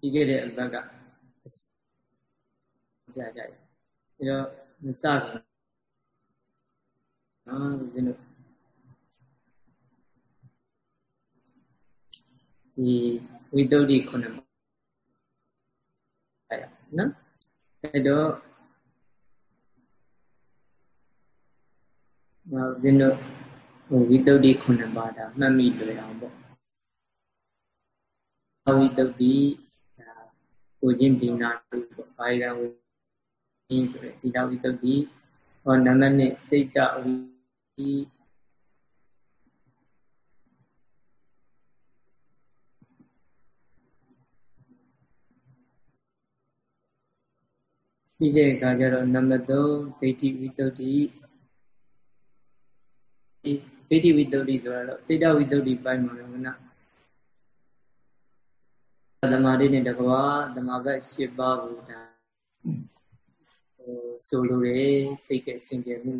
ပြီးခဲ့တဲ့အပတ်ကကြာကြာအဲတော့မစဘူးနော်ဦးဇင်းတို့ဒီဝိတ္တုဒ္ဓိခုနှစ်ပါးအဲ့နော်အဲ့တော့ဦးဇင်းတို့ဟိုဝိတ္တုဒ္ဓိခုနှစ်ပါးဒါမှတ်မိလွယ်အောင်ပေါ့ဝိတ္တုဒ္ဓိဒါ ကိုချင်းဒီနာတို့ပေါ့ဘာရဝိအင်းဆိုတဲ့ဒီနာဝိတ္တုဒ္ဓိဟောနံပါတ်1စိတ်တဝိပြီးတဲ့အခါကျတော့နံပါတ်3ဒိဋ္ဌိဝိတ္တုဒ္ဓိဒိဋ္ဌိဝိတ္တုဒ္ဓိဆိုတာတော့စေတဝိတ္တုဒ္ဓိပိုင်းမှာလည်းက သမာဓိနဲ့တကွာသမာဘတ်၈ပါးကိုဒါဟိုဆိုလိုတယ်စိတ်ကစင်ကြယ်မှု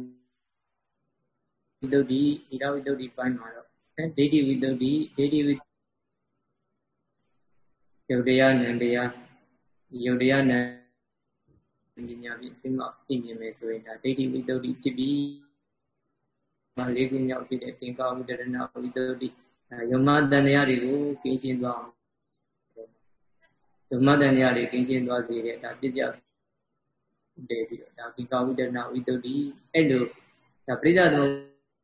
ဝိတ္တုဒ္ဓိဣဒဝိတ္တုဒ္ဓိပိုင်းမှာတော့ဒိဋ္ဌိဝိတ္တုဒ္ဓိဒိဋ္ဌိဝိယုတ်တရားနံတရားယုတ်တရားနံပညာဖြင့်ပြမသိမြင်မယ်ဆိုရင်ဒါဒိဋ္ဌိဝိတ္တုဒ္ဓိဖြစ်ပြီးမလေးခုမြောက်ဖြစ်တဲ့သင်္ကာဝိတ္တရဏဝိတ္တုဒ္ဓိယမတန်တရားတွေကိုကင်းရှင်းသွားအောင် ဓမ္မတန်တရားတွေကင်းရှင်းသွားစေတဲ့ဒါပြည့်ကြတယ်ပြီးတော့ဒါသင်္ကာဝိတ္တရဏဝိတ္တုဒ္ဓိအဲ့လိုဒါပရိသတ်တော်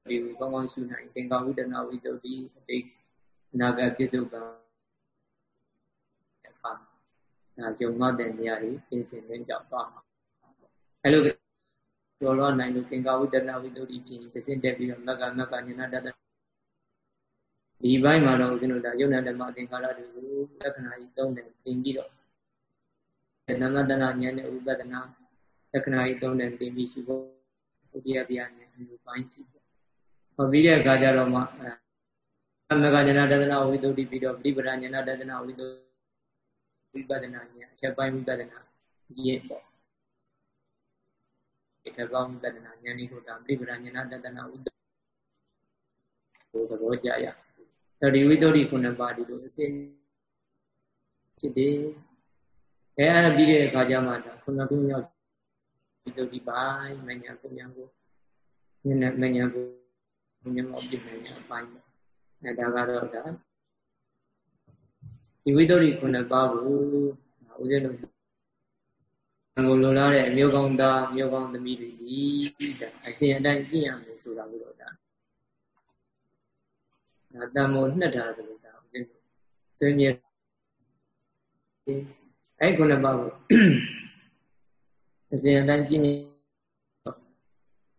တွေကိုကောင်းကောင်းရှုနိုင်သင်္ကာဝိတ္တရဏဝိတ္တုဒ္ဓိအတိတ်အနာဂတ်ပြစ္ဆုတ်ကအခါဒါယုံမတဲ့နေရာတွေပြင်ဆင်နေကြပါမှာအဲလိုကျော်တော့နိုင်လို့သင်္ကာဝိတ္တနာဝိတ္တုဒီပြင်တစ်စင်းတက်ပြီးတော့မက္ကမက္ကညနာတတ ဒီဘိုင်းမှာတော့ဦးဇင်းတို့ဒါယုံနာဓမ္မသင်္ကာရတွေကိုလက္ခဏာကြီးသုံးတယ်သင်ပြီးတော့နမတနာဉာဏ်နဲ့ဥပဒနာလက္ခဏာကြီးသုံးတယ်သင်ပြီးရှိဖို့ဥပ္ပယပြနဲ့အလိုပိုင်းရှိပေါ့ဟောပြီးတဲ့အခါကျတော့မှအမကညနာတဒနာဝိတ္တုပြီးတော့ပြိပရညနာတဒနာဝိတ္တုဝိပဿနာဉာဏ်အချက်ပိုင်းဝိပဿနာရင့်ပေါ့ဒီထဘောင်းဝိပဿနာဉာဏ်လေးကိုဒါပြိပရဉာဏတတနာဝိတ္တကိုသဘောကြရ တော်ဒီဝိတ္တုဒီခုနှစ်ပါးဒီလိုအစဉ်ဖြစ်တယ်အဲအဲ့ဒါပြီးတဲ့အခါကျမှဒါခုနှစ်ခုမြောက်ဝိတ္တုဒီပိုင်းမညာကိုညာကိုဉာဏ်မညာကိုဉာဏ်မောပြည့်နေတဲ့အပိုင်းပေါ့အဲဒါကတော့ဒါဒီဝိတ္တုခုနှစ်ပါးကိုဦးဇင်းတို့အငုံလိုလားတဲ့အမျိုးကောင်းသားမျိုးကောင်းသမီးတွေဒီဒါအစဉ်အတိုင်းကြည့်ရမယ်ဆိုတာကိုတော့ဒါ ဒါတန်မို့နှစ်ထားသလိုဒါဦးဇင်းတို့ဆွေးမြေအဲ့ခုနှစ်ပါးကိုအစဉ်အတိုင်းကြည့်နေ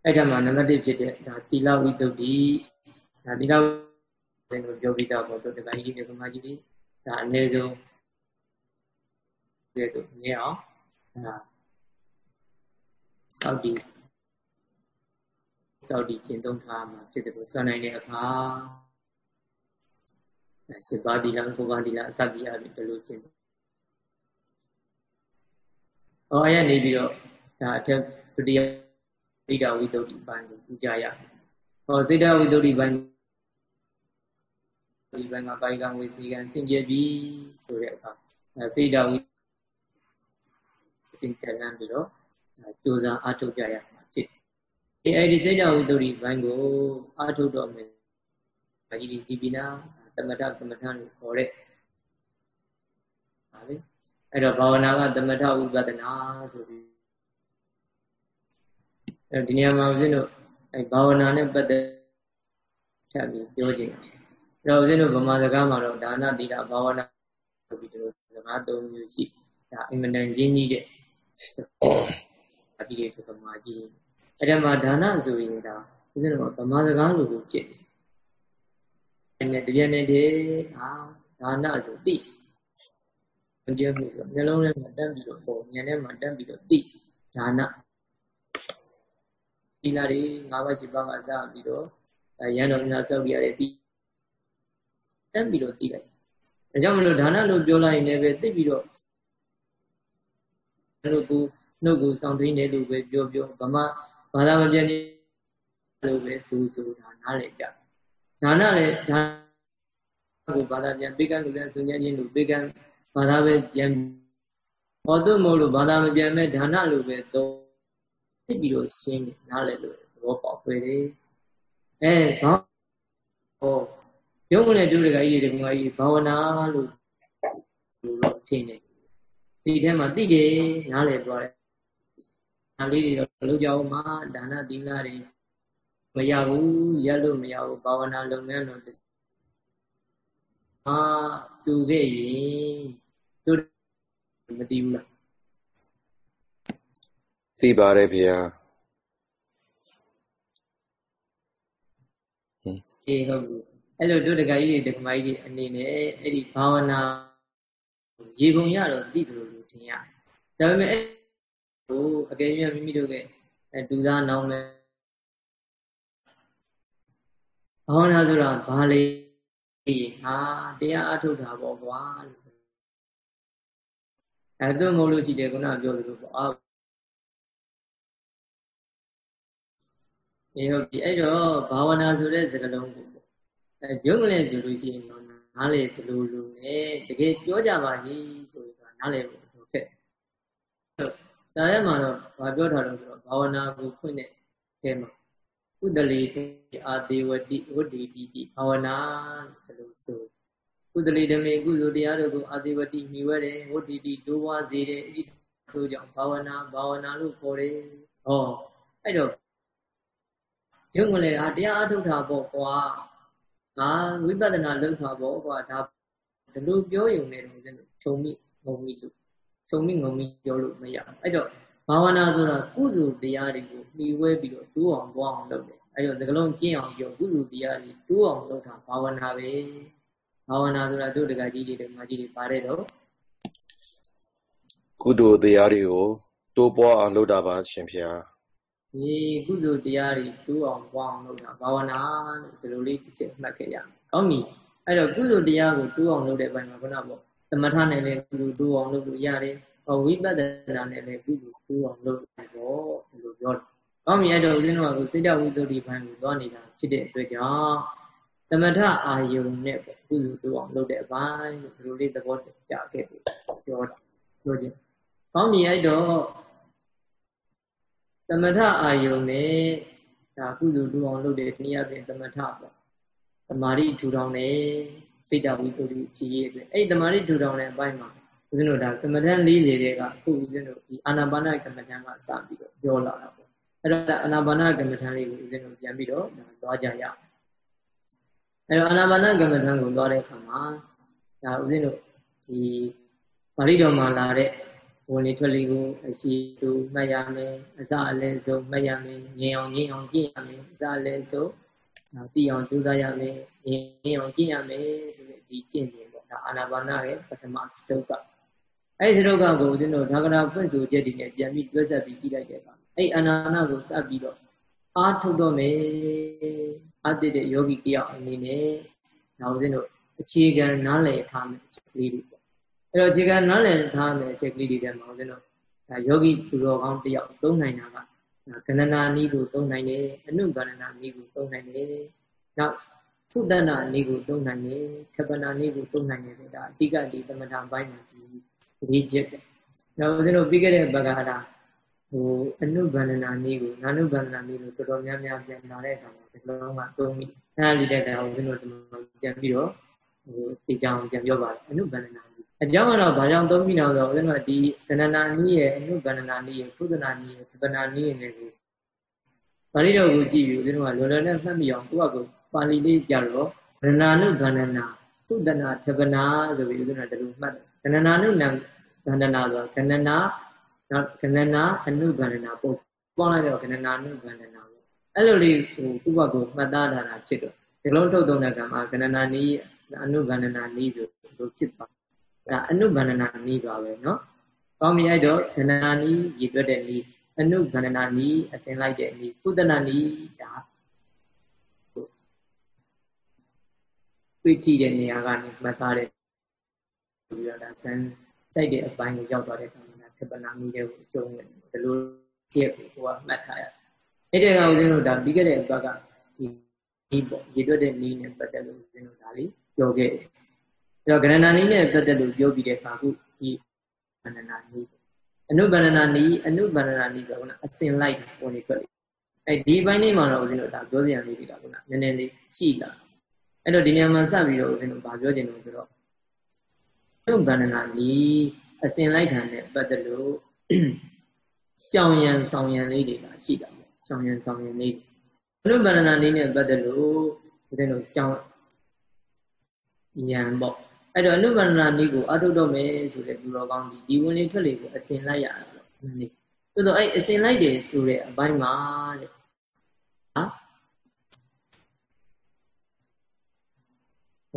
အဲ့ဒါမှနံပါတ်1ဖြစ်တဲ့ဒါတိလဝိတ္တုဒီဒါတိလဝိတ္တုကိုပြောပြီးတော့ပေါ့တို့တခါကြီးဒီကမာကြီးဒီဒါအနည်းဆုံးတဲ့တို့မြင်အောင်ဒါစောက်တီစောက်တီကျင့်သုံးထားမှာဖြစ်တယ်လို့ဆွနိုင်တဲ့အခါ စပါတိလကိုပါတိလအစတိအပြင်ဘယ်လိုကျင့်သုံးဟောအဲ့ရနေပြီးတော့ဒါအထက်ဒုတိယဣဒဝိတ္တုဒီပိုင်းကိုပူဇာရဟောစေတဝိတ္တုဒီပိုင်းဒီဘက်ကကာယကံဝေစီကံစင်ကြယ်ပြီဆိုတဲ့အခါစေတဝိစင်တလန်းပြီးတော့ကြိုးစားအားထုတ်ကြရမှာဖြစ်တယ်။အဲအဲ့ဒီစေတဝိတ္တုဒီဘိုင်းကိုအားထုတ်တော့မယ်။မာကြီးဒီပိနာ သမထကမ္မထလို့ခေါ်တဲ့ဟာလေအဲ့တော့ဘာဝနာကသမထဝိပဿနာဆိုပြီးအဲဒီနေရာမှာဦးဇင်းတို့အဲဘာဝနာနဲ့ပတ်သက်ထပ်ပြီးပြောခြင်းအဲ့တော့ဦးဇင်းတို့ဗမာစကားမှာတော့ဒါနသီလဘာဝနာဆိုပြီးဒီလိုစကားသုံးမျိုးရှိဒါအင်မတန်ရင်းကြီးတဲ့အတိတွေဗမာကြီးအဲ့ဒါမှာဒါနဆိုရင်ဒါဦးဇင်းတို့ကဗမာစကားလိုကိုကြည့်တယ် အဲ့တပြည့်နဲ့တည်းအာဒါနဆိုတိမကြည့်ဘူးဆိုနှလုံးထဲမှာတက်ပြီးတော့ပေါ်ဉာဏ်ထဲမှာတက်ပြီးတော့တိဒါနဒီလာတွေ၅ပါးရှိပါးကစပြီးတော့ရန်တော်များစောက်ရတဲ့တိတက်ပြီးတော့တိလိုက်ဒါကြောင့်မလို့ဒါနလို့ပြောလိုက်ရင်လည်းပဲသိပြီးတော့လို့ကိုနှုတ်ကိုစောင့်သိနေလို့ပဲပြောပြောဗမာဘာသာမပြည့်နေလို့ပဲစူးစူးဒါနားလေကြ ဒါနလည်းဒါကိုဘာသာပြန်ပေးကမ်းလို့လည်းဆုညံ့ခြင်းလို့ပေးကမ်းဘာသာပဲပြန်ဟောတော့မဟုတ်လို့ဘာသာမပြန်မဲ့ဒါနလိုပဲတော့သိပြီးတော့ရှင်းတယ်နားလည်လို့သဘောပေါက်ွယ်တယ်အဲဘာဟောရုံးမနဲ့တူတကကြီးတွေကကြီးဘာဝနာလို့ဆိုလို့ထင်တယ်ဒီထဲမှာသိတယ်နားလည်သွားတယ်ဒါလေးတွေတော့လုပ်ကြအောင်မှာဒါနသီလတွေ မရဘူးရက်လို့မရဘူးဘာဝနာလုပ်ငန်းတော့အာစုခဲ့ရင်တို့မသိဘူးလားသိပါတယ်ဗျာအေးဟုတ်ဘူးအဲ့လိုတို့တကကြီးတွေတကမကြီးတွေအနေနဲ့အဲ့ဒီဘာဝနာရေပုံရတော့သိသလိုလိုထင်ရတယ်ဒါပေမဲ့ဟိုအကယ်၍မိမိတို့ကဒူသားနောင်မဲ့ ဘာဝနာဆိုတာဘာလဲဟာတရားအထုတ်တာပေါ့ကွာလို့အဲသူမဟုတ်လို့ရှိတယ်ခုနပြောသလိုပေါ့အာအေးဟုတ်ပြီအဲ့တော့ဘာဝနာဆိုတဲ့စကားလုံးကိုအဲရုပ်မလဲဆိုလို့ရှိရင်တော့နားလေဘလို့လို့နဲ့တကယ်ပြောကြပါကြီးဆိုတော့နားလေဖို့ခက်စာရဲမှာတော့ဘာပြောထားလို့ဆိုတော့ဘာဝနာကိုဖွင့်တဲ့အဲမှာ ကုသလေအာဒေဝတိဝတ္တိတိဘာဝနာလို့ဆိုကုသလေဓမေကုသိုလ်တရားတို့ကိုအာဒေဝတိမိဝဲတယ်ဝတ္တိတိဒိုးဝါစေတယ်အဲ့ဒီတို့ကြောင့်ဘာဝနာဘာဝနာလို့ခေါ်တယ်ဟောအဲ့တော့ရုပ်မလဲဟာတရားအထုတ်တာပေါ့ကွာငါဝိပဿနာလုပ်တာပေါ့ကွာဒါဒီလိုပြောရုံနဲ့တော့ခြုံမိငုံမိလို့ခြုံမိငုံမိပြောလို့မရဘူးအဲ့တော့ ဘာဝနာဆိုတာကုသိုလ်တရားတွေကိုနှီးဝဲပြီးတော့တိုးအောင်ပွားအောင်လုပ်တယ်အဲ့တော့သကလုံးကျင့်အောင်ပြောကုသိုလ်တရားတွေတိုးအောင်လုပ်တာဘာဝနာပဲဘာဝနာဆိုတာတို့တကကြီးတွေတမကြီးတွေပါတယ်တော့ကုသိုလ်တရားတွေကိုတိုးပွားအောင်လုပ်တာပါရှင်ဖေ။ဒီကုသိုလ်တရားတွေတိုးအောင်ပွားအောင်လုပ်တာဘာဝနာလို့ဒီလိုလေးတစ်ချက်မှတ်ခဲ့ရအောင်။ကောင်းပြီ။အဲ့တော့ကုသိုလ်တရားကိုတိုးအောင်လုပ်တဲ့ဘက်မှာခုနကပေါ့သမထနဲ့လည်းကုသိုလ်တိုးအောင်လုပ်လို့ရတယ်။ ဝိပဿနာနဲ့လည်းကုသိုလ်တိုးအောင်လုပ်တယ်ပေါ့ဒီလိုပြောတယ်။ကောင်းပြီအဲ့တော့ဦးဇင်းတို့ကစိတ်တဝိတ္တုဒီဘက်ကိုသွားနေတာဖြစ်တဲ့အတွက်ကြောင့်သမထအာယုံနဲ့ပေါ့ကုသိုလ်တိုးအောင်လုပ်တဲ့အပိုင်းဒီလိုလေးသဘောကျခဲ့ပြီပြောတာပြောခြင်း။ကောင်းပြီအဲ့တော့သမထအာယုံနဲ့ဒါကုသိုလ်တူအောင်လုပ်တဲ့နည်းအားဖြင့်သမထပေါ့သမာဓိထူထောင်တယ်စိတ်တဝိတ္တုကြီးရဲ့အတွက်အဲ့သမာဓိထူထောင်တဲ့အပိုင်းမှာ ဦးဇင်းတို့ဒါကမ္မဋ္ဌာန်း40တဲ့ကအခုဦးဇင်းတို့ဒီအာနာပါနကမ္မဋ္ဌာန်းကစပြီးတော့ပြောလာတာပေါ့အဲ့တော့အာနာပါနကမ္မဋ္ဌာန်းလေးကိုဦးဇင်းတို့ပြန်ပြီးတော့သွားကြရအောင်အဲ့တော့အာနာပါနကမ္မဋ္ဌာန်းကိုသွားတဲ့အခါမှာဒါဦးဇင်းတို့ဒီပါဠိတော်မှာလာတဲ့ဝင်လေထွက်လေကိုအရှိတူမှတ်ရမယ်အစအလဲဆုံးမှတ်ရမယ်ငြိမ်အောင်ငြိမ်အောင်ကြည့်ရမယ်အစအလဲဆုံးသိအောင်ကြိုးစားရမယ်ငြိမ်အောင်ကြည့်ရမယ်ဆိုတဲ့ဒီကျင့်စဉ်ပေါ့ဒါအာနာပါနရဲ့ပထမစတုက အဲ့ဒီစတုကကိုဦးဇင်းတို့ဒါကရာဖွင့်ဆိုချက်ဒီနဲ့ပြန်ပြီးတွဲဆက်ပြီးကြည့်လိုက်တဲ့အခါအဲ့အာနာနာကိုစပ်ပြီးတော့အားထုတ်တော့မယ်အတ္တတဲ့ယောဂီတယောက်အနေနဲ့ဒါဦးဇင်းတို့အခြေခံနားလည်ထားမယ်ကလေးတွေအဲ့တော့ခြေကနားလည်ထားမယ်အချက်ကလေးတွေထဲမှာဦးဇင်းတို့ဒါယောဂီသူတော်ကောင်းတယောက်သုံးနိုင်တာကကဏနာနည်းကိုသုံးနိုင်တယ်အနုကဏနာနည်းကိုသုံးနိုင်တယ်နောက်သုတနာနည်းကိုသုံးနိုင်တယ်ခပနာနည်းကိုသုံးနိုင်တယ်ဒါအဓိကဒီသမထဘိုင်းမှာဒီ ဒီချက်ပဲနောက်ဦးဇင်းတို့ပြီးခဲ့တဲ့ဘဂဟာတာဟိုအနုဘန္ဒနာနည်းကိုနာနုဘန္ဒနာနည်းကိုတော်တော်များများပြန်လာတဲ့အခါမှာဒီလုံးကသုံးပြီးအဲဒါလေးတဲ့ကောင်ဦးဇင်းတို့ပြန်ပြီးတော့ဟိုဒီကြောင်ပြန်ပြောပါတယ်အနုဘန္ဒနာအကြောင်းကတော့ဘာကြောင့်သုံးပြီးနောက်ဆိုဦးဇင်းတို့ဒီကဏနာနည်းရဲ့အနုကဏနာနည်းရဲ့ဖုဒနာနည်းရဲ့သပနာနည်းရဲ့ကိုပါဠိတော်ကိုကြည့်ပြီးဦးဇင်းတို့ကလောလောနဲ့မှတ်မိအောင်ကိုယ့်အကူပါဠိလေးကြတော့ကဏနာနုကဏနာသုဒနာသပနာဆိုပြီးဦးဇင်းတို့ကဒီလိုမှတ်တယ်က ဏနာနုနံကဏနာဆိုကဏနာနောက်ကဏနာအနုကဏနာပုံပေါင်းလိုက်တော့ကဏနာနုကဏနာပေါ့အဲ့လိုလေးဟိုကိုယ့်ဘက်ကိုမှတ်သားထားတာဖြစ်တော့ဒီလုံးထုတ်သုံးတဲ့ကံမှာကဏနာနည်းအနုကဏနာနည်းဆိုလိုဖြစ်သွားဒါအနုဗန္ဒနာနီးပါပဲเนาะကောင်းပြီအဲ့တော့ဗန္ဒနာနီးရည်တွက်တဲ့နီးအနုဗန္ဒနာနီးအစင်လိုက်တဲ့နီးကုသနာနီးဒါတွေ့ကြည့်တဲ့နေရာကနေမှတ်သားတဲ့ ပြီးတော့ဒါစမ်းစိုက်တဲ့အပိုင်းကိုရောက်သွားတဲ့အခါမှာသပ္ပနာနီးတဲ့ကိုအကျုံးဝင်ဒီလိုကြည့်ကိုကမှတ်ထားရအဲ့ဒီကဦးဇင်းတို့ဒါပြီးခဲ့တဲ့ဘက်ကဒီဒီပေါ့ရည်တွက်တဲ့နီးနဲ့ပတ်သက်လို့ဦးဇင်းတို့ဒါလေးပြောခဲ့တယ်တော့ကရဏနီးနဲ့ပတ်သက်လို့ပြောပြီးတဲ့အခါခုဒီဗန္ဒနာနီးအနုဗန္ဒနာနီးအနုဗန္ဒနာနီးဆိုတော့အစင်လိုက်ပုံနေထွက်လေအဲဒီဘိုင်းလေးမှာတော့ဦးဇင်းတို့ဒါပြောစရာလေးတွေကခုနနည်းနည်းလေးရှိလာအဲ့တော့ဒီနေရာမှာစပြီးတော့ဦးဇင်းတို့ဗာပြောချင်လို့ဆိုတော့ အနုဗန္ဒနာနီးအစင်လိုက်ထံနဲ့ပတ်သက်လို့ရှောင်ရံဆောင်ရံလေးတွေကရှိတာပေါ့ရှောင်ရံဆောင်ရံလေးအနုဗန္ဒနာနီးနဲ့ပတ်သက်လို့ဦးဇင်းတို့ရှောင်ယံပေါ့အဲ့တော့အနုဗန္ဒနာနည်းကိုအထုတ်တော့မယ်ဆိုတဲ့သူတော်ကောင်းဒီဒီဝင်လေထွက်လေကိုအစင်လိုက်ရတာပေါ့ဒီနေ့သို့တော့အဲ့အစင်လိုက်တယ်ဆိုတဲ့အပိုင်းမှာတဲ့ဟာ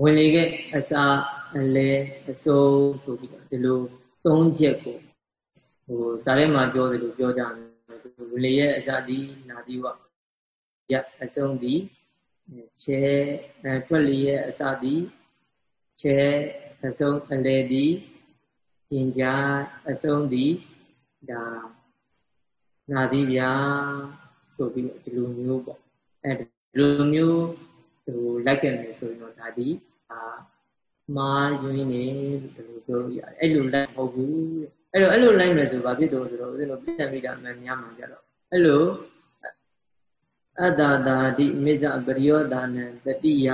ဝင်လေကအစာ အလဲအစိုးဆိုပြီးတော့ဒီလိုသုံးချက်ကိုဟိုဇာထဲမှာပြောသလိုပြောကြတယ်ဝင်လေရဲ့အစာဒီနာဒီဝရအဆုံးဒီချဲထွက်လေရဲ့အစာဒီချဲအဆုံးအလေဒီပညာအဆုံးဒီဒါနာသီဗျာဆိုပြီးဒီလိုမျိုးပေါ့အဲဒီလိုမျိုးဟိုလိုက်ခဲ့မယ်ဆိုရင်တော့ဒါဒီအာ မာရင်းနေဒီလိုပြောလို့ရတယ်အဲ့လိုလိုက်မဟုတ်ဘူးအဲ့တော့အဲ့လိုလိုက်မယ်ဆိုဘာဖြစ်တော့ဆိုတော့ဦးဇင်းတို့ပြည့်မိတာမှများမှကြတော့အဲ့လိုအတ္တတာတိမိစ္ဆပရိယောဒါနံတတိယ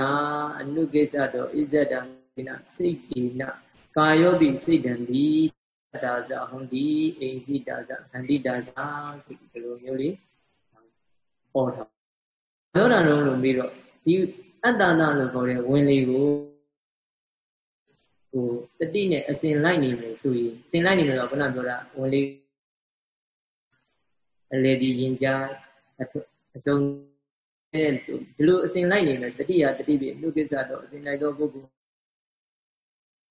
အနုကိစ္စတော့ဣဇဒံကိနစိတ်ကိနကာယောတိစိတ်တံဒီဒါဇဟွန်ဒီအိဟိဒါဇခန္တိဒါဇဒီလိုမျိုးလေးဟောထားပြောတာတော့လို့ပြီးတော့ဒီအတ္တနာလို့ခေါ်တဲ့ဝင်လေကို ဟိုတတိနဲ့အစဉ်လိုက်နေမယ်ဆိုရင်အစဉ်လိုက်နေမယ်ဆိုတော့ခုနပြောတာဝင်လေအလေဒီရင်ကြားအစုံအဲဆိုဒီလိုအစဉ်လိုက်နေမယ်တတိယတတိပြလူကိစ္စတော့အစဉ်လိုက်တော့ပုဂ္ဂိုလ်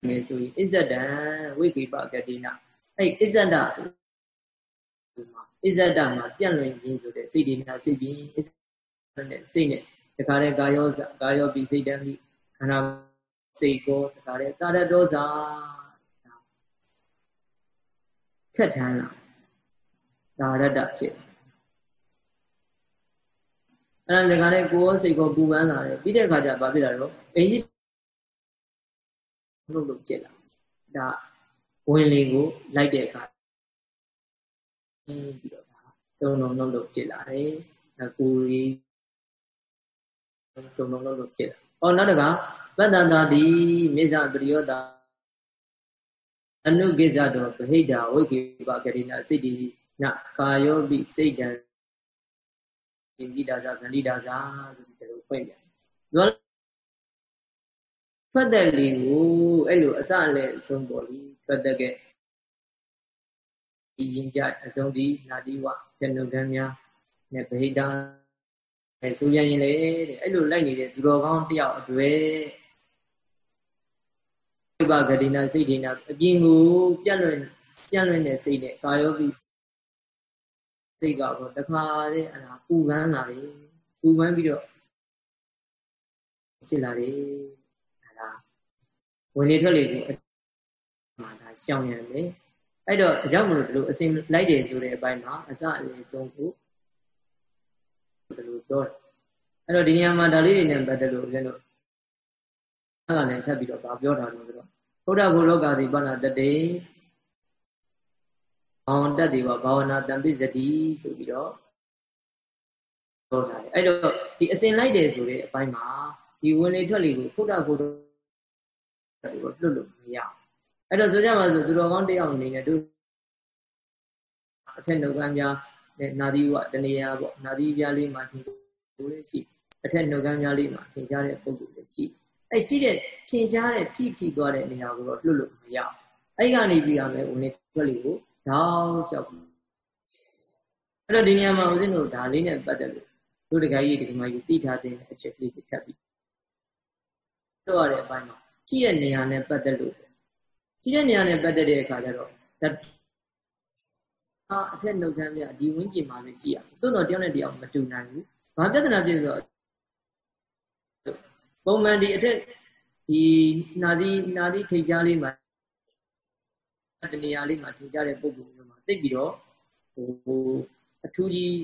နေဆိုရင်အစ္ဆဒံဝိကိပကတိနာအဲ့အစ္ဆဒဆိုအစ္ဆဒမှာပြန့်လွင်ခြင်းဆိုတဲ့စိတ်တွေနဲ့စိတ်ပြီးအစ္ဆဒနဲ့စိတ်နဲ့တခါတည်းကာယောကာယောပိစိတ်တံမိခန္ဓာ စိတ်ကိုတခါတည်းတာရတောဇာခက်ထမ်းလာဒါရတ္တဖြစ်အဲ့ဒါတခါတည်းကိုယ်စိတ်ကိုပူပန်းလာတယ်ပြီးတဲ့အခါကျဘာဖြစ်လာတော့အင်ကြီးလို့လို့ဖြစ်လာဒါဝင်လေကိုလိုက်တဲ့အခါပြီးတော့ဒါတုံလုံးလုံးလို့ဖြစ်လာတယ်အကူကြီးတုံလုံးလုံးလို့ဖြစ်လာဟောနောက်တက ပတ္တတာတိမိစ္ဆပရိယောတာအနုကိစ္စတော်ဗဟိတာဝိကေပကတိနာစိတ်တိနကာယောပိစိတ်တံဣန္ဒိဒါဇဗန္ဒိဒါဇဆိုပြီးဒီလိုဖွင့်ပြန်ဖတ်တဲ့လေးကိုအဲ့လိုအစလည်းအဆုံးပေါ်လीဖတ်တဲ့ကဒီရင်ကြအဆုံးဒီနာတိဝဇနုကံများနဲ့ဗဟိတာအဲဆိုရရင်လေတဲ့အဲ့လိုလိုက်နေတဲ့သူတော်ကောင်းတယောက်အတွေ့ ဝိပါကတိနာစိတ်ဒိနာအပြင်ကိုပြန့်လွင်ပြန့်လွင်တဲ့စိတ်နဲ့ကာယောပိစိတ်ကတော့တခါတည်းအလားပူပန်းလာတယ်ပူပန်းပြီးတော့ဖြစ်လာတယ်ဝင်လေထွက်လေကိုအမှာဒါရှောင်ရံတယ်အဲ့တော့အကြောင်းမလို့ဒီလိုအစင်လိုက်တယ်ဆိုတဲ့အပိုင်းမှာအစအလယ်ဆုံးကိုဒီလိုပြောတယ်အဲ့တော့ဒီနေရာမှာဒါလေးတွေနဲ့ပတ်သက်လို့ဦးဇင်းတို့ အဲ့ဒါလည်းထပ်ပြီးတော့ဗာပြောတာလို့ဆိုတော့ဘုရားဘုလောကတိပဏတတေဘောင်တက်ဒီဝဘာဝနာတံပိစတိဆိုပြီးတော့ပြောတာလေအဲ့တော့ဒီအစင်လိုက်တယ်ဆိုတဲ့အပိုင်းမှာဒီဝင်လေထွက်လေကိုဘုရားဘုဒီကိုလွတ်လို့မရအဲ့တော့ဆိုကြပါစို့သူတော်ကောင်းတယောက်အနေနဲ့သူအထက်နှုတ်ခမ်းပြားနဲ့နာသီဝတနေရာပေါ့နာသီပြားလေးမှာထင်လို့လည်းရှိအထက်နှုတ်ခမ်းပြားလေးမှာထင်ရှားတဲ့ပုံစံလည်းရှိ အဲ့ရှိတဲ့ထင်ရှားတဲ့ထိထိသွားတဲ့နေရာကိုတော့လွတ်လို့မရအဲ့ကနေပြီးရမယ်ဦးနေတွက်လေးကိုတောင်းလျှောက်အဲ့တော့ဒီနေရာမှာဦးဇင်းတို့ဒါလေးနဲ့ပတ်သက်လို့တို့တခါကြီးဒီကမာကြီးတိထားတဲ့အချက်ကလေးတစ်ချက်ပြီးတော့ရတဲ့အပိုင်းမှာကြည့်တဲ့နေရာနဲ့ပတ်သက်လို့ကြည့်တဲ့နေရာနဲ့ပတ်သက်တဲ့အခါကျတော့ဒါအာအထက်နှုတ်ခမ်းပြဒီဝင်းကျင်မှာပဲရှိရသို့တော့တယောက်နဲ့တယောက်မတူနိုင်ဘူးဘာပြဿနာဖြစ်ဆိုတော့ ပုံမှန်ဒီအထက်ဒီနာသီနာသီထိပ်ကြားလေးမှာတနေရာလေးမှာထင်ရှားတဲ့ပုံပုံမျိုးမှာသိပြီးတော့ဟိုအထူးကြီး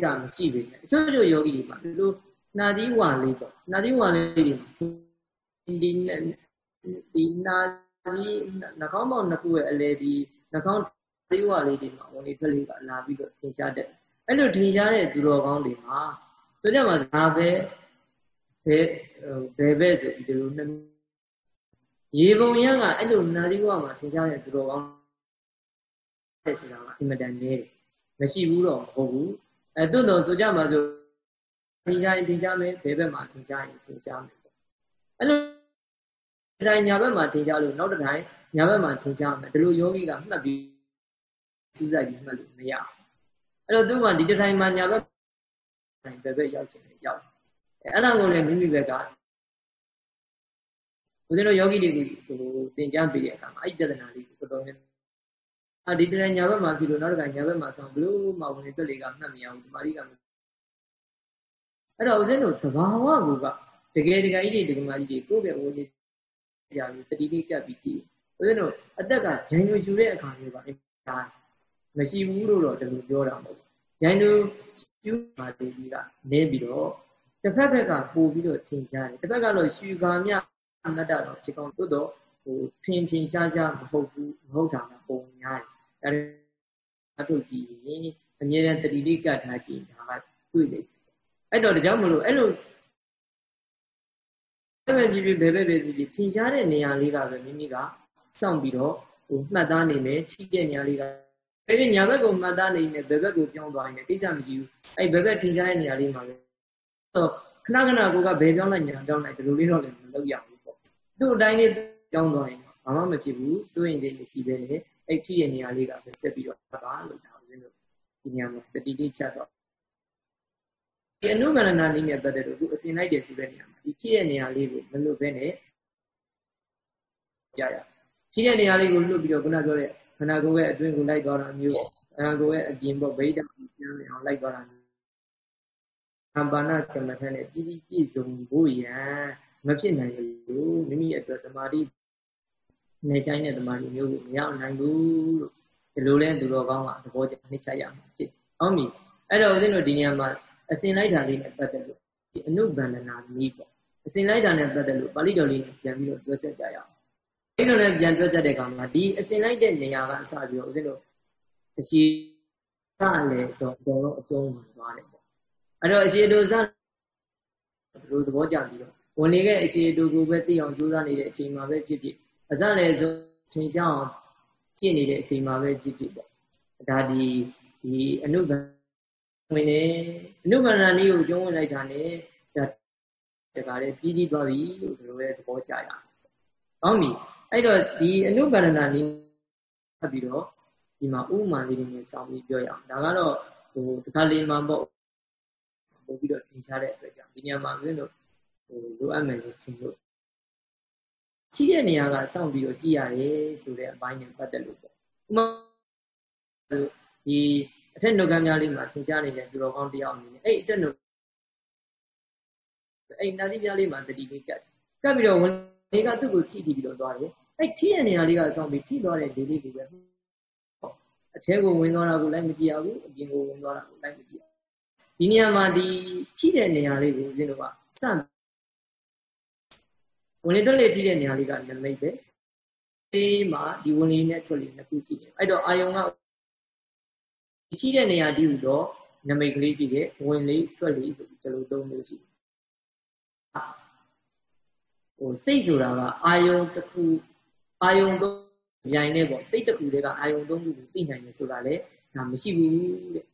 ကြမရှိပေမဲ့အချို့ချို့ယောဂီတွေမှာဒီလိုနာသီဝါလေးပေါ့နာသီဝါလေးတွေမှာဒီဒီနာဒီနှာခေါင်းပေါက်နှစ်ခုရဲ့အလေဒီနှာခေါင်းသေးဝလေးတွေမှာဝင်လေထွက်လေးကလာပြီးတော့ထင်ရှားတဲ့အဲ့လိုထင်ရှားတဲ့သူတော်ကောင်းတွေမှာဆိုကြမှာဒါပဲ ဘယ်ဘယ်ပဲဆိုဒီလိုနှစ်ရေပုံရကအဲ့လိုနာသီဝမှာထင်ရှားတဲ့သူတော်ကောင်းတဲ့ဆိုတာကအင်မတန်နေတယ်မရှိဘူးတော့မဟုတ်ဘူးအဲတွတ်တော်ဆိုကြမှာဆိုထင်ရှားရင်ထင်ရှားမယ်ဘယ်ဘက်မှာထင်ရှားရင်ထင်ရှားမယ်အဲ့လိုတိုင်းညာဘက်မှာထင်ရှားလို့နောက်တစ်တိုင်းညာဘက်မှာထင်ရှားမယ်ဒီလိုယောဂီကမှတ်ပြီးစူးစိုက်ပြီးမှတ်လို့မရဘူးအဲ့တော့သူကဒီတစ်တိုင်းမှာညာဘက်တိုင်းဘယ်ဘက်ရောက်ချင်လဲရောက် အဲ့ဒါကိုလည်းမိမိဘက်ကဦးဇင်းတို့ယောဂီတွေကိုဟိုသင်ကြားပေးတဲ့အခါမှာအဲ့ဒီပြဿနာလေးကိုတော်တော်နဲ့အာဒီတရညာဘက်မှာဖြစ်လို့နောက်တစ်ခါညာဘက်မှာဆောင်းဘလို့မှဝင်ပြက်လေးကမှတ်မရဘူးဒီမာရီကအဲ့တော့ဦးဇင်းတို့သဘာဝကူကတကယ်တကယ်ကြီးတွေတကယ်မကြီးတွေကိုယ့်ရဲ့ဝင်ကြာပြီးတတိလေးကပ်ပြီးကြည့်ဦးဇင်းတို့အသက်ကဂျန်ညိုရှူတဲ့အခါမျိုးပါအများမရှိဘူးလို့တော့ဒီလိုပြောတာမဟုတ်ဘူးဂျန်ညိုရှူပါတည်ကြီးကနေပြီးတော့ တစ်ဖက်ဘက်ကပို့ပြီးတော့ထင်ရှားတယ်တစ်ဖက်ကတော့ရှူကာမြအနတ္တတော့ဖြစ်ကောင်းသို့တော့ဟိုထင်ထင်ရှားရှားမဟုတ်ဘူးမဟုတ်တာကပုံများတယ်ဒါအထုတ်ကြည့်ရင်အမြဲတမ်းတတိလေးကတ်ထားကြည့်ဒါကတွေ့လိမ့်မယ်အဲ့တော့ဒါကြောင့်မလို့အဲ့လိုဘယ်ပဲဖြစ်ဖြစ်ဘယ်ပဲပဲဖြစ်ဖြစ်ထင်ရှားတဲ့နေရာလေးကပဲမိမိကစောင့်ပြီးတော့ဟိုမှတ်သားနေမယ်ထိတဲ့နေရာလေးကအဲ့ဒီညာဘက်ကိုမှတ်သားနေနေဘယ်ဘက်ကိုပြောင်းသွားရင်ကိစ္စမရှိဘူးအဲ့ဘယ်ဘက်ထင်ရှားတဲ့နေရာလေးမှာပဲ တော့ခဏခဏကိုကဘယ်ပြောင်းလိုက်ညာပြောင်းလိုက်ဒီလိုလေးတော့လည်းမလုပ်ရဘူးပေါ့သူ့အတိုင်းလေးပြောင်းသွားရင်ဘာမှမဖြစ်ဘူးစိုးရင်လေးမရှိပဲနဲ့အဲ့ထိရဲ့နေရာလေးကပဲဆက်ပြီးတော့ပါလို့ဒါဦးဇင်းတို့ဒီနေရာမှာတတိတိချက်တော့ဒီအနုမရဏနည်းနဲ့ပတ်သက်လို့အခုအစဉ်လိုက်တယ်ဆိုတဲ့နေရာမှာဒီထိရဲ့နေရာလေးကိုမလွတ်ပဲနဲ့ကြာရထိရဲ့နေရာလေးကိုလွတ်ပြီးတော့ခုနပြောတဲ့ခန္ဓာကိုယ်ရဲ့အတွင်းကိုလိုက်သွားတာမျိုးခန္ဓာကိုယ်ရဲ့အပြင်ပေါ့ဗိဒ္ဓကိုပြန်အောင်လိုက်သွားတာမျိုး အပါဏကမ္မထနဲ့ပြည်ပြီးပြည့်စုံဖို့ရန်မဖြစ်နိုင်ဘူးမိမိအတွက်သမာဓိနေဆိုင်တဲ့သမာဓိမျိုးကိုမရနိုင်ဘူးလို့ဒီလိုလဲသူတော်ကောင်းကသဘောကျနှိမ့်ချရမှာဖြစ်ဟုတ်ပြီအဲ့တော့ဦးဇင်းတို့ဒီနေရာမှာအစဉ်လိုက်တာလေးနဲ့ပတ်သက်လို့ဒီအနုဘန္ဒနာနည်းပေါ့အစဉ်လိုက်တာနဲ့ပတ်သက်လို့ပါဠိတော်လေးနဲ့ပြန်ပြီးတော့ပြောဆက်ကြရအောင်အဲ့လိုလည်းပြန်ပြောဆက်တဲ့အခါမှာဒီအစဉ်လိုက်တဲ့နေရာကအစပြီးတော့ဦးဇင်းတို့အရှိကလည်းဆိုတော့အကျုံးဝင်သွားတယ်ပေါ့ အဲ့တော့အရှိတို့စဒီလိုသဘောကျပြီးတော့ဝင်နေတဲ့အရှိတို့ကိုပဲသိအောင်ကြိုးစားနေတဲ့အချိန်မှာပဲဖြစ်ဖြစ်အစလည်းဆိုထင်ရှားအောင်ကြည့်နေတဲ့အချိန်မှာပဲဖြစ်ဖြစ်ပေါ့ဒါဒီဒီအနုဘဝင်နေအနုဘန္နာနည်းကိုကျုံးဝင်လိုက်တာ ਨੇ ဒါတကားလေးပြီးပြီးသွားပြီလို့ဒီလိုပဲသဘောကျရအောင်ဟောပြီအဲ့တော့ဒီအနုဘန္နာနည်းဖတ်ပြီးတော့ဒီမှာဥမာလေးတွေနဲ့စောင့်ပြီးပြောရအောင်ဒါကတော့ဟိုတခါလေးမှပေါ့ ပို့ပြီးတော့ထင်ရှားတဲ့အတွက်ကြောင့်ဒီညမှာဦးဇင်းတို့ဟိုလိုအပ်မယ်လို့ထင်လို့ကြည့်တဲ့နေရာကစောင့်ပြီးတော့ကြည့်ရတယ်ဆိုတဲ့အပိုင်းနဲ့ပတ်သက်လို့ပေါ့ဥမာဒီအထက်နှုတ်ခမ်းများလေးမှာထင်ရှားနေတဲ့သူတော်ကောင်းတယောက်အနေနဲ့အဲ့အထက်နှုတ်အဲ့နာသီးပြားလေးမှာတတိလေးကတ်ကတ်ပြီးတော့ဝင်လေးကသူ့ကိုထိထိပြီးတော့သွားတယ်အဲ့ထိတဲ့နေရာလေးကစောင့်ပြီးထိသွားတဲ့ဒီလေးကိုပဲအထဲကိုဝင်သွားတာကိုလိုက်မကြည့်ရဘူးအပြင်ကိုဝင်သွားတာကိုလိုက်မကြည့်ရ ဒီနေရာမှာဒီထိတဲ့နေရာလေးကိုဦးဇင်းတို့ကစဝင်လေတွက်လေထိတဲ့နေရာလေးကနမိတ်ပဲဒီမှာဒီဝင်လေနဲ့ထွက်လေနှစ်ခုရှိတယ်အဲ့တော့အာယုံကထိတဲ့နေရာတည်းဟူတော့နမိတ်ကလေးရှိတယ်ဝင်လေထွက်လေဆိုပြီးဒီလိုသုံးမျိုးရှိတယ်ဟိုစိတ်ဆိုတာကအာယုံတစ်ခုအာယုံသုံးမြိုင်နေပေါ့စိတ်တစ်ခုတည်းကအာယုံသုံးခုကိုသိနိုင်တယ်ဆိုတာလေဒါမရှိဘူးတဲ့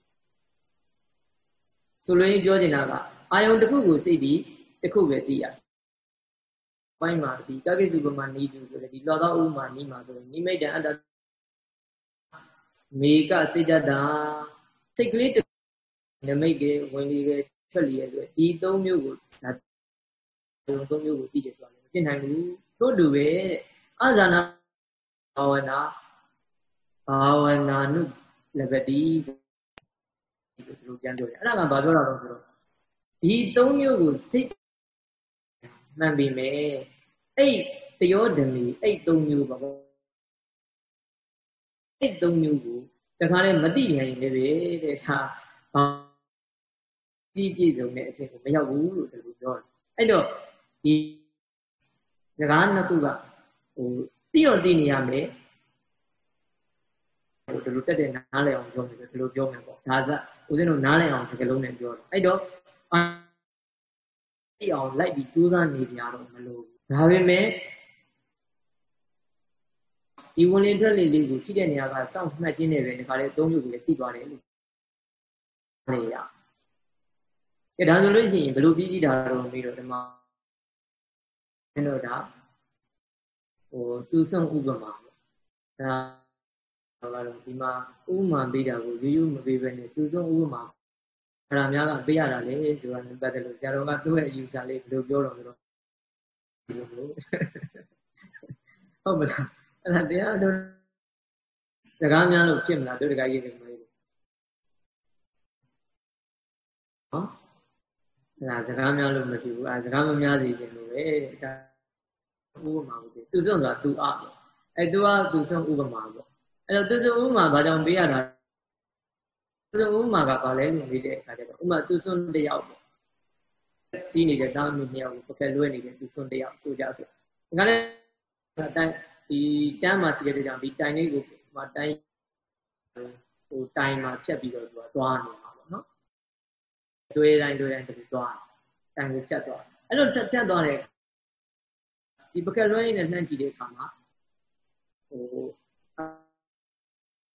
ဆိုလိုရင်းပြောချင်တာကအာယုံတစ်ခုကိုစိတ်ဒီတစ်ခုပဲသိရပိုင်းမှာဒီကကိစုပမာနီးတူဆိုတဲ့ဒီလောသောဥမာနီးမှာဆိုရင်နိမိတ်တံအတ္တမေကစိတ်တတာစိတ်ကလေးနမိတ်ကဝင်လေကထွက်လေဆိုဒီသုံးမျိုးကိုဒါသုံးမျိုးကိုသိတယ်ဆိုတာလည်းမဖြစ်နိုင်ဘူးတို့တူပဲအာဇာနာဘာဝနာဘာဝနာနုလဘတိဆို ဒီလိုပြန်ပြောတယ်အဲ့ဒါကဘာပြောတာလဲဆိုတော့ဒီသုံးမျိုးကိုစိတ်မှန်ပြီမယ်အဲ့တယောဓမီအဲ့သုံးမျိုးပါဘောအဲ့သုံးမျိုးကိုတခါလဲမသိပြန်ရင်လည်းပဲတဲ့ဒါဘာဒီပြည့်စုံတဲ့အဆင့်ကိုမရောက်ဘူးလို့ဒီလိုပြောတယ်အဲ့တော့ဒီစကားနှစ်ခုကဟိုသိတော့သိနေရမယ် ဟိုဒီလိုတက်တဲ့နားလည်အောင်ပြောမယ်ဆိုဒီလိုပြောမယ်ပေါ့ဒါစဦးဇင်းတို့နားလည်အောင်စကားလုံးနဲ့ပြောတယ်အဲ့တော့သိအောင်လိုက်ပြီးကြိုးစားနေကြတော့မလို့ဒါပေမဲ့ဒီဝင်လင်းထွက်လေလေးကိုကြည့်တဲ့နေရာကစောင့်မှတ်ခြင်းနဲ့ပဲဒီခါလေးအသုံးပြုပြီးသိသွားတယ်လို့နေရအဲဒါဆိုလို့ရှိရင်ဘယ်လိုပြီးကြည့်တာတော့ပြီးတော့ဒီမှာအဲ့တော့ဒါဟိုသူဆုံးဥပမာပေါ့ဒါ ကတော့ဒီမှာဥပမာပေးတာကိုရိုးရိုးမပေးဘဲနဲ့သူဆုံးဥပမာအဲ့ဒါများကပေးရတာလေဆိုတာနဲ့ပတ်သက်လို့ဆရာတော်ကသူ့ရဲ့ user လေးဘယ်လိုပြောတော့ဆိုတော့ဟုတ်မလားအဲ့ဒါတရားတို့စကားများလို့ဖြစ်မလားတို့တကကြီးနေမလို့ဟောအဲ့ဒါစကားများလို့မဖြစ်ဘူးအဲစကားမများစီခြင်းလို့ပဲဒါဥပမာဟုတ်တယ်သူစွန့်ဆိုတာသူအပေါ့အဲသူကသူစွန့်ဥပမာပေါ့ အဲ့တော့သူစွန့်ဥပမာဘာကြောင့်ပေးရတာသူစွန့်ဥပမာကဘာလဲလို့မေးတဲ့အခါကျတော့ဥပမာသူစွန့်တယောက်ပေါ့စီးနေတဲ့တာမီနှစ်ယောက်ကိုပကက်လွဲနေတဲ့သူစွန့်တယောက်ဆိုကြဆိုဒါကလည်းအတိုင်းဒီတန်းမှာရှိတဲ့ကြောင့်ဒီတိုင်လေးကိုမတိုင်ဟိုတိုင်မှာဖြတ်ပြီးတော့သူကသွားနေမှာပေါ့နော်တွေးတိုင်းတွေးတိုင်းတူသွားတိုင်ကိုဖြတ်သွားအဲ့လိုဖြတ်သွားတဲ့ဒီပကက်လွှဲနဲ့နှမ်းကြည့်တဲ့အခါမှာဟို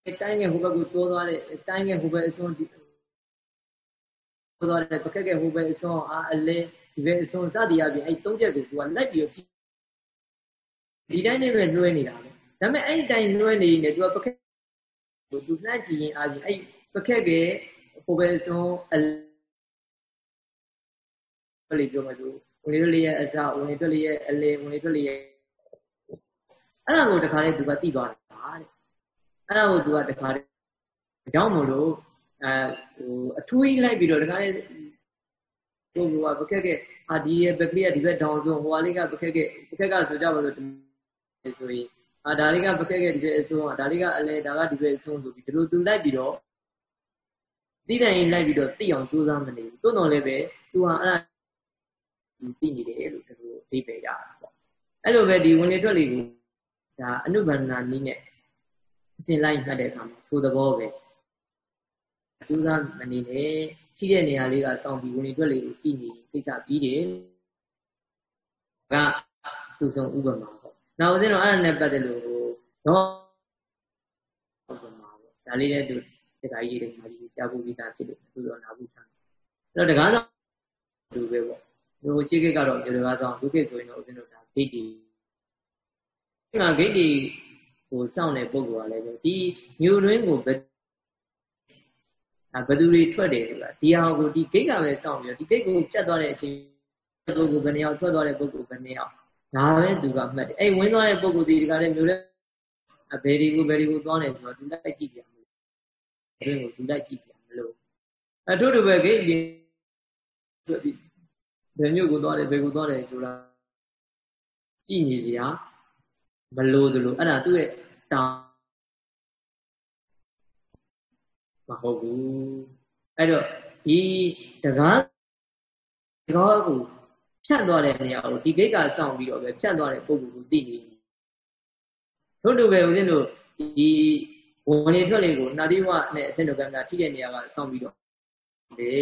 အဲတိုင်းငယ်ဟိုဘက်ကိုကျိုးသွားတဲ့တိုင်းငယ်ဟိုဘက်အစွန်းဒီကျိုးသွားတဲ့ပကက်ကဟိုဘက်အစွန်းအာအလဲဒီဘက်အစွန်းစသည်အပြင်အဲသုံးချက်ကိုသူကလိုက်ပြီးတော့ဒီတိုင်းနဲ့ပဲလွှဲနေတာပဲဒါပေမဲ့အဲ့ဒီတိုင်းလွှဲနေနေသူကပကက်ကိုသူနှမ်းကြည့်ရင်အပြင်အဲ့ပကက်ကဟိုဘက်အစွန်းအလဲပြောမှသူဝင်လေထွက်လေရဲ့အစဝင်လေထွက်လေရဲ့အလေဝင်လေထွက်လေရဲ့အဲ့ဒါကိုတခါလေးသူကသိသွားတာတဲ့ အဲ့ဒါကိုသူကတခါလေးအကြောင်းမလို့အဲဟိုအထူးကြီးလိုက်ပြီးတော့တခါလေးကိုကပကက်ကအာဒီရဲ့ဘက်ကလေးကဒီဘက်ဒေါင်ဆုံးဟိုဟာလေးကပကက်ကပကက်ကဆိုကြပါစို့ဆိုရင်အာဒါလေးကပကက်ကဒီဘက်အဆုံးဒါလေးကအလဲဒါကဒီဘက်အဆုံးဆိုပြီးဒီလိုသူလိုက်ပြီးတော့တိတိုင်လိုက်ပြီးတော့သိအောင်ကြိုးစားမနေဘူးတိုးတော်လည်းပဲသူဟာအဲ့ဒါသိနေတယ်လို့သူတို့အဓိပ္ပာယ်ရတာပေါ့အဲ့လိုပဲဒီဝင်လေထွက်လေကိုဒါအနုဘန္ဒနာနည်းနဲ့အ စဉ်လိုက်မှတ်တဲ့အခါမှာထိုသဘောပဲကြိုးစားမနေနဲ့ထိတဲ့နေရာလေးကစောင့်ပြီးဝင်လေထွက်လေကိုကြည့်နေကိစ္စပြီးတယ်ကသူဆုံးဥပမာပေါ့နောက်ဦးဇင်းတို့အဲ့ဒါနဲ့ပတ်သက်လို့တော့ဥပမာပေါ့ဒါလေးလည်းသူတခါကြီးတွေမှာကြီးကြားဖို့ပြီးသားဖြစ်လို့သူတော့နာဘူးထားအဲ့တော့တကားဆောင်လူပဲပေါ့ဟိုရှိခိတ်ကတော့မျိုးတကားဆောင်ဒုခိတ်ဆိုရင်တော့ဦးဇင်းတို့ဒါဂိတ်တီဒီမှာဂိတ်တီ ဟိုစောင့်တဲ့ပုံကလည်းပဲဒီမြို့တွင်းကိုဘယ်ဘယ်သူတွေထွက်တယ်ဆိုတာဒီဟာကိုဒီဂိတ်ကပဲစောင့်ပြီးတော့ဒီဂိတ်ကိုပြတ်သွားတဲ့အချိန်ပုဂ္ဂိုလ်ဘယ်နှယောက်ထွက်သွားတဲ့ပုဂ္ဂိုလ်ဘယ်နှယောက်ဒါပဲသူကမှတ်တယ်အဲ့ဝင်သွားတဲ့ပုဂ္ဂိုလ်ဒီကလည်းမျိုးလဲအဘယ်ဒီကိုဘယ်ဒီကိုသွားတယ်ဆိုတော့သူလိုက်ကြည့်ကြမလို့အဲ့ဒီကိုသူလိုက်ကြည့်ကြမလို့အထုတူပဲဂိတ်ပြင်ဘယ်မြို့ကိုသွားတယ်ဘယ်ကိုသွားတယ်ဆိုတာကြည့်နေကြရ မလို့တလို့အဲ့ဒါသူ့ရဲ့တောင်းမဟုတ်ဘူးအဲ့တော့ဒီတကားတကားကိုဖြတ်သွားတဲ့နေရာကိုဒီဂိတ်ကစောင့်ပြီးတော့ပဲဖြတ်သွားတဲ့ပုံကိုသိနေတို့တူပဲဦးဇင်းတို့ဒီဝင်လေထွက်လေကိုနာသီဝနဲ့အထက်တော်ကမြထိတဲ့နေရာကစောင့်ပြီးတော့လေ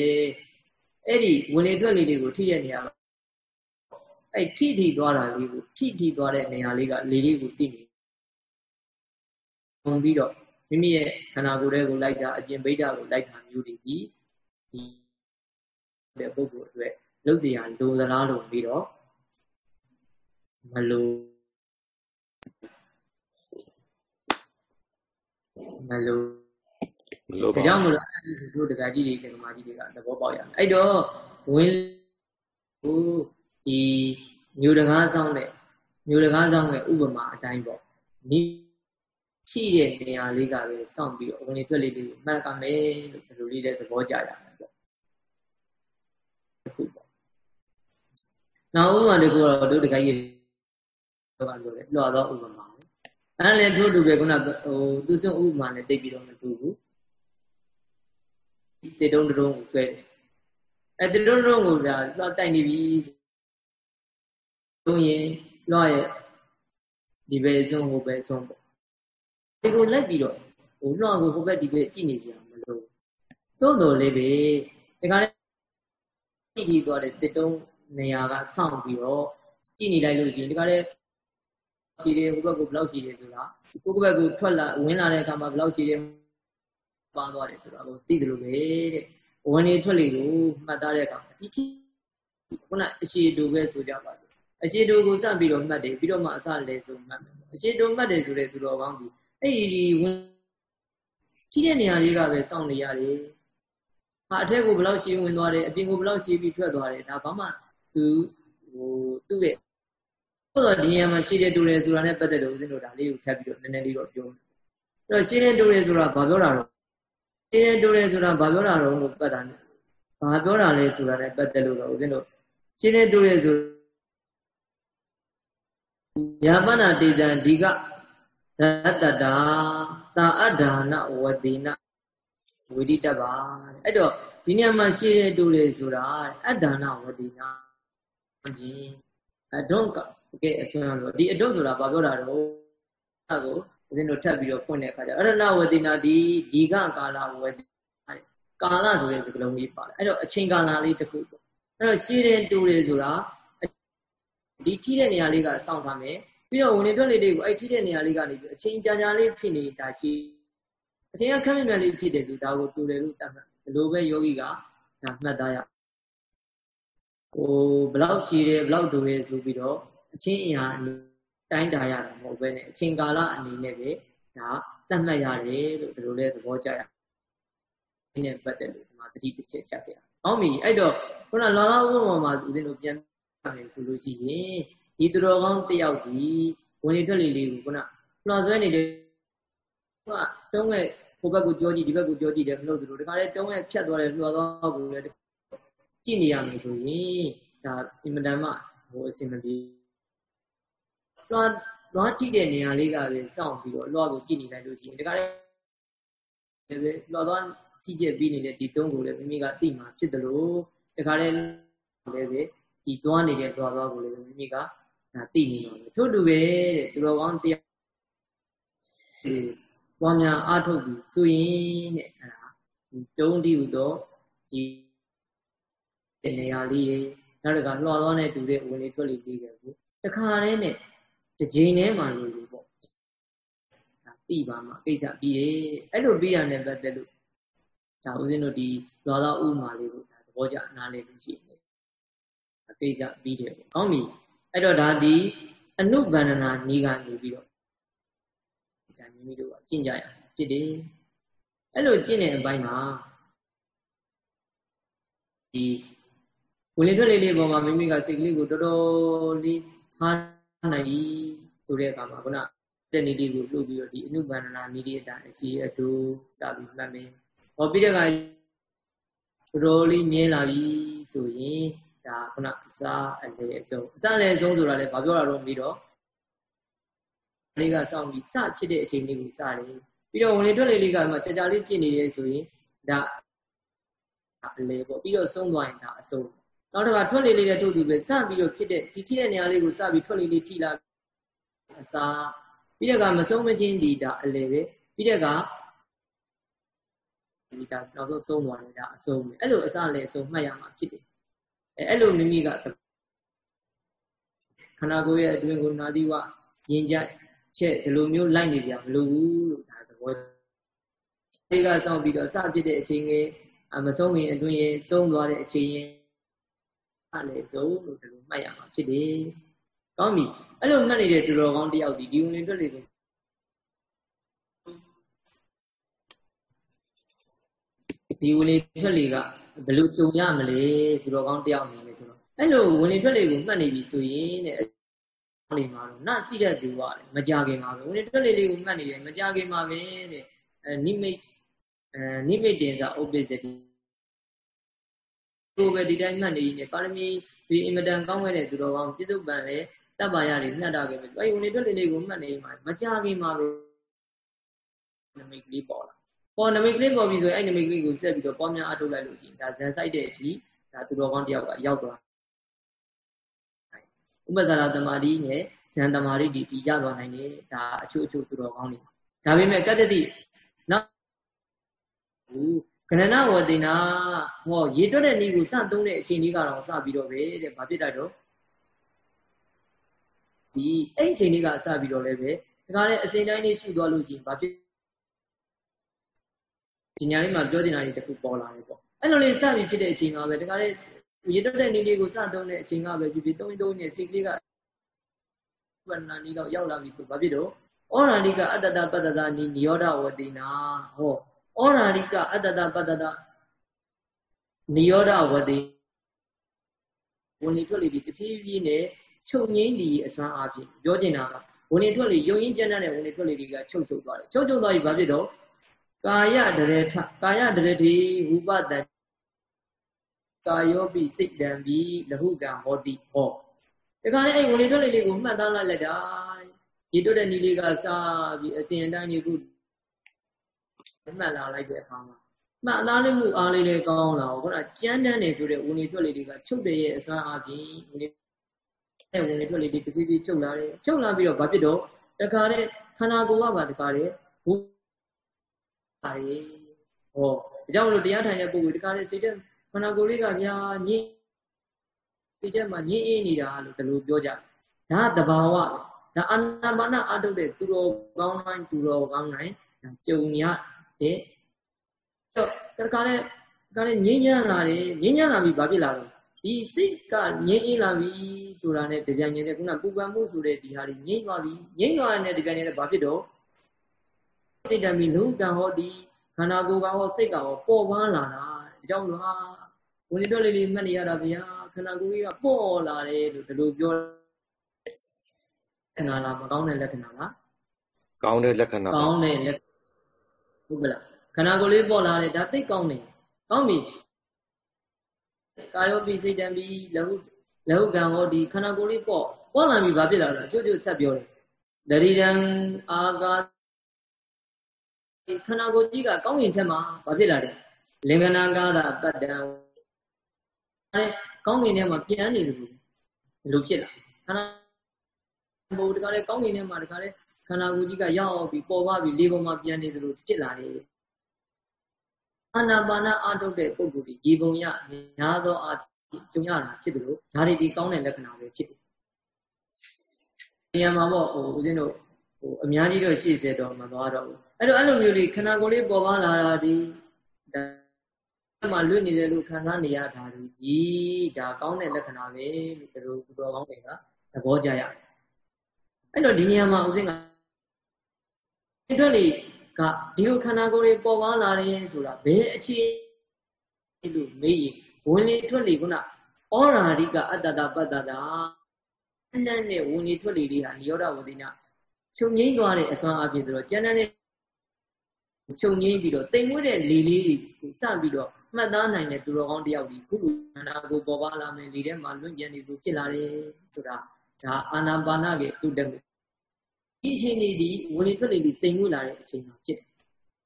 အဲ့ဒီဝင်လေထွက်လေတွေကိုထိတဲ့နေရာ အဲ့ထိထိသွားတာလေးကိုထိထိသွားတဲ့နေရာလေးကလေလေးကိုသိနေပုံပြီးတော့မိမိရဲ့ခန္ဓာကိုယ်ထဲကိုလိုက်တာအပြင်ဗိဒ္ဓကိုလိုက်တာမျိုးတွေဒီဒီတဲ့ပုဂ္ဂိုလ်အတွက်လုပ်စီရလိုသလားလို့ပြီးတော့မလိုမလိုမလိုပါဒါကြောင့်မလို့တို့တကကြီးတွေကဓမ္မကြီးတွေကသဘောပေါက်ရမယ်အဲ့တော့ဝင်ဟို ဒီမျိုးတကားဆောင်တဲ့မျိုးတကားဆောင်တဲ့ဥပမာအတိုင်းပေါ့နိရှိတဲ့နေရာလေးကပဲစောင့်ပြီးတော့ဝင်လေထွက်လေလေးကိုမှတ်ကမယ်လို့ဒီလိုလေးတဲ့သဘောကြရမယ်ပေါ့အခုပေါ့နောက်ဥပမာတကူတော့တို့တကကြီးတော့ကလို့လေလွှာတော့ဥပမာအဲ့လည်းထို့တူပဲခုနဟိုသူစွန့်ဥပမာနဲ့တိတ်ပြီးတော့မတူဘူးတေတုံးတုံးကိုဆွဲတယ်အဲတေတုံးတုံးကိုဒါလွှတ်တိုက်နေပြီဆို ရင်လွှတ်ရဲ့ဒီဘက်ဆုံးဟိုဘက်ဆုံးပေါ့ဒီကိုလိုက်ပြီးတော့ဟိုလွှာကိုဟိုဘက်ဒီဘက်ကြည့်နေစရာမလိုသို့တော်လေးပဲဒီကနေ့ကြည့်ကြည့်သွားတဲ့တစ်တုံးနေရာကစောင့်ပြီးတော့ကြည့်နေလိုက်လို့ရှိရင်ဒီကနေ့ရှိတယ်ဟိုဘက်ကိုဘယ်လောက်ရှိတယ်ဆိုတာကိုယ့်ဘက်ကိုထွက်လာဝင်လာတဲ့အခါမှာဘယ်လောက်ရှိတယ်ပန်းသွားတယ်ဆိုတာကိုသိတယ်လို့ပဲတဲ့ဝင်နေထွက်လေကိုမှတ်သားတဲ့အခါဒီတိခုနအရှိတူပဲဆိုကြပါစို့ အရှိတူကိုစပြီးတော့မှတ်တယ်ပြီးတော့မှအစလဲဆိုမှတ်တယ်အရှိတူမှတ်တယ်ဆိုတဲ့သူတော်ကောင်းဒီအဲ့ဒီဝင်ထိတဲ့နေရာလေးကပဲစောင့်နေရတယ်ဟာအထက်ကိုဘယ်လောက်ရှည်ဝင်သွားတယ်အပြင်ကိုဘယ်လောက်ရှည်ပြီးထွက်သွားတယ်ဒါဘာမှသူဟိုသူ့ရဲ့ဆိုတော့ဒီနေရာမှာရှည်တယ်တူတယ်ဆိုတာနဲ့ပတ်သက်လို့ဦးဇင်းတို့ဒါလေးကိုထပ်ပြီးတော့နည်းနည်းလေးတော့ပြောမယ်အဲ့တော့ရှည်တယ်တူတယ်ဆိုတာဘာပြောတာလဲရှည်တယ်တူတယ်ဆိုတာဘာပြောတာတော့လို့ပတ်တာနဲ့ဘာပြောတာလဲဆိုတာနဲ့ပတ်သက်လို့တော့ဦးဇင်းတို့ရှင်းနေတူရဲဆို ယာပနာတေတံဒီကရတ္တတာတာအဒ္ဒါနဝတိနဝိတိတပါအဲ့တော့ဒီနေရာမှာရှင်းနေတူရဲဆိုတာအဒ္ဒါနဝတိနကြီးအဒုံကကဲအစွမ်းဆိုဒီအဒုံဆိုတာဘာပြောတာတော့အဲ့ကိုဦးဇင်းတို့ထပ်ပြီးတော့ဖွင့်တဲ့အခါကျအရဏဝတိနာဒီဒီကကာလဝတိကာလဆိုတဲ့စကားလုံးလေးပါတယ်အဲ့တော့အချိန်ကာလလေးတစ်ခုပေါ့အဲ့တော့ရှည်တယ်တူတယ်ဆိုတာ ဒီထိတဲ့နေရာလေးကစောင့်ထားမယ်ပြီးတော့ဝင်နေတွက်လေးလေးကိုအဲ့ထိတဲ့နေရာလေးကနေပြီးအချိန်ကြာကြာလေးဖြစ်နေတာရှိအချိန်ကခက်မြမြလေးဖြစ်တယ်ဆိုဒါကိုတူတယ်လို့တတ်မှတ်ဘလို့ပဲယောဂီကဒါမှတ်သားရဟိုဘလောက်ရှည်တယ်ဘလောက်တူတယ်ဆိုပြီးတော့အချင်းအရာတိုင်းတာရတာမဟုတ်ဘဲနဲ့အချိန်ကာလအနေနဲ့ပဲဒါတတ်မှတ်ရတယ်လို့ဒီလိုလဲသဘောကျရဒီနဲ့ပတ်သက်လို့ဒီမှာသတိတစ်ချက်ချက်ပြ။ဟုတ်ပြီအဲ့တော့ခုနလာလာဥပမာမှာဦးဇင်းတို့ပြန် ပြမယ်ဆိုလို့ရှိရင်ဒီသူတော်ကောင်းတယောက်ဒီဝင်လေထွက်လေလေးကိုခုနလွှဆွဲနေတဲ့ကတုံးရဲ့ဟိုဘက်ကိုကြောကြည့်ဒီဘက်ကိုကြောကြည့်တယ်မလို့သူတို့တခါလေတုံးရဲ့ဖြတ်သွားတယ်လွှသွားကိုလည်းကြည့်နေရမယ်ဆိုရင်ဒါအင်မတန်မှဟိုအဆင်မပြေလွှသွားကြည့်တဲ့နေရာလေးကပဲစောင့်ပြီးတော့လွှကိုကြည့်နေလိုက်လို့ရှိရင်တခါလေပဲလွှသွားကြည့်ချက်ပြီးနေတဲ့ဒီတုံးကိုလည်းမိမိကသိမှာဖြစ်တယ်လို့တခါလေလည်းပဲ ဒီသွားနေတဲ့သွားသွားကိုလည်းမိမိကဒါသိနေတော့တယ်ထို့တူပဲတဲ့သူတော်ကောင်းတရားဒီပွားများအားထုတ်ပြီးဆိုရင်တဲ့အဲ့ဒါတုံးတိဟုတော့ဒီနေရာလေးရေနောက်တကလွှာသွားနဲ့တူတဲ့ဝင်လေထွက်လေလေးတွေကိုတခါတည်းနဲ့တစ်ချိန်တည်းမှလို့လို့ပေါ့ဒါသိပါမှာကိစ္စပြီးရဲ့အဲ့လိုပြီးရတဲ့ပတ်သက်လို့ဒါဦးဇင်းတို့ဒီလွာသောဥမာလေးကိုဒါသဘောကျနားလည်လို့ရှိနေ အကိစ္စပြီးတယ်ပေါ့ကောင်းပြီအဲ့တော့ဒါဒီအနုဗန္ဒနာနီးကနေပြီးတော့ဒါမိမိတို့ကကျင့်ကြရဖြစ်တယ်အဲ့လိုကျင့်တဲ့အပိုင်းမှာဒီဝင်လေထွက်လေလေးပေါ်မှာမိမိကစိတ်ကလေးကိုတော်တော်လေးထားနိုင်ပြီဆိုတဲ့အခါမှာခုနတဲ့နေလေးကိုလှုပ်ပြီးတော့ဒီအနုဗန္ဒနာနီးလေးအတိုင်းအစီအတူစပြီးမှတ်မယ်ဟောပြီးတဲ့အခါတော်လေးမြင်လာပြီဆိုရင် ဒါခုနအစားအလေအဆုံးအစားအလေအဆုံးဆိုတာလည်းဘာပြောတာတော့ပြီးတော့လေးကစောင့်ပြီးစဖြစ်တဲ့အချိန်လေးကိုစတယ်ပြီးတော့ဝင်လေထွက်လေလေးကမှကြာကြာလေးပြင့်နေရဲဆိုရင်ဒါအလေပေါ့ပြီးတော့ဆုံးသွားရင်ဒါအဆုံးနောက်တစ်ခါထွက်လေလေးနဲ့ထို့သူပဲစပြီးတော့ဖြစ်တဲ့ဒီထိတဲ့နေရာလေးကိုစပြီးထွက်လေလေးထိလာအစားပြီးတဲ့ကမဆုံးမချင်းဒီဒါအလေပဲပြီးတဲ့ကဒီဒါနောက်ဆုံးဆုံးသွားတယ်ဒါအဆုံးပဲအဲ့လိုအစလည်းအဆုံးမှတ်ရမှာဖြစ်တယ် အဲအဲ့လိုမိမိကခန္ဓာကိုယ်ရဲ့အတွင်းကိုနာသီဝရင်ကြချက်ဒီလိုမျိုးလိုက်နေကြမလို့ဘူးလို့ဒါသဘောဒီကဆောင်ပြီးတော့စဖြစ်တဲ့အချိန်ကြီးမဆုံးရင်အတွင်းရင်ဆုံးသွားတဲ့အချိန်ရင်အဲ့လေဆုံးလို့ဒီလိုမှတ်ရမှာဖြစ်တယ်ကောင်းပြီအဲ့လိုမှတ်နေတဲ့သူတော်ကောင်းတယောက်ဒီဒီဝင်တွေတွေကိုဒီဝင်လေထွက်လေက ဘယ်လိုကြုံရမလဲသူတော်ကောင်းတယောက်အနေနဲ့ဆိုတော့အဲ့လိုဝင်လေထွက်လေကိုမှတ်နေပြီဆိုရင်တဲ့နေမှာတော့နစီတဲ့သူကလည်းမကြခင်မှာပဲဝင်လေထွက်လေလေးကိုမှတ်နေတယ်မကြခင်မှာပဲတဲ့အဲနိမိတ်အဲနိမိတ်တင်စာ opposite ကိုပဲဒီတိုင်းမှတ်နေရင်ပါရမီဒီအင်မတန်ကောင်းခဲ့တဲ့သူတော်ကောင်းပြစ္ဆုတ်ပံလည်းတပ်ပါရတွေညှတ်တာခဲ့ပြီအဲ့ဝင်လေထွက်လေလေးကိုမှတ်နေမှာမကြခင်မှာပဲနိမိတ်လေးပေါ်လာ ပေါ်နမိတ်ကလေးပေါ်ပြီဆိုရင်အဲ့နမိတ်ကလေးကိုဆက်ပြီးတော့ပေါ်များအထုတ်လိုက်လို့ရှိရင်ဒါဇန်ဆိုင်တဲ့အထိဒါသူတော်ကောင်းတယောက်ကရောက်သွားဥပ္ပဇာရသမာဓိနဲ့ဇန်တမာရိဒီဒီရသွားနိုင်တယ်ဒါအချို့အချို့သူတော်ကောင်းတွေဒါပေမဲ့ကတ္တတိနောက်ကရဏဝတိနာဟောရေတွက်တဲ့နည်းကိုစသုံးတဲ့အချိန်လေးကတော့စပြီးတော့ပဲတဲ့ဘာဖြစ်တာတော့ဒီအဲ့အချိန်လေးကစပြီးတော့လည်းပဲဒါကြတဲ့အချိန်တိုင်းလေးရှုသွားလို့ရှိရင်ဘာဖြစ် ဒီညာလေးမှာပြောတင်တာတွေတခုပေါ်လာတယ်ပေါ့အဲ့လိုလေးစပြီးဖြစ်တဲ့အချိန်ကပဲဒါကြတဲ့ရေတွက်တဲ့နည်းလေးကိုစသုံးတဲ့အချိန်ကပဲဖြစ်ဖြစ်သုံးသုံးနဲ့စိတ်ကလေးကဝဏ္ဏနီးတော့ရောက်လာပြီဆိုဘာဖြစ်တော့ဩရာဏိကအတ္တတပတ္တတာနိနိရောဓဝတိနာဟောဩရာဏိကအတ္တတပတ္တတာနိရောဓဝတိဝင်လေထွက်လေဒီတဖြည်းဖြည်းနဲ့ချုပ်ငိမ့်ဒီအစွမ်းအဖြစ်ပြောချင်တာကဝင်လေထွက်လေယုံရင်းကျမ်းတဲ့ဝင်လေထွက်လေတွေကချုပ်ချုပ်သွားတယ်ချုပ်ချုပ်သွားပြီဘာဖြစ်တော့ ကာယတရေထကာယတရေတိဝုပတ္တကာယောပိစိတ်တံပိလဟုကံဟောတိဟောဒီကနေ့အဲ့ဝင်လေထွက်လေလေးကိုမှတ်သားလိုက်လိုက်တာရေတွက်တဲ့နီးလေးကစပြီးအစဉ်အတိုင်းဒီခုမှတ်လာလိုက်တဲ့အခါမှာမှတ်သားလေးမှုအားလေးလေးကောင်းလာတော့ခုနကြမ်းတမ်းနေဆိုတဲ့ဝင်လေထွက်လေတွေကချုပ်တဲ့ရဲ့အစွမ်းအပြင်ဝင်လေတဲ့ဝင်လေထွက်လေတွေတဖြည်းဖြည်းချုပ်လာတယ်ချုပ်လာပြီးတော့ဘာဖြစ်တော့တခါတဲ့ခန္ဓာကိုယ်ကပါတခါတဲ့ ဘူးပါလေဟောဒါကြောင့်မလို့တရားထိုင်တဲ့ပုဂ္ဂိုလ်တခါတဲ့စိတ်တဲ့ခန္ဓာကိုယ်လေးကဗျာညင်းစိတ်ထဲမှာညင်းအေးနေတာလို့ဒီလိုပြောကြဒါကတဘာဝဒါအာနာပါနအထုတ်တဲ့သူတော်ကောင်းတိုင်းသူတော်ကောင်းတိုင်းဒါကြုံရတဲ့တော့တခါနဲ့တခါနဲ့ငြိမ်းချမ်းလာတယ်ငြိမ်းချမ်းလာပြီဘာဖြစ်လာလဲဒီစိတ်ကငြိမ်းအေးလာပြီဆိုတာနဲ့တပြိုင်နက်တည်းခုနပူပန်မှုဆိုတဲ့ဒီဟာတွေငြိမ်းသွားပြီငြိမ်းသွားတဲ့တပြိုင်နက်တည်းဘာဖြစ်တော့ စိတ်တံမီလုံကံဟောဒီခန္ဓာကိုယ်ကဟောစိတ်ကဟောပေါ်ပါလာတာဒါကြောင့်လို့ဟာဝင်လေတော့လေးလေးမှတ်နေရတာဗျာခန္ဓာကိုယ်ကြီးကပေါ်လာတယ်လို့ဒီလိုပြောခဏလားမကောင်းတဲ့လက္ခဏာလားကောင်းတဲ့လက္ခဏာကောင်းတဲ့လက္ခဏာဟုတ်ကလားခန္ဓာကိုယ်လေးပေါ်လာတယ်ဒါသိကောင်းတယ်ကောင်းပြီကာယောပိစိတ်တံပိလဟုလဟုကံဟောဒီခန္ဓာကိုယ်လေးပေါ့ပေါ်လာပြီဘာဖြစ်လာလဲကျွတ်ကျွတ်ဆက်ပြောတယ်ဒရိရံအာဂါ ခန္ဓာကိုယ်ကြီးကကောင်းရင်ချက်မှာဘာဖြစ်လာလဲလင်္ကနာကာရပတ္တံအဲကောင်းကင်ထဲမှာပြန်နေတယ်လို့လို့ဖြစ်လာခန္ဓာဘုံတကားလေကောင်းကင်ထဲမှာတကားလေခန္ဓာကိုယ်ကြီးကရောက်ပြီးပေါ်ပါပြီးလေပေါ်မှာပြန်နေတယ်လို့ဖြစ်လာတယ်အာနာပါနအာထုတ်တဲ့ပုံကိုယ်ဒီရေပုံရများသောအားဖြင့်ကြုံရတာဖြစ်တယ်လို့ဒါတွေဒီကောင်းတဲ့လက္ခဏာပဲဖြစ်တယ်။ဉာဏ်မှာပေါ့ဟိုဦးဇင်းတို့ဟိုအများကြီးတော့ရှေ့စေတော့မသွားတော့ဘူး။ အဲ့တော့အဲ့လိုမျိုးလေးခန္ဓာကိုယ်လေးပေါ်ပါလာတာဒီဒါမှလွတ်နေတယ်လို့ခံစားနေရတာဒီဒါကောင်းတဲ့လက္ခဏာပဲလို့ဒီလိုသူတော်ကောင်းတွေကသဘောကျရတယ်။အဲ့တော့ဒီနေရာမှာဦးဇင်းကအတွက်လေကဒီလိုခန္ဓာကိုယ်တွေပေါ်ပါလာတယ်ဆိုတာဘယ်အခြေလို့မေးရင်ဝင်လေထွက်လေခုနဩရာရိကအတ္တတပတ္တတာအနတ်နဲ့ဝင်လေထွက်လေတွေဟာနိရောဓဝတိနာချုပ်ငိမ့်သွားတဲ့အစွမ်းအဖြစ်ဆိုတော့ကျန်တဲ့ ချုပ်ငိမ့်ပြီးတော့တိမ်မွေးတဲ့လေလေးတွေကိုစပြီးတော့မှတ်သားနိုင်တဲ့သူတော်ကောင်းတယောက်ဒီခုလိုခန္ဓာကိုယ်ပေါ်ပါလာမယ်လေထဲမှာလွင့်ကျန်နေလို့ဖြစ်လာတယ်ဆိုတာဒါအာနာပါနကတုတ္တမှုဒီအချိန်လေးဒီဝင်လေထွက်လေတွေတိမ်မွေးလာတဲ့အချိန်မှာဖြစ်တယ်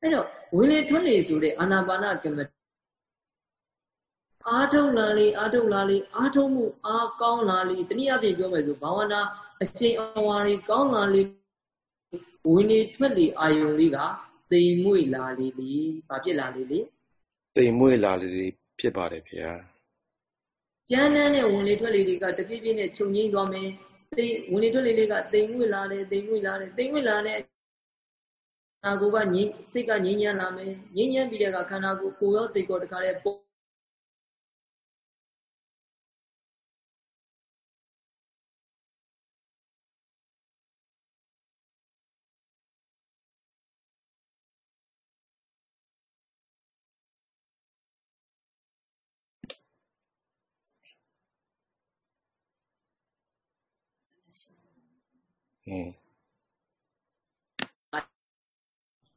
အဲ့တော့ဝင်လေထွက်လေဆိုတဲ့အာနာပါနကမ္မအာထုံလာလေအာထုံလာလေအာထုံမှုအာကောင်းလာလေတနည်းအားဖြင့်ပြောမယ်ဆိုဘာဝနာအချိန်အဝါတွေကောင်းလာလေဝင်လေထွက်လေအာယုံလေးက တိမ်မွေ့လာလေလေဘာဖြစ်လာလေလေတိမ်မွေ့လာလေဖြစ်ပါတယ်ဗျာကျန်းတန်းတဲ့ဝင်လေထွက်လေတွေကတပြည့်ပြည့်နဲ့ခြုံငိမ့်သွားမယ်တိမ်ဝင်လေထွက်လေလေးကတိမ်မွေ့လာတယ်တိမ်မွေ့လာတယ်တိမ်မွေ့လာတဲ့ခန္ဓာကိုယ်ကငြိစိတ်ကငြိမ်းချမ်းလာမယ်ငြိမ်းချမ်းပြီးတဲ့အခါခန္ဓာကိုယ်ကိုယ်ရောစိတ်ကောတခါတည်းပုံ ဟင်း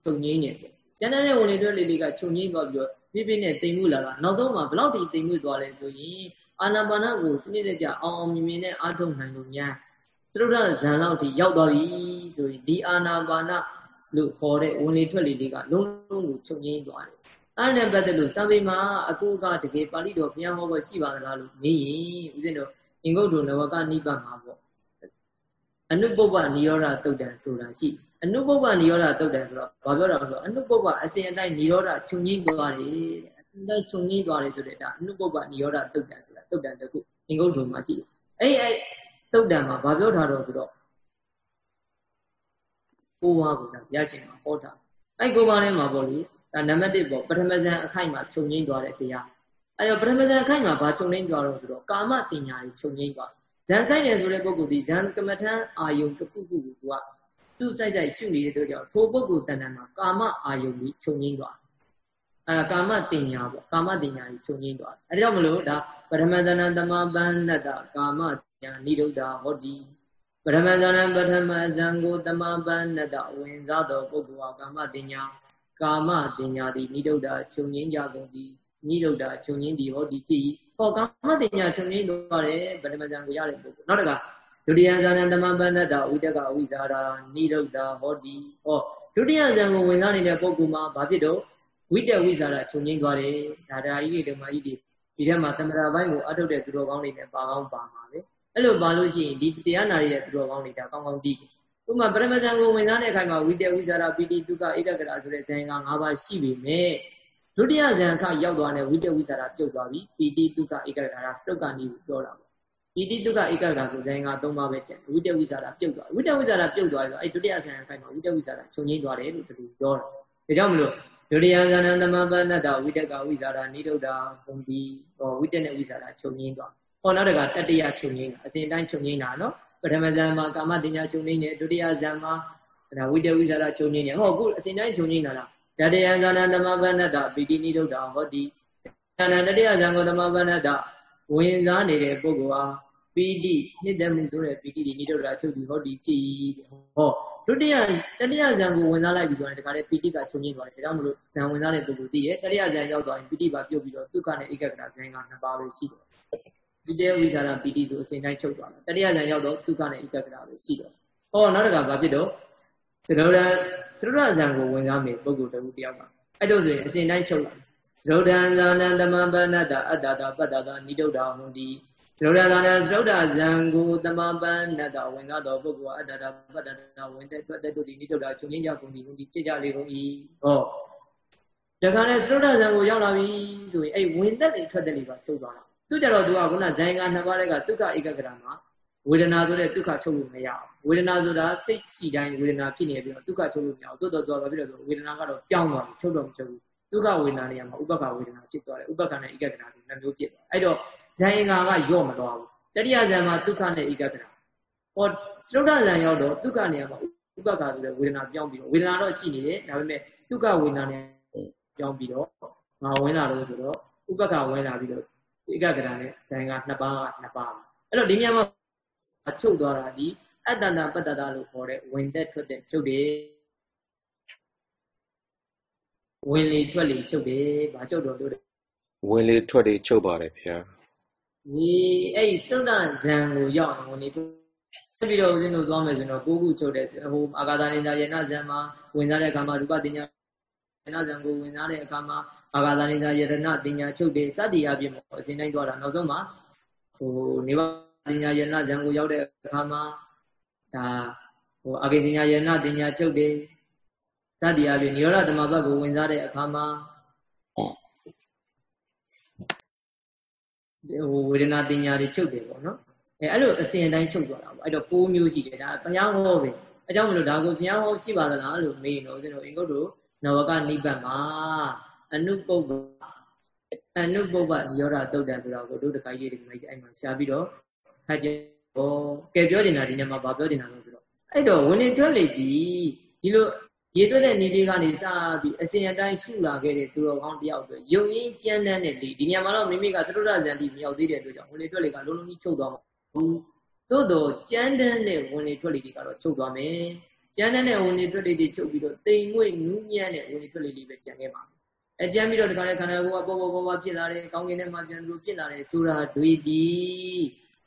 ချုပ်ငိမ့်နေတယ်ကျန်တဲ့ဝင်တွေအတွက်လေးလေးကချုပ်ငိမ့်သွားပြီးတော့ပြပြနဲ့တိမ်မှုလာတာနောက်ဆုံးမှာဘလောက်ထိတိမ်မှုသွားလဲဆိုရင်အာနာပါနကိုစနစ်တကျအောင်အောင်မြင်မြင်နဲ့အားထုတ်နိုင်လို့များသရုဒ္ဓဇံလောက်ထိရောက်သွားပြီဆိုရင်ဒီအာနာပါနလို့ခေါ်တဲ့ဝင်လေထွက်လေလေးကလုံးလုံးကိုချုပ်ငိမ့်သွားတယ်အဲ့ဒါပတ်သက်လို့စာပေမှာအကူကတကယ်ပါဠိတော်ဘုရားဟောဖို့ရှိပါသလားလို့မေးရင်ဦးဇင်းတို့အင်္ဂုတ္တနဝကနိဗ္ဗာန်မှာပေါ့ အနုပုပ္ပနိရောဓတုတ်တံဆိုတာရှိအနုပုပ္ပနိရောဓတုတ်တံဆိုတော့ဘာပြောတာလဲဆိုတော့အနုပုပ္ပအစဉ်အတိုင်းနိရောဓချုပ်ငင်းသွားတယ်တဲ့အစဉ်တိုင်းချုပ်ငင်းသွားတယ်ဆိုတဲ့ဒါအနုပုပ္ပနိရောဓတုတ်တံဆိုတာတုတ်တံတခုအင်္ဂုတ္ထုမှာရှိတယ်အဲ့အဲ့တုတ်တံမှာဘာပြောထားတော့ဆိုတော့ကိုးဝါးကိုဒါရရှင်မှာဟောတာအဲ့ကိုးဝါးထဲမှာပေါ့လေဒါနံပါတ်1ပေါ့ပထမဇန်အခိုက်မှာချုပ်ငင်းသွားတဲ့တရားအဲ့တော့ပထမဇန်အခိုက်မှာဘာချုပ်ငင်းသွားတော့ဆိုတော့ကာမတင်ညာတွေချုပ်ငင်းသွား ဇန်ဆိုင်တယ်ဆိုတဲ့ပုဂ္ဂိုလ်ဒီဇန်ကမ္မထံအာယုံတစ်ခုခုကိုသူကသူ့စိုက်စိုက်ရှုနေတဲ့အတွက်ကြောင့်ထိုပုဂ္ဂိုလ်တဏ္ဍာမှာကာမအာယုံကြီးချုပ်ငင်းသွားအဲဒါကာမတင်ညာပေါ့ကာမတင်ညာကြီးချုပ်ငင်းသွားအဲဒါကြောင့်မလို့ဒါပရမတဏသမပန္နတကာမတင်ညာနိရုဒ္ဓဟောတိပရမတဏပထမဇံကိုတမပန္နတဝင်စားသောပုဂ္ဂိုလ်ဟာကာမတင်ညာကာမတင်ညာသည်နိရုဒ္ဓချုပ်ငင်းကြကုန်သည် နိရုဒ္ဓချုပ်ငင်းသည်ဟောတိဖြစ်၏ဟောကာမတင်ညာချုပ်ငင်းသွားတယ်ပထမဇံကိုရတဲ့ပုဂ္ဂိုလ်နောက်တကဒုတိယဇာနတမပန္နတဝိတကဝိဇာရာနိရုဒ္ဓဟောတိဟောဒုတိယဇံကိုဝင်စားနေတဲ့ပုဂ္ဂိုလ်မှာဘာဖြစ်တော့ဝိတဝိဇာရာချုပ်ငင်းသွားတယ်ဒါဒါကြီးတွေဓမ္မကြီးတွေဒီထဲမှာသမရာပိုင်းကိုအထုတ်တဲ့သူတော်ကောင်းတွေနဲ့ပါကောင်းပါမှာပဲအဲ့လိုပါလို့ရှိရင်ဒီတရားနာရတဲ့သူတော်ကောင်းတွေဒါကောင်းကောင်းတည်ဥပမာပရမဇန်ကိုဝင်စားတဲ့အခါမှာဝိတဝိဇာရာပိတိတုကဧကဂရဆိုတဲ့ဇန်က၅ပါးရှိပြီမဲ့ ဒုတိယဇန်အခရောက်သွားတဲ့ဝိတဝိဇာရာပြုတ်သွားပြီပိတိတုကဧကဂရစတုကနီကိုပြောတာပေါ့ပိတိတုကဧကဂရဆိုဇန်က၃ပါးပဲကျန်ဝိတဝိဇာရာပြုတ်သွားဝိတဝိဇာရာပြုတ်သွားဆိုအဲ့ဒုတိယဇန်အခါမှာဝိတဝိဇာရာချုပ်ငင်းသွားတယ်လို့တူပြောတာဒါကြောင့်မလို့ဒုတိယဇာနသမပန္နတဝိတကဝိဇာရာနိဒုဒ္ဒဘုံဒီဟောဝိတနဲ့ဝိဇာရာချုပ်ငင်းသွားဟောနောက်တကတတိယချုပ်ငင်းတာအစဉ်တိုင်းချုပ်ငင်းတာနော်ပထမဇန်မှာကာမတင်ညာချုပ်ငင်းတယ်ဒုတိယဇန်မှာဒါဝိတဝိဇာရာချုပ်ငင်းတယ်ဟောအခုအစဉ်တိုင်းချုပ်ငင်းတာလား တတိယဇာနသမပန္နတပိတိနိဒုဒ္ဒဟောဒီဇာနတတိယဇန်ကိုသမပန္နတဝင်စားနေတဲ့ပုဂ္ဂိုလ်ဟာပီတိနှစ်သက်မှုဆိုတဲ့ပီတိဒီနိဒုဒ္ဒချုပ်ဒီဟောဒီဖြစ်ဟောဒုတိယတတိယဇံကိုဝင်စားလိုက်ပြီဆိုရင်ဒီကနေ့ပီတိကချုပ်ငင်းသွားတယ်ဒါကြောင့်မလို့ဇံဝင်စားတဲ့ပုဂ္ဂိုလ်သိရဲ့တတိယဇံရောက်သွားရင်ပီတိပါပြုတ်ပြီးတော့ဒုက္ခနဲ့ဧကဂရဇံကနှစ်ပါးပဲရှိတယ်ဒီတေဝိဇာရပီတိဆိုအစဉ်တိုင်းချုပ်သွားတယ်တတိယဇံရောက်တော့ဒုက္ခနဲ့ဧကဂရပဲရှိတော့ဟောနောက်တစ်ခါဘာဖြစ်တော့ သရုဒ္ဓသရုဒ္ဓဇံကိုဝင်စားမယ်ပုဂ္ဂိုလ်တစ်ခုတယောက်ကအဲ့တော့ဆိုရင်အစဉ်တိုင်းချုပ်လာသရုဒ္ဓံဇာနံသမပန္နတအတ္တတာပတ္တတာနိဒုဒ္ဓဟွန်တိသရုဒ္ဓသာနသရုဒ္ဓဇံကိုတမပန္နတဝင်ကားသောပုဂ္ဂိုလ်အတ္တတာပတ္တတာဝင်တဲ့ထွက်တဲ့တို့ဒီနိဒုဒ္ဓချုပ်ငင်းကြကုန်ဒီကုန်ဒီဖြစ်ကြလေကုန်၏ဟောတခါနဲ့သရုဒ္ဓဇံကိုရောက်လာပြီဆိုရင်အဲ့ဝင်သက်တွေထွက်တဲ့တွေပါချုပ်သွားတာသူကြတော့သူကခုနဇိုင်ကနှစ်ပါးတည်းကဒုက္ခဧကဂရမှာ ဝေဒနာဆိုတဲ့ဒုက္ခချုပ်လို့မရအောင်ဝေဒနာဆိုတာစိတ်ရှိတိုင်းဝေဒနာဖြစ်နေပြီးတော့ဒုက္ခချုပ်လို့မရအောင်တိုးတော်တော်ဘာဖြစ်လို့ဆိုဝေဒနာကတော့ပြောင်းသွားပြီချုပ်တော့မချုပ်ဘူးဒုက္ခဝေဒနာနေရာမှာဥပက္ခဝေဒနာဖြစ်သွားတယ်ဥပက္ခနဲ့ဧကဂရတွေနှစ်မျိုးဖြစ်သွားအဲ့တော့ဇိုင်ကကယော့မသွားဘူးတတိယဇံမှာဒုက္ခနဲ့ဧကဂရဟောသရုဒ္ဓဇံရောက်တော့ဒုက္ခနေရာမှာဥပက္ခဆိုတဲ့ဝေဒနာပြောင်းပြီးတော့ဝေဒနာတော့ရှိနေတယ်ဒါပေမဲ့ဒုက္ခဝေဒနာနဲ့ပြောင်းပြီးတော့ငါဝင်လာလို့ဆိုတော့ဥပက္ခဝင်လာပြီးတော့ဧကဂရနဲ့ဇံကနှစ်ပါးကနှစ်ပါးအဲ့တော့ဒီနေရာမှာ ချုပ်သွားတာဒီအတ္တနာပတ္တတာလို့ခေါ်တဲ့ဝင်သက်ထွက်တဲ့ချုပ်တယ်ဝင်လေထွက်လေချုပ်တယ်။ဘာချုပ်တော့လို့လဲဝင်လေထွက်လေချုပ်ပါတယ်ဗျာ။ဒီအဲ့ဒီသုဒ္ဓဇံကိုရောက်အောင်ဝင်လေထွက်ဆက်ပြီးတော့ဦးဇင်းတို့သွားမယ်ဆိုရင်တော့ကိုးခုချုပ်တယ်ဟိုအာဂါသနိဇာယေနဇံမှာဝင်စားတဲ့အခါမှာရူပတင်ညာယေနဇံကိုဝင်စားတဲ့အခါမှာအာဂါသနိဇာယေရဏတင်ညာချုပ်တယ်စသည်အပြင်ပေါ့အစဉ်တိုင်းသွားတာနောက်ဆုံးမှာဟိုနေပါတင် ညာယေနဇံကိုရောက်တဲ့အခါမှာဒါဟိုအာဂေတင်ညာယေနတင်ညာချုပ်တယ်တတ္တိအပြင်နိရောဓသမဘတ်ကိုဝင်စားတဲ့အခါမှာဟိုဝေဒနာတင်ညာတွေချုပ်တယ်ပေါ့နော်အဲအဲ့လိုအစဉ်အတိုင်းချုပ်သွားတာပေါ့အဲ့တော့၉မျိုးရှိတယ်ဒါဘုရားဟောပဲအဲကြောင့်မလို့ဒါကိုဘုရားဟောရှိပါသလားလို့မေးရင်တော့ဦးဇင်းတို့အင်္ဂုတ္တနဝကနိဗ္ဗာန်မှာအနုပုပ္ပအနုပုပ္ပနိရောဓတုတ်တံဆိုတာကိုတို့တခါရေးတယ်မိုက်အဲ့မှာရှားပြီးတော့ ခါကြဟောကဲပြောနေတာဒီနေ့မှာဗာပြောနေတာလို့ဆိုတော့အဲ့တော့ဝင်လေတွက်လေကြီးဒီလိုရေတွက်တဲ့နေလေးကနေစပြီးအစဉ်အတိုင်းရှုလာခဲ့တဲ့သူတော်ကောင်းတယောက်အတွက်ယုံရင်းကြမ်းတမ်းတဲ့လေဒီညမှာတော့မိမိကသရုဒ္ဓဇန်တိမရောက်သေးတဲ့အတွက်ကြောင့်ဝင်လေတွက်လေကလုံးလုံးကြီးချုပ်သွားမှာဘူးသို့တော့ကြမ်းတမ်းတဲ့ဝင်လေတွက်လေတွေကတော့ချုပ်သွားမယ်ကြမ်းတမ်းတဲ့ဝင်လေတွက်လေတွေချုပ်ပြီးတော့တိမ်ငွေ့နူးညံ့တဲ့ဝင်လေတွက်လေလေးပဲကြံခဲ့ပါအဲကြမ်းပြီးတော့ဒီကနေ့ခန္ဓာကိုယ်ကပေါ်ပေါ်ပေါ်ပေါ်ဖြစ်လာတယ်ကောင်းကင်ထဲမှာပြန်သူဖြစ်လာတယ်ဆိုတာတွေးပြီး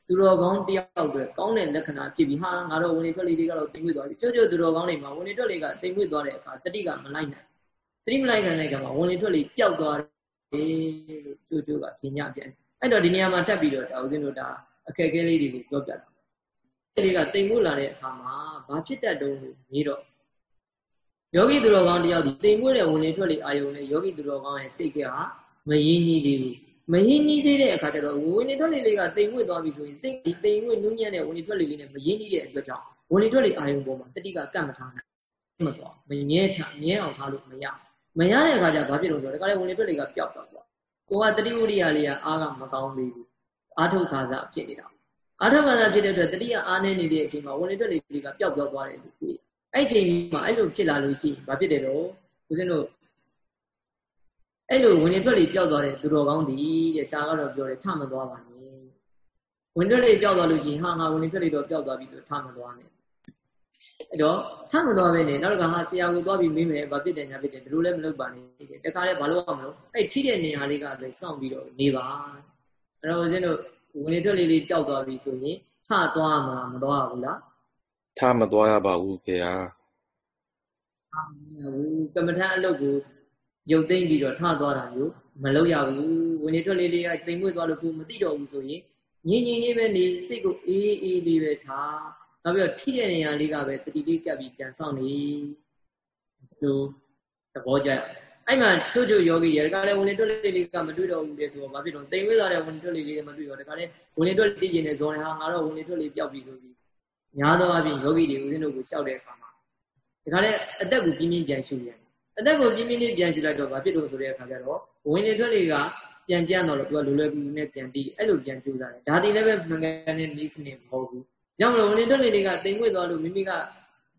သူတော်ကောင်းတယောက်အတွက်ကောင်းတဲ့လက္ခဏာဖြစ်ပြီးဟာငါတို့ဝင်လေထွက်လေတွေကတော့တိမ်မွေ့သွားပြီချို့ချို့သူတော်ကောင်းတွေမှာဝင်လေထွက်လေကတိမ်မွေ့သွားတဲ့အခါတတိကမလိုက်နိုင်တတိမလိုက်နိုင်တဲ့အခါမှာဝင်လေထွက်လေပျောက်သွားတယ်လို့ချို့ချို့ကပြင်ညပြန်အဲ့တော့ဒီနေရာမှာတက်ပြီးတော့ဒါဦးဇင်းတို့ဒါအခက်အခဲလေးတွေကိုပြောပြတာတွေကတိမ်မွလာတဲ့အခါမှာဘာဖြစ်တတ်တုံးလို့မေးတော့ယောဂီသူတော်ကောင်းတယောက်ဒီတိမ်မွတဲ့ဝင်လေထွက်လေအာယုံနဲ့ယောဂီသူတော်ကောင်းရဲ့စိတ်ကမရင်းနှီးသေးဘူး မရင်းနှီးသေးတဲ့အခါကျတော့ဝင်လေထွက်လေလေးကတိမ်မွသွားပြီဆိုရင်စိတ်ဒီတိမ်မွနူးညံ့တဲ့ဝင်လေထွက်လေလေးနဲ့မရင်းနှီးတဲ့အတွက်ကြောင့်ဝင်လေထွက်လေအာယုံပေါ်မှာတတိကကတ်မထားနိုင်မသွားမမြဲထားမြဲအောင်ထားလို့မရမရတဲ့အခါကျဘာဖြစ်လို့ဆိုတော့ဒါကလည်းဝင်လေထွက်လေကပျောက်သွားသွားကိုကတတိဝိရိယလေးကအားကမကောင်းသေးဘူးအာထုတ်ခါစားဖြစ်နေတာအာထုတ်ခါစားဖြစ်တဲ့အတွက်တတိယအားနေနေတဲ့အချိန်မှာဝင်လေထွက်လေလေးကပျောက်သွားသွားတယ်လို့တွေ့အဲ့ချိန်မှာအဲ့လိုဖြစ်လာလို့ရှိရင်ဘာဖြစ်တယ်တော့ဦးဇင်းတို့ အဲ့လိုဝင်လေထွက်လေပျောက်သွားတဲ့သူတော်ကောင်းဒီတဲ့စာကတော့ပြောတယ်ထမသွားပါနဲ့ဝင်ထွက်လေပျောက်သွားလို့ရှိရင်ဟာငါဝင်လေထွက်လေတော့ပျောက်သွားပြီလို့ထမသွားနဲ့အဲ့တော့ထမသွားပဲနဲ့နောက်တစ်ခါဟာဆရာကိုသွားပြီးမေးမယ်ဘာဖြစ်တယ်ညာဖြစ်တယ်ဘယ်လိုလဲမလုပ်ပါနဲ့တခါလဲဘာလို့ရမလို့အဲ့ထိတဲ့နေရာလေးကလည်းစောင့်ပြီးတော့နေပါအဲ့တော့ဦးဇင်းတို့ဝင်လေထွက်လေလေးကြောက်သွားပြီဆိုရင်ထသွားမှာမသွားဘူးလားထမသွားရပါဘူးဖေဟာကမ္မထအလုပ်ကို ရုပ်သိမ့်ပြီးတော့ထသွားတာမျိုးမလုပ်ရဘူးဝင်လေထွက်လေလေးကတိမ်မွေ့သွားလို့ကိုမသိတော့ဘူးဆိုရင်ငြင်းငြင်းလေးပဲနေစိတ်ကိုအေးအေးလေးပဲထားနောက်ပြီးတော့ထိတဲ့နေရာလေးကပဲတတိလေးကပ်ပြီးပြန်ဆောင်နေလို့သဘောကျအဲ့မှာချို့ချို့ယောဂီရတကလည်းဝင်လေထွက်လေလေးကမတွေ့တော့ဘူးလေဆိုတော့ဘာဖြစ်တော့တိမ်ဝေးသွားတဲ့ဝင်လေထွက်လေလေးမတွေ့တော့တကလည်းဝင်လေထွက်လေတည်ကျင်တဲ့ဇော်ဟာငါတော့ဝင်လေထွက်လေပျောက်ပြီဆိုပြီးများသောအားဖြင့်ယောဂီတွေဦးဇင်းတို့ကိုရှောက်တဲ့အခါမှာတကလည်းအသက်ကိုပြင်းပြင်းပြန်ရှူပြန် အသက်ကိုပြင်းပြင်းလေးပြန်ရှူလိုက်တော့ဘာဖြစ်လို့ဆိုတဲ့အခါကျတော့ဝင်လေထွက်လေကပြန်ကြမ်းတော့လို့သူကလိုလွယ်ကူနဲ့ပြန်တီးအဲ့လိုပြန်ကြိုးစားတယ်ဒါတည်လည်းပဲမှန်ကန်တဲ့နီးစနစ်မဟုတ်ဘူးကြောင့်မလို့ဝင်လေထွက်လေတွေကတိမ်မွေ့သွားလို့မိမိက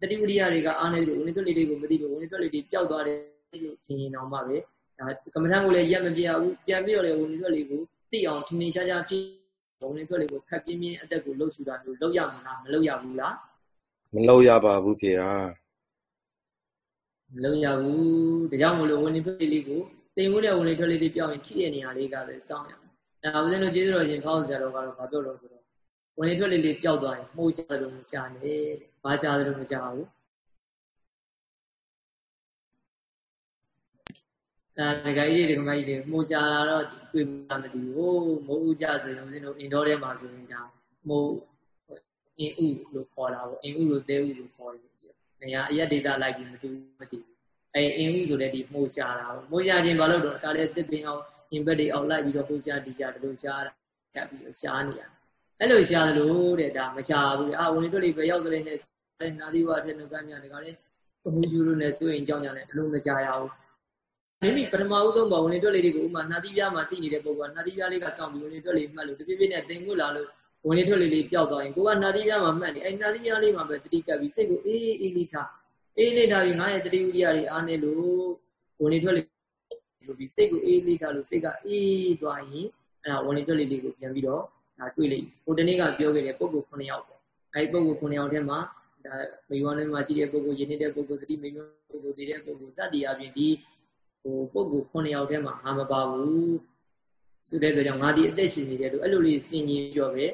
တတိဝရိယတွေကအားနေလို့ဝင်လေထွက်လေတွေကိုမသိလို့ဝင်လေထွက်လေတွေပျောက်သွားတယ်လို့ထင်ရင်တော့မှပဲဒါကမ္မထံကိုလည်းရက်မပြဘူးပြန်ပြီးတော့လေဝင်လေထွက်လေကိုသိအောင်ထင်ထင်ရှားရှားဖြစ်ဝင်လေထွက်လေကိုခက်ပြင်းပြင်းအသက်ကိုလှုပ်ရှူတာမျိုးလုပ်ရမှာလားမလုပ်ရဘူးလားမလုပ်ရပါဘူးဖေဟာ မလုပ်ရဘူးဒါကြောင့်မလို့ဝင်လေထွက်လေလေးကိုတိမ်မှုတဲ့ဝင်လေထွက်လေလေးပြောင်းရင်ထိတဲ့နေရာလေးကပဲစောင့်ရမယ်ဒါဦးဇင်းတို့ကျေးဇူးတော်ရှင်ဖောက်ဆရာတော်ကတော့ဘာပြောလို့ဆိုတော့ဝင်လေထွက်လေလေးပျောက်သွားရင်မှုရှာတယ်လို့မရှာနဲ့ဘာရှာတယ်လို့မရှာဘူးအဲဒကာကြီးတွေဒကာမကြီးတွေမှုရှာလာတော့တွေ့မှမသိဘူးမိုးဥကြဆိုရင်ဦးဇင်းတို့အင်တော်ထဲမှာဆိုရင်ဒါမိုးအင်းဥလို့ခေါ်တာပေါ့အင်းဥလို့တဲဥလို့ခေါ်တယ် နေရာအရက်ဒေတာလိုက်ပြီးမတူမသိဘူးအဲအင်းဥဆိုတဲ့ဒီမှုရှာတာပေါ့မှုရှာခြင်းဘာလို့တော့ဒါလည်းတစ်ပင်အောင်အင်ဘက်တွေအောင်လိုက်ပြီးတော့မှုရှာဒီရှာဒီလိုရှာတာကပ်ပြီးတော့ရှားနေရအဲ့လိုရှားသလိုတဲ့ဒါမရှားဘူးအာဝင်တို့လေးပဲရောက်တဲ့ဟဲ့နာသီဝါထဲနှုတ်ကမ်းများတကလည်းအမှုယူလို့နဲ့ဆိုရင်ကြောင်းကြတယ်အလုံးမရှားရဘူးမိမိပထမဦးဆုံးပေါ်ဝင်တွက်လေးတွေကိုဥမာနှာသီးပြားမှာတည်နေတဲ့ပုံကနှာသီးပြားလေးကစောင့်ပြီးဝင်တွက်လေးမှတ်လို့တပြည့်ပြည့်နဲ့တင်ငွလာလို့ ဝင်တွက်လေးလေးပျောက်သွားရင်ကိုကနှာသီးပြားမှာမှတ်နေအဲနှာသီးပြားလေးမှာပဲတတိကပ်ပြီးစိတ်ကိုအေးအေးလေးထားအေးလေးထားပြီးငါရဲ့တတိဝိရိယတွေအားနေလို့ဝင်တွက်လေးလို့ပြီးစိတ်ကိုအေးလေးထားလို့စိတ်ကအေးသွားရင်အဲ့ဒါဝင်တွက်လေးလေးကိုပြန်ပြီးတော့ဒါတွေ့လိမ့်ဟိုတနေ့ကပြောခဲ့တဲ့ပုံကို9ယောက်ပေါ့အဲဒီပုံကို9ယောက်ထဲမှာဒါမိဝါနဲ့မှာရှိတဲ့ပုံကိုယဉ်နေတဲ့ပုံကိုသတိမိမပုံကိုတည်တဲ့ပုံကိုစသည်အပြင်ဒီဟိုပုံကို9ယောက်ထဲမှာငါမပါဘူးဆိုတဲ့အတွက်ကြောင့်ငါဒီအသက်ရှင်နေတယ်လို့အဲ့လိုလေးစင်ကြီးပြောပဲ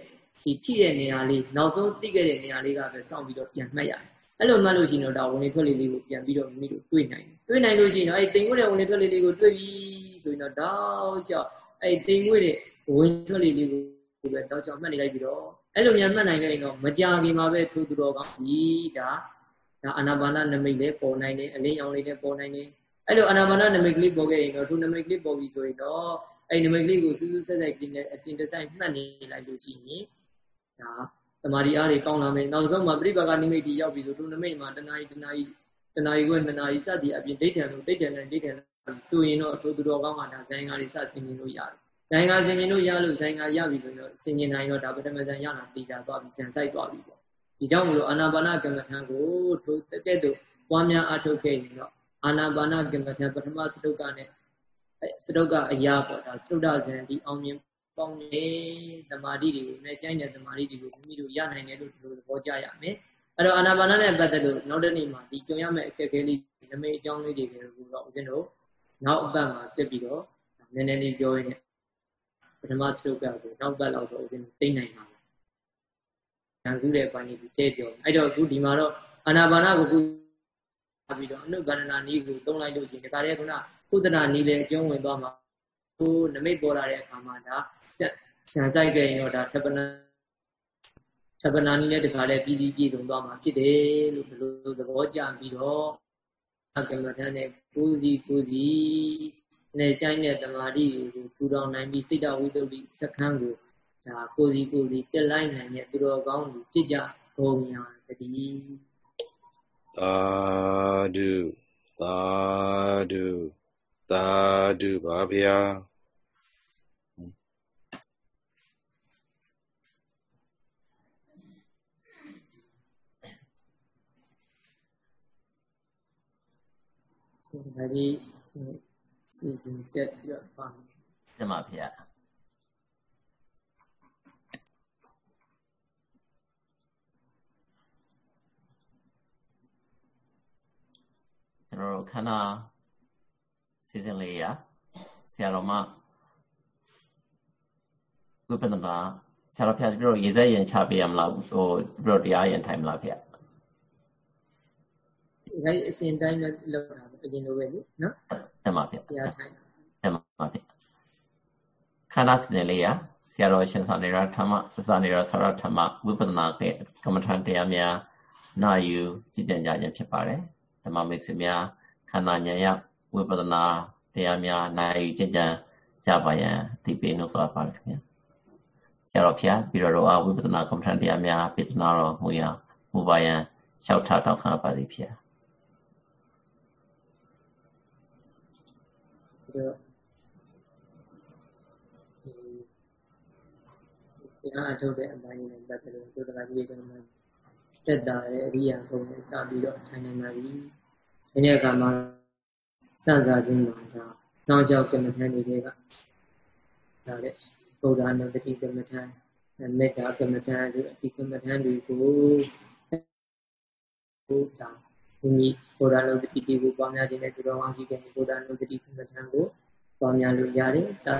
ဒီထိတဲ့နေရာလေးနောက်ဆုံးတိခဲ့တဲ့နေရာလေးကပဲစောင့်ပြီးတော့ပြန်မှတ်ရတယ်အဲ့လိုမှတ်လို့ရှိရင်တော့ဒါဝင်လေထွက်လေလေးကိုပြန်ပြီးတော့မိမိတို့တွေးနိုင်တယ်တွေးနိုင်လို့ရှိရင်တော့အဲ့တိမ်ငွေ့တဲ့ဝင်လေထွက်လေလေးကိုတွေးပြီးဆိုရင်တော့တောက်လျှောက်အဲ့တိမ်ငွေ့တဲ့ဝင်ထွက်လေလေးကိုကိုပဲတောက်ချောင်းမှတ်နေလိုက်ပြီးတော့အဲ့လိုများမှတ်နိုင်ခဲ့ရင်တော့မကြာခင်မှာပဲထိုးသူတော်ကောင်းဒီဒါဒါအာနာပါနနမိတ်လည်းပေါ်နိုင်တယ်အလင်းရောင်လေးလည်းပေါ်နိုင်တယ်အဲ့လိုအာနာပါနနမိတ်ကလေးပေါ်ခဲ့ရင်တော့ထိုနမိတ်ကလေးပေါ်ပြီဆိုရင်တော့အဲ့နမိတ်ကလေးကိုစူးစူးဆက်ဆက်ကလေးနဲ့အစဉ်တစိုက်မှတ်နေလိုက်လို့ရှိရင် ဒါတမာရီအားတွေကောင်းလာမယ်နောက်ဆုံးမှာပြိပကနိမိတ်ကြီးရောက်ပြီဆိုထိုနမိတ်မှာတဏှာကြီးတဏှာကြီးတဏှာကြီးကတဏှာကြီးစသည်အပြင်ဒိဋ္ဌံလို့ဒိဋ္ဌံနဲ့ဒိဋ္ဌံဆိုရင်တော့ထိုသူတော်ကောင်းကဒါဇိုင်းကားလေးစဆင်ကျင်လို့ရတယ်ဇိုင်ကဆင်ကျင်လို့ရလို့ဇိုင်ကရပြီဆိုတော့ဆင်ကျင်နိုင်တော့ဒါပထမဇန်ရလာတေချာသွားပြီဇန်ဆိုင်သွားပြီပေါ့ဒီကြောင့်မလို့အာနာပါနကမ္မထံကိုထိုတက်တဲ့သူပွားများအထုတ်ခဲ့ရင်တော့အာနာပါနကမ္မထံပထမစတုကနဲ့စတုကအရာပေါ့ဒါစတုဒဇန်ဒီအောင်မြင် ပေါင်းနေသမာဓိတွေကိုနဲ့ဆိုင်တဲ့သမာဓိတွေကိုမိမိတို့ရနိုင်တယ်လို့ဒီလိုသဘောကျရမယ်အဲ့တော့အာနာပါနနဲ့ပတ်သက်လို့နောက်တစ်နေ့မှာဒီကြုံရမယ့်အခက်အခဲလေးနမိတ်အကြောင်းလေးတွေကိုတော့ဦးဇင်းတို့နောက်အပတ်မှာစစ်ပြီးတော့နည်းနည်းလေးပြောရင်းနဲ့ပထမစတုကကိုနောက်ပတ်လောက်တော့ဦးဇင်းသိနိုင်ပါမယ်။ဉာဏ်ကူးတဲ့ပိုင်းလေးကိုတည့်ပြောအဲ့တော့အခုဒီမှာတော့အာနာပါနကိုခုပြီးတော့အနုဗန္ဒနာနည်းကိုသုံးလိုက်လို့ရှိရင်ဒါကြတဲ့ခုနကုသနာနည်းလည်းအကျုံးဝင်သွားမှာဟိုနမိတ်ပေါ်လာတဲ့အခါမှာဒါ ဆန်ဆိုင်ခဲ့ရင်တော့ဒါထပ်ပနာသဗ္ဗနာနည်းနဲ့တခါလဲပြည်စည်းပြည်စုံသွားမှာဖြစ်တယ်လို့ဘယ်လိုသဘောကျပြီးတော့အကမ္မထန်နဲ့ကိုယ်စီကိုယ်စီနဲ့ဆိုင်တဲ့တမာတိကိုထူထောင်နိုင်ပြီးစိတ်တဝိတ္တုစခန်းကိုဒါကိုယ်စီကိုယ်စီတက်လိုက်နိုင်တဲ့သူတော်ကောင်းတွေဖြစ်ကြဘုံညာတည်းသာဓုသာဓုသာဓုပါဗျာ ဒါကြီးစီစဉ်ဆက်ပြီးတော့ပါမယ်။တမဖေ။ကျွန်တော်တို့ခန္ဓာစီစဉ်လေးရဆရာတော်မဝိပဿနာဆရာတော်ဖျားပြီးတော့ရေစက်ရင်ချပေးရမလားဟိုပြီးတော့တရားရင်ထိုင်မလားဖေ။ဒါအစဉ်တိုင်းပဲလောက်တာပဲ အရင်လိုပဲလေနော်တမဗျတရားထိုင်တမဗျခန္ဓာစင်လေးရဆရာတော်ရှင်သာနေရဓမ္မသာနေရဆရာဓမ္မဝိပဿနာကကမ္မထန်တရားများနာယူကြည်ကြံကြခြင်းဖြစ်ပါတယ်ဓမ္မမိတ်ဆွေများခန္ဓာဉာဏ်ရဝိပဿနာတရားများနာယူကြည်ကြံကြပါရန်ဒီပေးလို့ဆိုပါတယ်ခင်ဗျာဆရာတော်ဖျားပြီးတော့ဝိပဿနာကမ္မထန်တရားများပြဿနာတော်မူရမူပါယံလျှောက်ထားတောက်ခံပါသည်ဖျား တော့ဒီတရားအထုတ်တဲ့အပိုင်းနဲ့ပတ်သက်လို့ဒုက္ခကြီးတွေကမှတက်တာရဲ့အရိယာဘုံနဲ့စပြီးတော့ထိုင်နေမှာပြီ။ဒီနေ့အခါမှာစစားခြင်းမှာဒါစောင်းကြောက်ကမ္မထန်တွေကဒါတဲ့ဗုဒ္ဓနတတိကမ္မထန်မေတ္တာကမ္မထန်ဆိုအဒီကမ္မထန်တွေကို ဘုရားမိမိဘုရားလုံးတတိတိကိုပွားများခြင်းနဲ့သူတော်ကောင်းရှိတဲ့ဘုရားလုံးတတိကမ္မထံကိုပွားများလို့ရတယ်စာ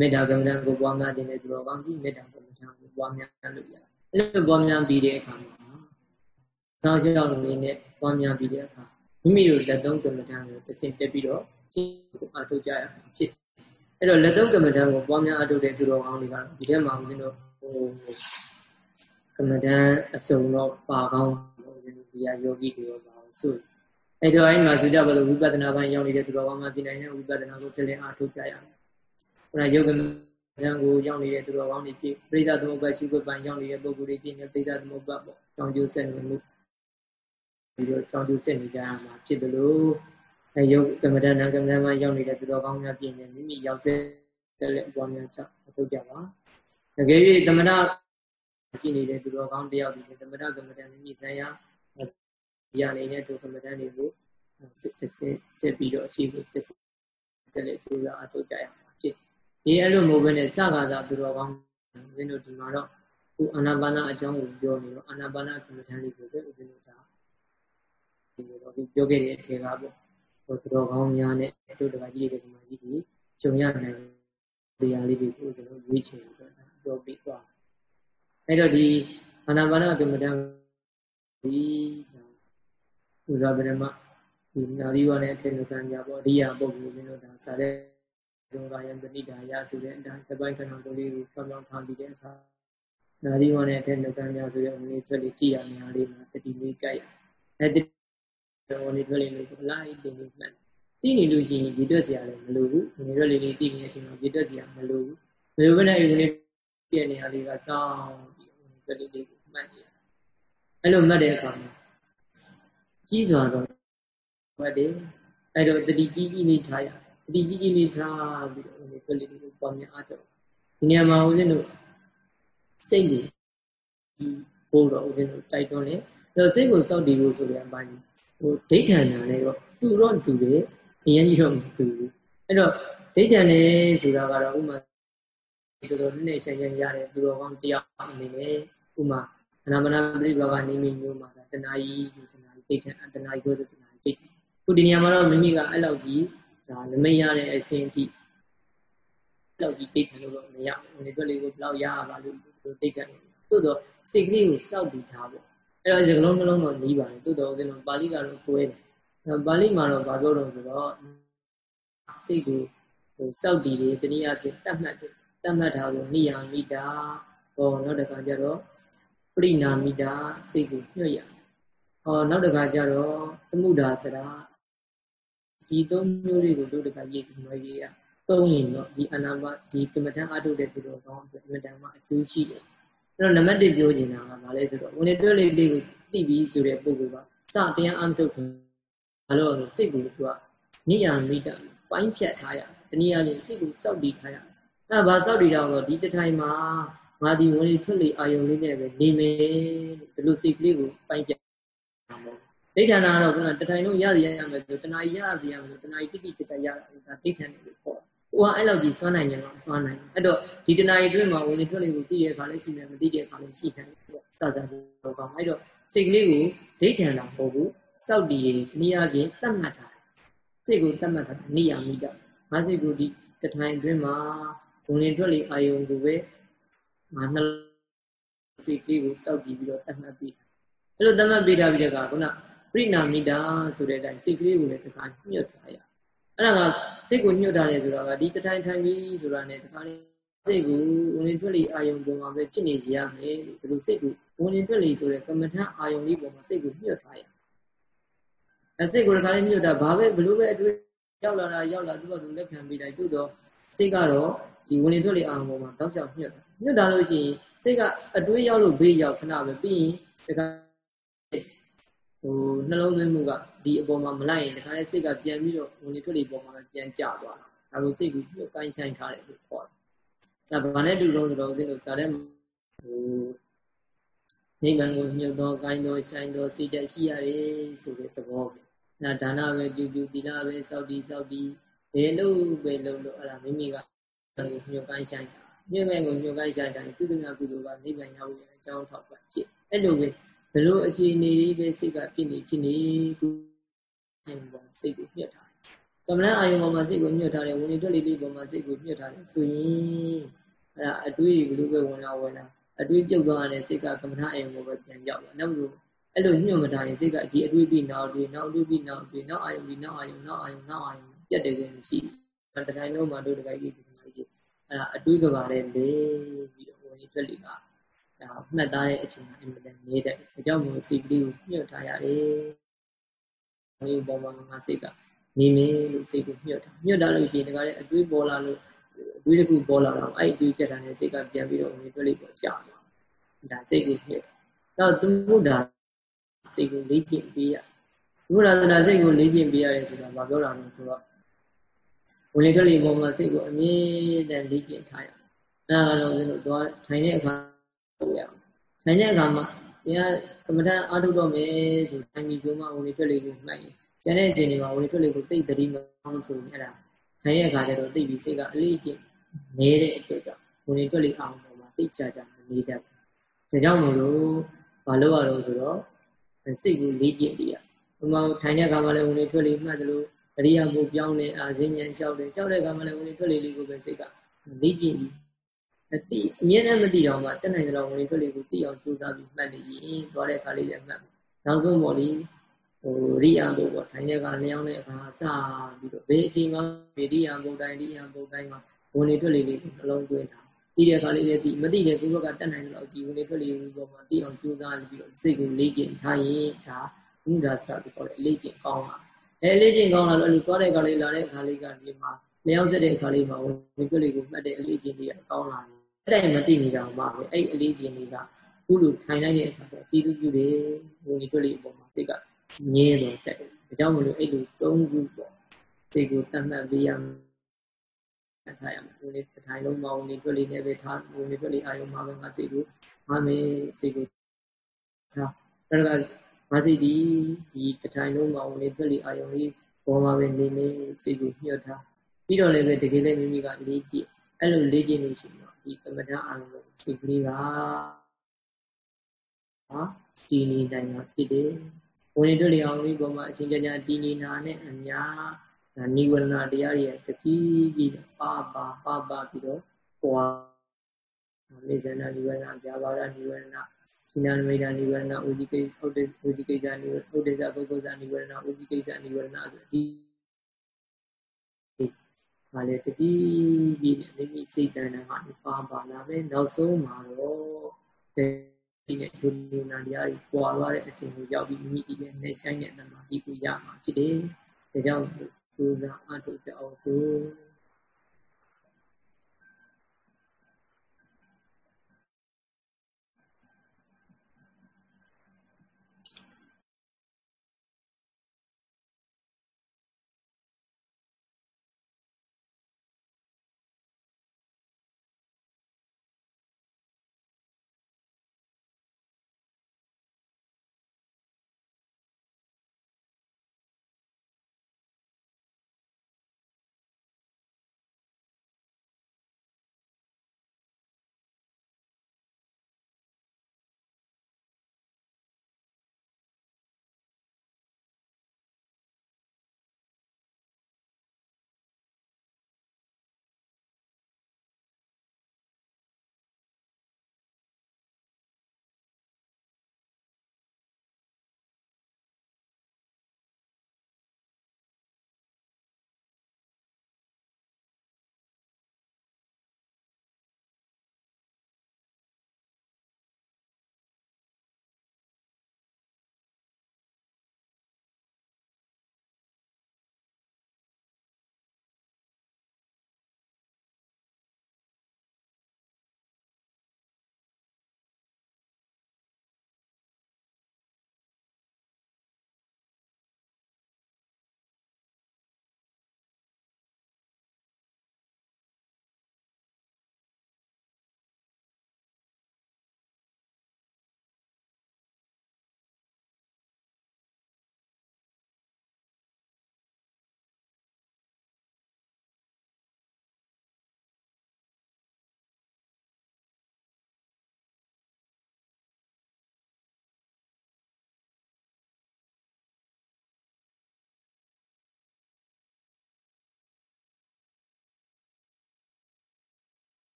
မေတ္တာကမ္မထံကိုပွားများခြင်းနဲ့သူတော်ကောင်းရှိမေတ္တာကမ္မထံကိုပွားများလို့ရတယ်အဲ့လိုပွားများပြီးတဲ့အခါမှာစောင့်ရှောက်လေးနဲ့ပွားများပြီးတဲ့အခါမိမိတို့လက်သုံးကမ္မထံကိုတစ်ဆင့်တက်ပြီးတော့ရှင်းကိုအထုတ်ကြရမှာဖြစ်အဲ့တော့လက်သုံးကမ္မထံကိုပွားများအထုတ်တဲ့သူတော်ကောင်းတွေကဒီထဲမှာဦးဇင်းတို့ဟိုကမ္မထံအစုံတော့ပါကောင်း ဒီဟာယောဂီတွေရောပါဆိုအဲ့တော့အဲ့မှာဆိုကြပါလို့ဝိပဿနာပိုင်းရောက်နေတဲ့သူတော်ကောင်းမှပြင်နိုင်တဲ့ဝိပဿနာကိုဆက်လက်အားထုတ်ကြရမယ်။ခုနယောဂမဉာဏ်ကိုရောက်နေတဲ့သူတော်ကောင်းတွေပြပရိသသမုပ္ပါရှုခွပိုင်းရောက်နေတဲ့ပုဂ္ဂိုလ်တွေပြနေပရိသသမုပ္ပါပေါ့။ကြောင်းကျိုးဆက်နေမှုပြီးတော့ကြောင်းကျိုးဆက်နေကြရမှာဖြစ်တယ်လို့အဲယောဂကမ္မဋ္ဌာန်းကမ္မဋ္ဌာန်းမှာရောက်နေတဲ့သူတော်ကောင်းများပြနေမိမိရောက်တဲ့ဆက်လက်အပွားများချထုတ်ကြပါ။တကယ်၍သမဏရှိနေတဲ့သူတော်ကောင်းတယောက်ဒီသမဏကမ္မဋ္ဌာန်းမိမိဆိုင်ရာ ဒီအနေနဲ့ဒုက္ခမတန်းတွေကိုစစ်တစ်စစ်စစ်ပြီးတော့အရှိကိုတစ်စစ်လက်ကျိုးရအထုတ်ကြရမှာဖြစ်ဒီအဲ့လိုမျိုးပဲနဲ့စကားသာသူတော်ကောင်းဦးဇင်းတို့ဒီမှာတော့ခုအာနာပါနအကြောင်းကိုပြောနေတော့အာနာပါနကမ္မထန်လေးကိုပဲဦးဇင်းတို့ဒါဒီလိုတော့ပြောခဲ့တဲ့အထက်ကပေါ့ဟိုသူတော်ကောင်းများနဲ့တို့တကကြီးတွေကမှကြီးကြီးဂျုံရနိုင်တရားလေးတွေကိုဦးဇင်းတို့ရွေးချယ်ပြီးတော့ပြောပြီးသွားအဲ့တော့ဒီအာနာပါနကမ္မထန်ဒီ ပူဇော်ပရမဒီနာရီဝနဲ့အထင်ကံကြပေါ့အရိယာပုဂ္ဂိုလ်ချင်းတို့ဒါစားတဲ့ဒုက္ခယံပဏိတာရဆိုတဲ့အတိုင်းတပိုင်းခဏတို့လေးကိုဖောင်းဖောင်းထားပြီးတဲ့အခါနာရီဝနဲ့အထင်ကံကြဆိုတဲ့အမေထွက်လေးကြည်ရနေရာလေးမှာတတိလေးကြိုက်အဲဒီတော့နေထွက်လေးလို့လိုက်တင်နေမှတ်သိနေလို့ရှိရင်ရေတွက်စရာလည်းမလိုဘူးငွေရွက်လေးလေးသိနေတဲ့အချိန်မှာရေတွက်စရာမလိုဘူးဘယ်လိုပဲနဲ့ဒီနေ့ပြည့်နေရာလေးကစောင်းပြီးငွေရွက်လေးလေးကိုမှတ်နေရအဲ့လိုမှတ်တဲ့အခါမှာ ကြီးစွာတော့ဟုတ်တယ်အဲ့တော့တတိကြီးကြီးလေးထားရတတိကြီးကြီးလေးထားပြီးတော့ဒီကလေးလေးကိုပေါင်းများအားတော့ဒီနေရာမှာဦးဇင်းတို့စိတ်ကြီးပို့တော့ဦးဇင်းတို့တိုက်တွန်းတယ်အဲ့တော့စိတ်ကိုစောင့်တည်ဖို့ဆိုတဲ့အပိုင်းဟိုဒိဋ္ဌာန်နဲ့တော့တူတော့တူတယ်အရင်ကြီးတော့မတူဘူးအဲ့တော့ဒိဋ္ဌာန်နဲ့ဆိုတာကတော့ဥမာဒီလိုနည်းနည်းရှင်းရှင်းရတယ်သူတော်ကောင်းတယောက်အနေနဲ့ဥမာအနာမနာပြိဘာကနေမိမျိုးမှာတဏှာကြီးဆို ဒိဋ္ဌံအတနာကိုဆိုတနာဒိဋ္ဌံခုဒီနေရာမှာတော့မိမိကအဲ့လောက်ကြီးဒါလမိတ်ရတဲ့အစဉ်အထိအဲ့လောက်ကြီးဒိဋ္ဌံလို့တော့မရဘူးဒီဘက်လေးကိုဘယ်လောက်ရရပါလို့ဒိဋ္ဌံသို့တော့စိတ်ကလေးကိုစောက်တည်ထားပေါ့အဲ့တော့စကလုံးနှလုံးတော့နီးပါတယ်သို့တော့ဦးဇင်းတို့ပါဠိကတော့ကိုယ်တယ်ပါဠိမှာတော့ဘာပြောတော့ဆိုတော့စိတ်ကိုဟိုစောက်တည်တယ်တနည်းအားဖြင့်တတ်မှတ်တယ်တတ်မှတ်တာကိုနိယာမိတာဟောနောက်တစ်ခါကျတော့ပရိနာမိတာစိတ်ကိုညှို့ရ ဟောနောက်တစ်ခါကျတော့သမုဒ္ဒါစရာဒီသုံးမျိုးလေးကိုတို့တခါရေးပြီးမရေးရသုံးရင်တော့ဒီအနာမဒီကမ္မထအထုတ်တဲ့သူတော်ကောင်းအတွက်အမြဲတမ်းအကျိုးရှိတယ်အဲ့တော့နံပါတ်1ပြောချင်တာကဘာလဲဆိုတော့ဝင်တွဲလေးလေးကိုသိပြီးဆိုတဲ့ပုဂ္ဂိုလ်ကစတရားအမထုတ်ခင်ဘာလို့လဲစိတ်ကိုသူကနိယာမိတာပိုင်းဖြတ်ထားရတနည်းအားဖြင့်စိတ်ကိုစောက်တည်ထားရအဲ့ဘာစောက်တည်တာတော့ဒီတထိုင်မှာငါဒီဝင်ထွက်လေအာယုံလေးနဲ့ပဲနေမယ်ဒီလိုစိတ်ကလေးကိုပိုင်းဖြတ်တာမဟုတ် ဒိဋ္ဌာနာကတော့ကတထိုင်လုံးရရရမယ်ဆိုတဏှာကြီးရရရမယ်ဆိုတဏှာကြီးတိတိကျကျရတာဒါဒိဋ္ဌာန်လို့ခေါ်ဟိုကအဲ့လောက်ကြီးစွမ်းနိုင်ကြတော့စွမ်းနိုင်အဲ့တော့ဒီတဏှာကြီးတွင်းမှာဝင်ထွက်လေကိုသိရခါလေးရှိမယ်မသိတဲ့ခါလေးရှိတယ်ပေါ့စသဖြင့်တော့ကောင်းအဲ့တော့စိတ်ကလေးကိုဒိဋ္ဌာန်တော့မဟုတ်ဘူးစောက်တည်နည်းအားဖြင့်တတ်မှတ်တာစိတ်ကိုတတ်မှတ်တာနိယာမိတာငါစိတ်ကိုဒီတထိုင်အတွင်းမှာဝင်လေထွက်လေအာယုံကိုပဲငါနှလုံးစိတ်ကလေးကိုစောက်တည်ပြီးတော့တတ်မှတ်ပြီးအဲ့လိုတတ်မှတ်ပေးထားပြီးတဲ့ကခုန ပြိနာမိတာဆိုတဲ့အတိုင်းစိတ်ကလေးကိုလည်းတခါညှို့ထားရအဲ့ဒါကစိတ်ကိုညှို့ထားတယ်ဆိုတာကဒီတထိုင်ထိုင်ပြီးဆိုတာ ਨੇ တခါလေးစိတ်ကိုဝင်လေထွက်လေအာယုံပေါ်မှာပဲဖြစ်နေကြရမယ်လို့ဒီလိုစိတ်ကိုဝင်လေထွက်လေဆိုတဲ့ကမ္မထအာယုံလေးပေါ်မှာစိတ်ကိုညှို့ထားရအစိတ်ကိုတခါလေးညှို့တာဘာပဲဘလို့ပဲအတွေ့ရောက်လာတာရောက်လာသူ့ဘာသူလက်ခံပေးလိုက်သို့တော့စိတ်ကတော့ဒီဝင်လေထွက်လေအာယုံပေါ်မှာတောက်လျှောက်ညှို့တာညှို့တာလို့ရှိရင်စိတ်ကအတွေးရောက်လို့ဘေးရောက်ခဏပဲပြီးရင်တခါ ဟိုနှလုံးသွင်းမှုကဒီအပေါ်မှာမလိုက်ရင်တခါလေးစိတ်ကပြန်ပြီးတော့ဝင်လေထွက်လေပေါ်မှာပြန်ကျသွားတာဒါလိုစိတ်ကိုညှို့ကိုင်းဆိုင်ထားတယ်လို့ခေါ်တယ်ဒါဘာနဲ့တူလို့ဆိုတော့ဦးဇင်းတို့စာထဲဟိုနိဗ္ဗာန်ကိုညှို့သောကိုင်းသောဆိုင်သောစိတ်တက်ရှိရတယ်ဆိုတဲ့သဘောပဲနာဒါနပဲပြုပြုသီလပဲစောက်တည်စောက်တည်ဘယ်လို့ပဲလို့လို့အဲ့ဒါမိမိကကိုညှို့ကိုင်းဆိုင်တာမြင့်မဲ့ကိုညှို့ကိုင်းဆိုင်တိုင်းကုသမြကုသိုလ်ကနိဗ္ဗာန်ရောက်ရင်အကြောင်းထောက်ပံ့ဖြစ်အဲ့လိုပဲ ဘယ်လိုအခြေအနေတွေပဲစိတ်ကဖြစ်နေဖြစ်နေကုအဲ့ပေါ်စိတ်ကိုညှို့ထားကမ္မလအာယုံပေါ်မှာစိတ်ကိုညှို့ထားတယ်ဝင်လေထွက်လေလေးပေါ်မှာစိတ်ကိုညှို့ထားတယ်ဆိုရင်အဲ့ဒါအတွေးဘယ်လိုပဲဝင်လာဝင်လာအတွေးပြုတ်သွားတဲ့စိတ်ကကမ္မထအာယုံပေါ်ပဲပြန်ရောက်လာနောက်လို့အဲ့လိုညှို့မထားရင်စိတ်ကဒီအတွေးပြီးနောက်အတွေးနောက်အတွေးပြီးနောက်အတွေးနောက်အာယုံပြီးနောက်အာယုံနောက်အာယုံနောက်အာယုံပြတ်တယ်ခြင်းရှိတယ်တတိုင်းလုံးမှာတို့တကိုင်းကြီးဒီမှာကြီးအဲ့ဒါအတွေးကပါတဲ့လေပြီးတော့ဝင်လေထွက်လေက ဒါမှတ်သားတဲ့အချိန်မှာအင်မတန်နေတဲ့အကြောင်းမျိုးစိတ်ကလေးကိုညှို့ထားရတယ်ဒီပေါ်မှာငါစိတ်ကနေမယ်လို့စိတ်ကိုညှို့တာညှို့တာလို့ရှိရင်ဒါကလည်းအတွေးပေါ်လာလို့အတွေးတစ်ခုပေါ်လာတော့အဲ့အတွေးပြတ်တာနဲ့စိတ်ကပြန်ပြီးတော့ဝင်တွေ့လိုက်တော့ကြာတယ်ဒါစိတ်ကိုညှို့တော့သူမှုဒါစိတ်ကိုလေ့ကျင့်ပေးရဘုရားသနာစိတ်ကိုလေ့ကျင့်ပေးရတယ်ဆိုတာဘာပြောတာလဲဆိုတော့ဝင်လေထွက်လေပုံမှာစိတ်ကိုအမြဲတမ်းလေ့ကျင့်ထားရအဲ့ဒါကတော့ကျွန်တော်သွားထိုင်တဲ့အခါ ပို့ရအောင်ထိုင်တဲ့အခါမှာဒီကကမ္မထအားထုတ်တော့မယ်ဆိုထိုင်ပြီးဆိုမှဝင်လေထွက်လေကိုမှတ်ရင်ကျန်တဲ့အချိန်တွေမှာဝင်ထွက်လေကိုတိတ်တတိမအောင်လို့ဆိုရင်အဲ့ဒါထိုင်ရဲ့အခါကျတော့တိတ်ပြီးစိတ်ကအလေးကျင့်နေတဲ့အတွက်ကြောင့်ဝင်ထွက်လေအောင်ပေါ်မှာတိတ်ကြကြမနေတတ်ဘူးဒါကြောင့်မို့လို့မလုပ်ရတော့ဆိုတော့စိတ်ကိုလေးကျင့်ပြရဘုမောထိုင်တဲ့အခါမှာလည်းဝင်ထွက်လေမှတ်တယ်လို့အရိယာဘုပြောင်းနေအာဇင်းဉဏ်လျှောက်တယ်လျှောက်တဲ့အခါမှာလည်းဝင်ထွက်လေလေးကိုပဲစိတ်ကလေးကျင့်ပြီးအ တိအမြဲတမ်းမသိတော့မှတက်နိုင်ကြတော့ဝင်ထွက်လေကိုသိအောင်ကြိုးစားပြီးမှတ်နေရင်သွားတဲ့အခါလေးလည်းမှတ်နောက်ဆုံးပေါ့လေဟိုရိယာဘုပေါ့ထိုင်တဲ့အခါလျောင်းတဲ့အခါစပြီးတော့ဘေးအချိန်မှာဗေရိယာဘုတိုင်းရိယာဘုတိုင်းမှာဝင်ထွက်လေလေးကိုနှလုံးသွင်းတာသိတဲ့အခါလေးလည်းသိမသိတဲ့ကိုယ်ဘက်ကတက်နိုင်တော့ဒီဝင်ထွက်လေကိုပေါ်မှာသိအောင်ကြိုးစားပြီးတော့စိတ်ကိုလေးကျင့်ထားရင်ဒါဘုရားဆိုတာကိုခေါ်တယ်လေးကျင့်ကောင်းတာအဲလေးကျင့်ကောင်းလာတော့အဲ့လိုသွားတဲ့အခါလေးလာတဲ့အခါလေးကဒီမှာလျောင်းစတဲ့အခါလေးမှာဝင်ထွက်လေကိုမှတ်တဲ့အလေးကျင့်လေးကကောင်းလာတယ် အဲ့ဒါမသိနေတာမှပဲအဲ့အလေးကျင့်လေးကခုလိုထိုင်လိုက်တဲ့အခါကျကျေးဇူးပြုတယ်ဝင်ထွက်လေအပေါ်မှာစိတ်ကငြင်းတော့တက်တယ်ဒါကြောင့်မလို့အဲ့လိုသုံးခုပေါ့စိတ်ကိုတတ်မှတ်ပေးရမယ်ထားရမယ်ဝင်တစ်ထိုင်လုံးမဝင်ထွက်လေနဲ့ပဲထားဝင်ထွက်လေအာယုံမှာပဲငါစိတ်ကိုငါမေစိတ်ကိုထားဒါကငါစိတ်ဒီဒီတစ်ထိုင်လုံးမဝင်ထွက်လေအာယုံလေးပေါ်မှာပဲနေနေစိတ်ကိုညှို့ထားပြီးတော့လည်းပဲတကယ်လည်းမိမိကလေးကြည့်အဲ့လိုလေးကြည့်နေရှင်တော့ ဒီကမ္မဋ္ဌာန်းအာရုံကိုစိတ်ကလေးကဟာတည်နေနိုင်မှာဖြစ်တယ်ဝင်တွေ့လျောင်းလေးပေါ်မှာအချင်းချင်းချင်းတည်နေနာနဲ့အများဒါနိဝရဏတရားတွေတဖြည်းဖြည်းပါပါပါပါပြီးတော့ပွားမေဇနာနိဝရဏဗျာပါဒနိဝရဏိနာနမိတာနိဝရဏဥဇိကိဟုတ်တယ်ဥဇိကိစ္စနိဝရဏဥဒိစ္စကုက္ကုဇနိဝရဏဥဇိကိစ္စနိဝရဏဆိုဒီ ပါလေတတိပြီးမိမိစိတ်တဏ္ဍာကနေပါပါလာမယ်နောက်ဆုံးမှာတော့နဲ့ဒုနေနာတရားတွေပွာသွားတဲ့အစဉ်ကိုရောက်ပြီးမိမိဒီရဲ့နေဆိုင်တဲ့တမာတိကိုရမှာဖြစ်တယ်။ဒါကြောင့်ကြိုးစားအထုတ်ကြအောင်ဆို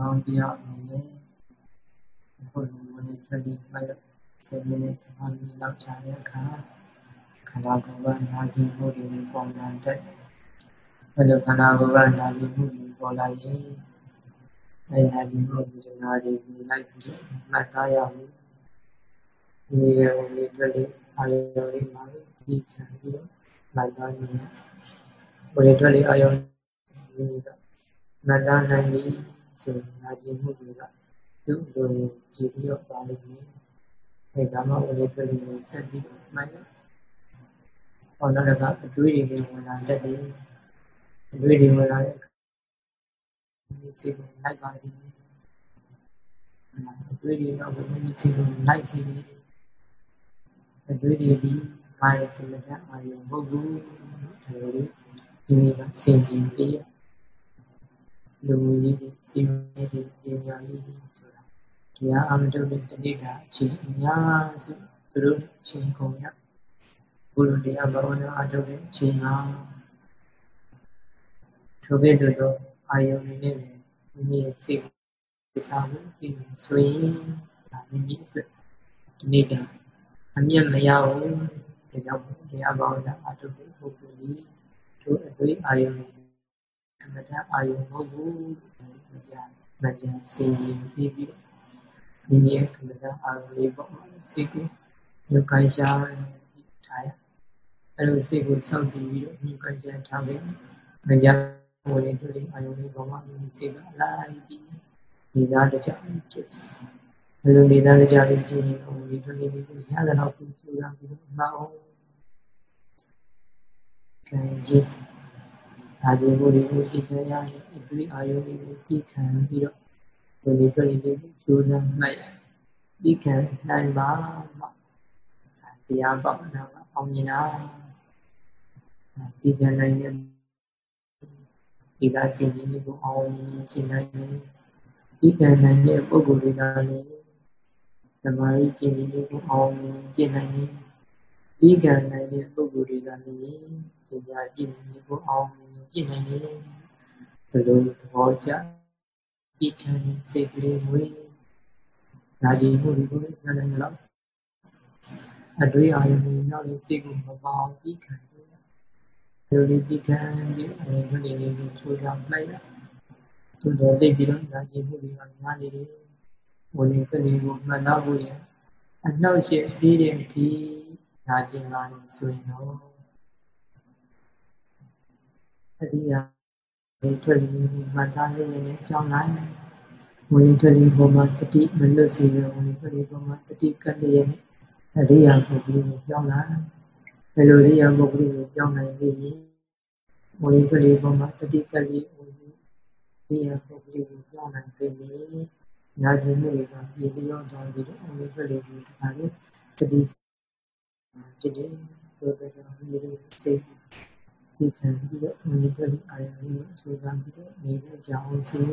ကောင်းတရားအနေနဲ့ဘုလိုဝင်ထွက်ပြီးမှတ်10မိနစ်15မိနစ်လောက်ကြာတဲ့အခါခန္ဓာကိုယ်ကနာကျင်မှုတွေပေါ်လာတဲ့ဘယ်လိုခန္ဓာကိုယ်ကနာကျင်မှုတွေပေါ်လာရင်အဲနာကျင်မှုဝေဒနာတွေကိုလိုက်ပြီးမှတ်သားရမယ်ဒီရဲ့ဝင်ထွက်ပြီးအာရုံလေးမှာသိခံပြီးတော့မှတ်သားနေဝင်ထွက်ပြီးအာရုံလေးကမှတ်သားနိုင်ပြီ ဆိုနာကျင်မှုတွေကသူ့လိုကြည့်ပြီးတော့သွားလိမ့်မယ်အဲဒါမှဝင်ထွက်ပြီးဆက်ပြီးမှတ်ရဟောနောက်ကအတွေးတွေဝင်လာတတ်တယ်အတွေးတွေဝင်လာတဲ့ဒီစိတ်ကိုလိုက်ပါလိမ့်မယ်အတွေးတွေတော့ဘယ်လိုစိတ်ကိုလိုက်စီနေအတွေးတွေဒီမာရကလကအာယုံမဟုတ်ဘူးဒီလိုဒီနေ့ကစင်ပြီးပြရ လူကြီးစီမင်းတွေပညာကြီးဆိုတာတရားအမတုတဲ့တဏိတာအချိန်အများစုသူတို့အချိန်ကုန်ရဘုလိုတရားဘာဝနာအထုတ်တဲ့အချိန်မှာထိုကဲ့သို့သောအာယုံတွေနဲ့မိမိရဲ့စိတ်ကိစ္စကိုသိနေဆိုရင်ဒါမိမိအတွက်ဒီနေ့ကအမြတ်မရဘူးဒါကြောင့်တရားဘာဝနာအထုတ်တဲ့ပုဂ္ဂိုလ်ကြီးထိုအတွေ့အာယုံက မ္မဋ္ဌအာယုံမဟုတ်ဘူးမကြမကြစင်ကြီးပြီးပြီးမိမိရဲ့ကမ္မဋ္ဌအာယုံလေးပေါ့စိတ်ကိုညှို့ကိုင်းရှားထားရအဲ့လိုစိတ်ကိုစောင့်တည်ပြီးတော့ညှို့ကိုင်းရှားထားပြီးမကြဝင်လေးတွေ့အာယုံလေးပေါ်မှာမိမိစိတ်ကအလိုက်ပြီးနေသားတကြဖြစ်တယ်။ဘယ်လိုနေသားတကြလေးဖြစ်ရင်ဟိုဒီတွေ့လေးကိုရတဲ့တော့ပြုစုရပြီးတော့မအောင်ခံကြ ည့်ဒါကြည့်မှုတွေကိုသိခံရရင်အတွေ့အာယုံတွေကိုသိခံပြီးတော့ဝင်လေးတွေ့လေးကိုကြိုးစားမှတ်ရသိခံနိုင်ပါမှတရားပေါနာကအောင်မြင်တာသိခံနိုင်တဲ့ဒီကကျင့်ခြင်းကိုအောင်မြင်ခြင်းနိုင်ဒီကံနိုင်တဲ့ပုဂ္ဂိုလ်တွေကလည်းသမာဓိကျင့်ခြင်းကိုအောင်မြင်ခြင်းနိုင်တယ်ဒီကံနိုင်တဲ့ပုဂ္ဂိုလ်တွေကလည်းပညာကျင့်ခြင်းကိုအောင်မြင် ခြင်းနိုင်တယ်ဘယ်လိုသဘောကျဒီကံစိတ်ကလေးဝေးနာကြည်မှုတွေကိုလည်းစနိုင်ကြတော့အတွေ့အာရုံတွေနောက်လည်းစိတ်ကိုမပေါအောင်ဒီကံလိုလေးဒီကံပြီးအဲဘယ်လိုလေးကိုချိုးစားလိုက်ရသို့တော်သိပြီးတော့နာကျင်မှုတွေကများနေတယ်ဝင်နေကလေးကိုမှတ်သားဖို့ရအနှောက်အယှက်ပြီးတဲ့အထိနာကျင်လာနေဆိုရင်တော့ အရိယာဒီထွက်လေးကိုမှတ်သားလေးနဲ့ကြောင်းလိုက်ဝင်ထွက်လေးပေါ်မှာတတိမလွတ်စေရဝင်ထွက်လေးပေါ်မှာတတိကပ်လျက်နဲ့အရိယာပုဂ္ဂိုလ်ကိုကြောင်းလိုက်ဘယ်လိုအရိယာပုဂ္ဂိုလ်ကိုကြောင်းနိုင်ပြီဝင်ထွက်လေးပေါ်မှာတတိကပ်လျက်ဝင်အရိယာပုဂ္ဂိုလ်ကိုကြောင်းနိုင်ပြီနာကျင်မှုတွေကပြည်လျော့သွားပြီးတော့အမိထွက်လေးကိုတခါလေတတိဖြစ်တယ်ဆိုတော့ဒီလိုစိတ် ဒီခံပြီးတော့အမိထွက်လေးအာရုံလေးကိုအကျိုးစားပြီးတော့နေကြအောင်ဆို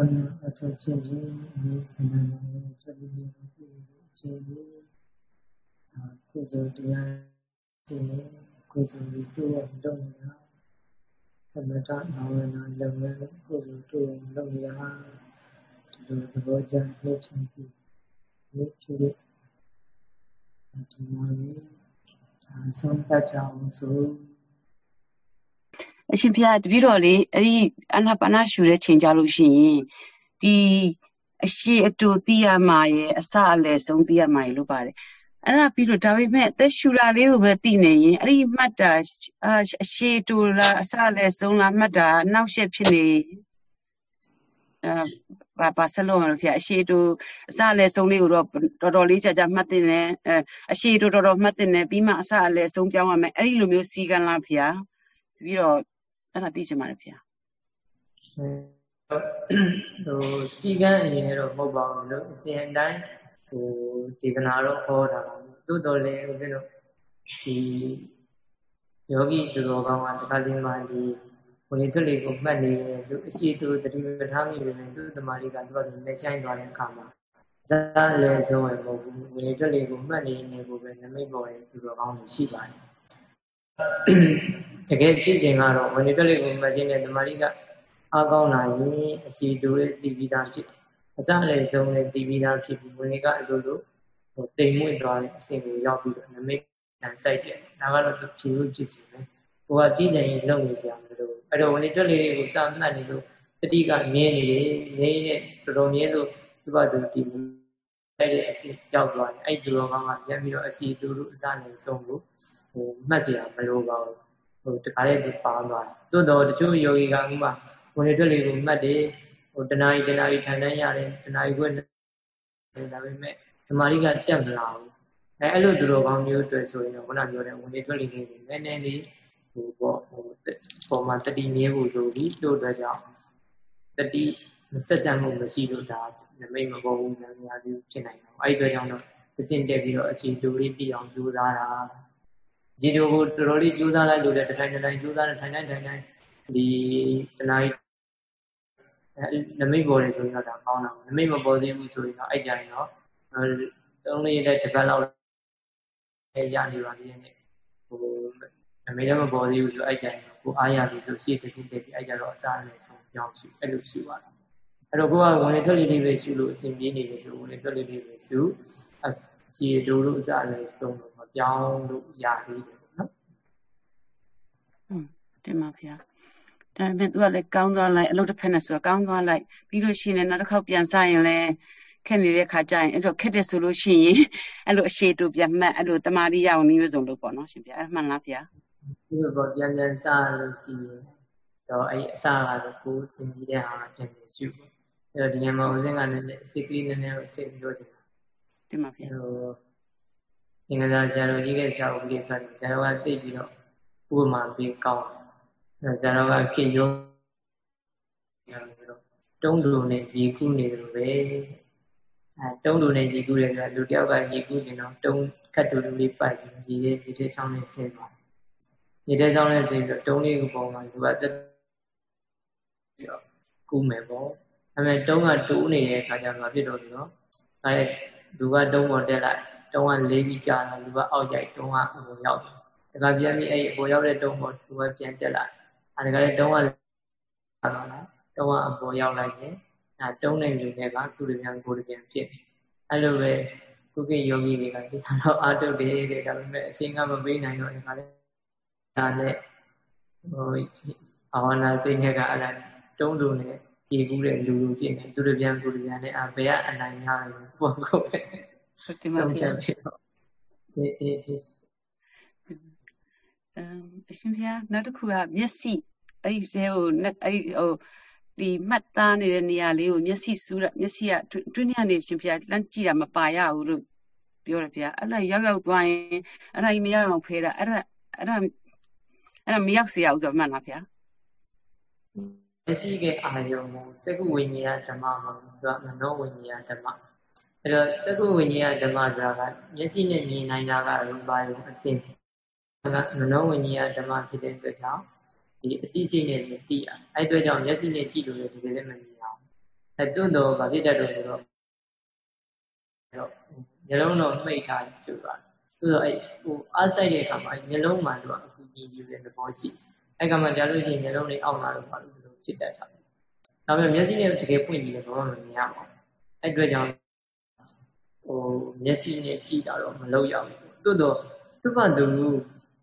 ဟောနာအထောချင်းချင်းဒီခန္ဓာမှာချက်ပြီးဒီအခြေအနေဒါကုသိုလ်တရားတွေကုသိုလ်တွေတိုးအောင်လုပ်နေတာသမထဘာဝနာလုပ်နေကုသိုလ်တိုးအောင်လုပ်နေတာဒီလိုသဘောကျလက်ချင်ပြီးဒီဖြစ်ဒီမှာဒါဆုံးပတ်ကြအောင်ဆို အရှင်ဖျားတပည့်တော်လေးအဲ့ဒီအနာပါနာရှူတဲ့ချိန်ကြလို့ရှိရင်ဒီအရှိအတူသိရမှာရဲ့အစအလယ်ဆုံးသိရမှာရဲ့လို့ပါတယ်အဲ့ဒါပြီးတော့ဒါပေမဲ့အသက်ရှူတာလေးကိုပဲသိနေရင်အဲ့ဒီမှတ်တာအရှိတူလားအစအလယ်ဆုံးလားမှတ်တာနောက်ရှက်ဖြစ်နေအဲဘာဘာဆလို့မလို့ဖျားအရှိတူအစအလယ်ဆုံးလေးကိုတော့တော်တော်လေးကြာကြာမှတ်တင်တယ်အဲအရှိတူတော်တော်မှတ်တင်တယ်ပြီးမှအစအလယ်ဆုံးပြောင်းရမယ်အဲ့ဒီလိုမျိုးစီကံလားဖျားပြီးတော့ အဲ့ဒါသိချင်ပါတယ်ဗျာဟိုစီကံအနေနဲ့တော့မဟုတ်ပါဘူးလို့အစဉ်အတိုင်းဟိုဒေသနာတော့ဟောတာပါသို့တော်လည်းဦးဇင်းတို့ဒီယောဂီသူတော်ကောင်းကတခါလေးမှဒီဝင်လေထွက်လေကိုမှတ်နေတယ်သူအရှိသူတတိပဌာမိပဲသူသမားလေးကသူကလက်ဆိုင်သွားတဲ့အခါမှာဇာလည်းဆုံးရမဟုတ်ဘူးဝင်လေထွက်လေကိုမှတ်နေနေကိုပဲနမိတ်ပေါ်ရဲ့သူတော်ကောင်းရှိပါတယ် တကယ်ဖြစ်စဉ်ကတော့ဝင်တွက်လေးကိုမချင်းတဲ့ဓမ္မရိကအားကောင်းလာရင်အစီတူရဲ့တည်ပြီးသားဖြစ်အစလည်းဆုံးနဲ့တည်ပြီးသားဖြစ်ပြီးဝင်ကအလိုလိုဟိုတိမ်မွေ့သွားတဲ့အစဉ်ကိုရောက်ပြီးတော့နမိတ်ခံဆိုင်တယ်ဒါကတော့သူဖြေလို့ဖြစ်စီမယ်ဟိုကတည်တယ်ရင်လုံနေကြမလို့အဲ့တော့ဝင်တွက်လေးတွေကိုစမှတ်နေလို့တတိကမြင်းနေတယ်မြင်းနဲ့တော်တော်မြင်းလို့သူ့ဘာသူတည်အဲ့ဒီအစီရောက်သွားတယ်အဲ့ဒီလိုကောင်ကပြန်ပြီးတော့အစီတူလို့အစနဲ့ဆုံးလို့ ဟိုမှတ်စရာမလိုပါဘူးဟိုတခါလေးသူပါသွားတယ်သို့တော့တချို့ယောဂီကဥမာဝင်ရထွက်လေးကိုမှတ်တယ်ဟိုတနားရီတနားရီထိုင်တန်းရတယ်တနားရီခွင့်ဒါပေမဲ့ဓမ္မရိကတက်မလာဘူးအဲအဲ့လိုသူတော်ကောင်းမျိုးတွေ့ဆိုရင်တော့ခုနပြောတဲ့ဝင်ရထွက်လေးလေးကိုနည်းနည်းလေးဟိုပေါ့ဟိုပုံမှန်တတိမြဲဖို့လိုပြီးတို့အတွက်ကြောင့်တတိဆက်ဆံမှုမရှိလို့ဒါနမိတ်မပေါ်ဘူးဇာတိဖြစ်နိုင်တော့အဲ့ဒီအတွက်ကြောင့်တော့အစင်တက်ပြီးတော့အစီတူလေးတည်အောင်ကြိုးစားတာ ရေတိုကိုတော်တော်လေးကြိုးစားလိုက်လို့လည်းတစ်ထိုင်တစ်ထိုင်ကြိုးစားတယ်ထိုင်တိုင်းထိုင်တိုင်းဒီတနားနမိတ်ပေါ်တယ်ဆိုရင်တော့ဒါကောင်းတာနမိတ်မပေါ်သေးဘူးဆိုရင်တော့အဲ့ကြရင်တော့သုံးလေးနဲ့တစ်ပတ်လောက်ရနေပါသေးတယ်ဟိုနမိတ်လည်းမပေါ်သေးဘူးဆိုအဲ့ကြရင်ကိုအားရပြီဆိုရှေ့တစ်စိတက်ပြီးအဲ့ကြတော့အစားလည်းဆုံးပြောင်းရှိအဲ့လိုရှိပါလားအဲ့တော့ကိုကဝင်လေထွက်လေလေးပဲရှုလို့အစဉ်ပြေးနေတယ်ဆိုဝင်လေထွက်လေလေးပဲရှုအစီတိုးလို့အစားလည်းဆုံးလို့မ ပြောင်းလို့ရသေးတယ်နော်อืมတင်ပါဗျာဒါပေမဲ့သူကလည်းကောင်းသွားလိုက်အလုပ်တစ်ဖက်နဲ့ဆိုတော့ကောင်းသွားလိုက်ပြီးလို့ရှိရင်နောက်တစ်ခေါက်ပြန်စားရင်လည်းခက်နေတဲ့ခါကျရင်အဲ့တော့ခက်တယ်ဆိုလို့ရှိရင်အဲ့လိုအရှိတူပြန်မှတ်အဲ့လိုတမာရီရအောင်မျိုးစုံလုပ်ပေါ့နော်ရှင်ဗျာအဲ့မှန်လားဗျာဒီလိုပေါ့ပြန်ပြန်စားလို့ရှိရင်တော့အဲ့အစားကတော့ကိုယ်စင်ကြီးတဲ့ဟာပြန်ပြန်ရှုပေါ့အဲ့တော့ဒီညမှာဦးစင်းကလည်းစိတ်ကလေးနည်းနည်းထည့်ပြောချင်တာတင်ပါဗျာဟို သင်္ကသာဆရာတော်ကြီးကစာအုပ်လေးဖတ်တယ်ဆရာတော်ကသိပြီးတော့ဥပမာပေးကောင်းတယ်ဆရာတော်ကခင်ယုံတုံးတူနဲ့ရေကူးနေတယ်လို့ပဲအဲတုံးတူနဲ့ရေကူးတယ်ဆိုတာလူတယောက်ကရေကူးချင်တော့တုံးခတ်တူတူလေးပိုက်ပြီးရေလေးဒီတဲ့ချောင်းနဲ့ဆင်းသွားရေတဲ့ချောင်းနဲ့ဆင်းပြီးတုံးလေးကိုပုံမှာလူကတက်ပြီးတော့ကူးမယ်ပေါ့အဲမဲ့တုံးကတူးနေတဲ့အခါကျတော့ဖြစ်တော့ဒီတော့အဲလူကတုံးပေါ်တက်လိုက် တုံးကလေးပြီးကြာတော့လူကအောက်ရိုက်တုံးကအပေါ်ရောက်တယ်တခါပြန်ပြီးအဲ့အပေါ်ရောက်တဲ့တုံးပေါ်လူကပြန်တက်လာအဲဒါကလည်းတုံးကလာတော့လားတုံးကအပေါ်ရောက်လိုက်တယ်အဲတုံးတဲ့လူတွေကသူတွေပြန်ကိုယ်တွေပြန်ဖြစ်တယ်အဲ့လိုပဲကုကိယောဂီတွေကဒီကတော့အာထုတ်တယ်တဲ့ဒါပေမဲ့အချိန်ကမပေးနိုင်တော့ဒီကလည်းဒါနဲ့ဟိုဘာဝနာစိတ်နဲ့ကအဲ့ဒါတုံးလို့နဲ့ကြည်ကူးတဲ့လူလူဖြစ်နေသူတွေပြန်ကိုယ်တွေပြန်နဲ့အဘယ်ကအနိုင်ရတယ်ပေါ့ကိုပဲ ဟုတ်တယ်ပါဗျာဖြစ်တော့အေးအေးအေးအမ်အရှင်ဘုရားနောက်တစ်ခုကမျက်စိအဲ့ဒီဇဲကိုအဲ့ဒီဟိုဒီမှတ်သားနေတဲ့နေရာလေးကိုမျက်စိစူးတာမျက်စိကတွင်းနေနေရှင်ဘုရားလမ်းကြည့်တာမပါရဘူးလို့ပြောတယ်ဗျာအဲ့ဒါရောက်ရောက်သွားရင်အဲ့ဒါကြီးမရောက်အောင်ဖဲတာအဲ့ဒါအဲ့ဒါအဲ့ဒါမရောက်စေရဘူးဆိုမှန်လားဗျာမျက်စိကအာယုံကိုစကုဝိညာဉ်ဓမ္မမှာသူကမနောဝိညာဉ်ဓမ္မ အဲ့တော့စကုဝိညာဉ်ဓမ္မဆိုတာကမျက်စိနဲ့မြင်နိုင်တာကရူပါယုံအစင်းကမနောဝိညာဉ်ဓမ္မဖြစ်တဲ့အတွက်ကြောင့်ဒီအတိစိတ်နဲ့မသိရအဲ့အတွက်ကြောင့်မျက်စိနဲ့ကြည့်လို့လည်းဒီလိုလည်းမမြင်အောင်အဲတွန်းတော့ဗာဖြစ်တတ်တယ်ဆိုတော့တော့မျိုးလုံးတော့မှိတ်ထားကြည့်ပါဆိုတော့အဲဟိုအားဆိုင်တဲ့အခါမှာမျိုးလုံးမှတော့အခုကြည့်ယူတဲ့သဘောရှိအဲကမှကြားလို့ရှိရင်မျိုးလုံးလေးအောက်လာတော့ဘာလို့လို့ဖြစ်တတ်တာလဲဒါပေမဲ့မျက်စိနဲ့တကယ်ပွင့်ပြီးတော့ဘာမှမမြင်ရပါဘူးအဲ့အတွက်ကြောင့် ဟိုမျက်စိနဲ့ကြည့်တာတော့မလုပ်ရဘူးတိုးတော့သူ့ဘာသူ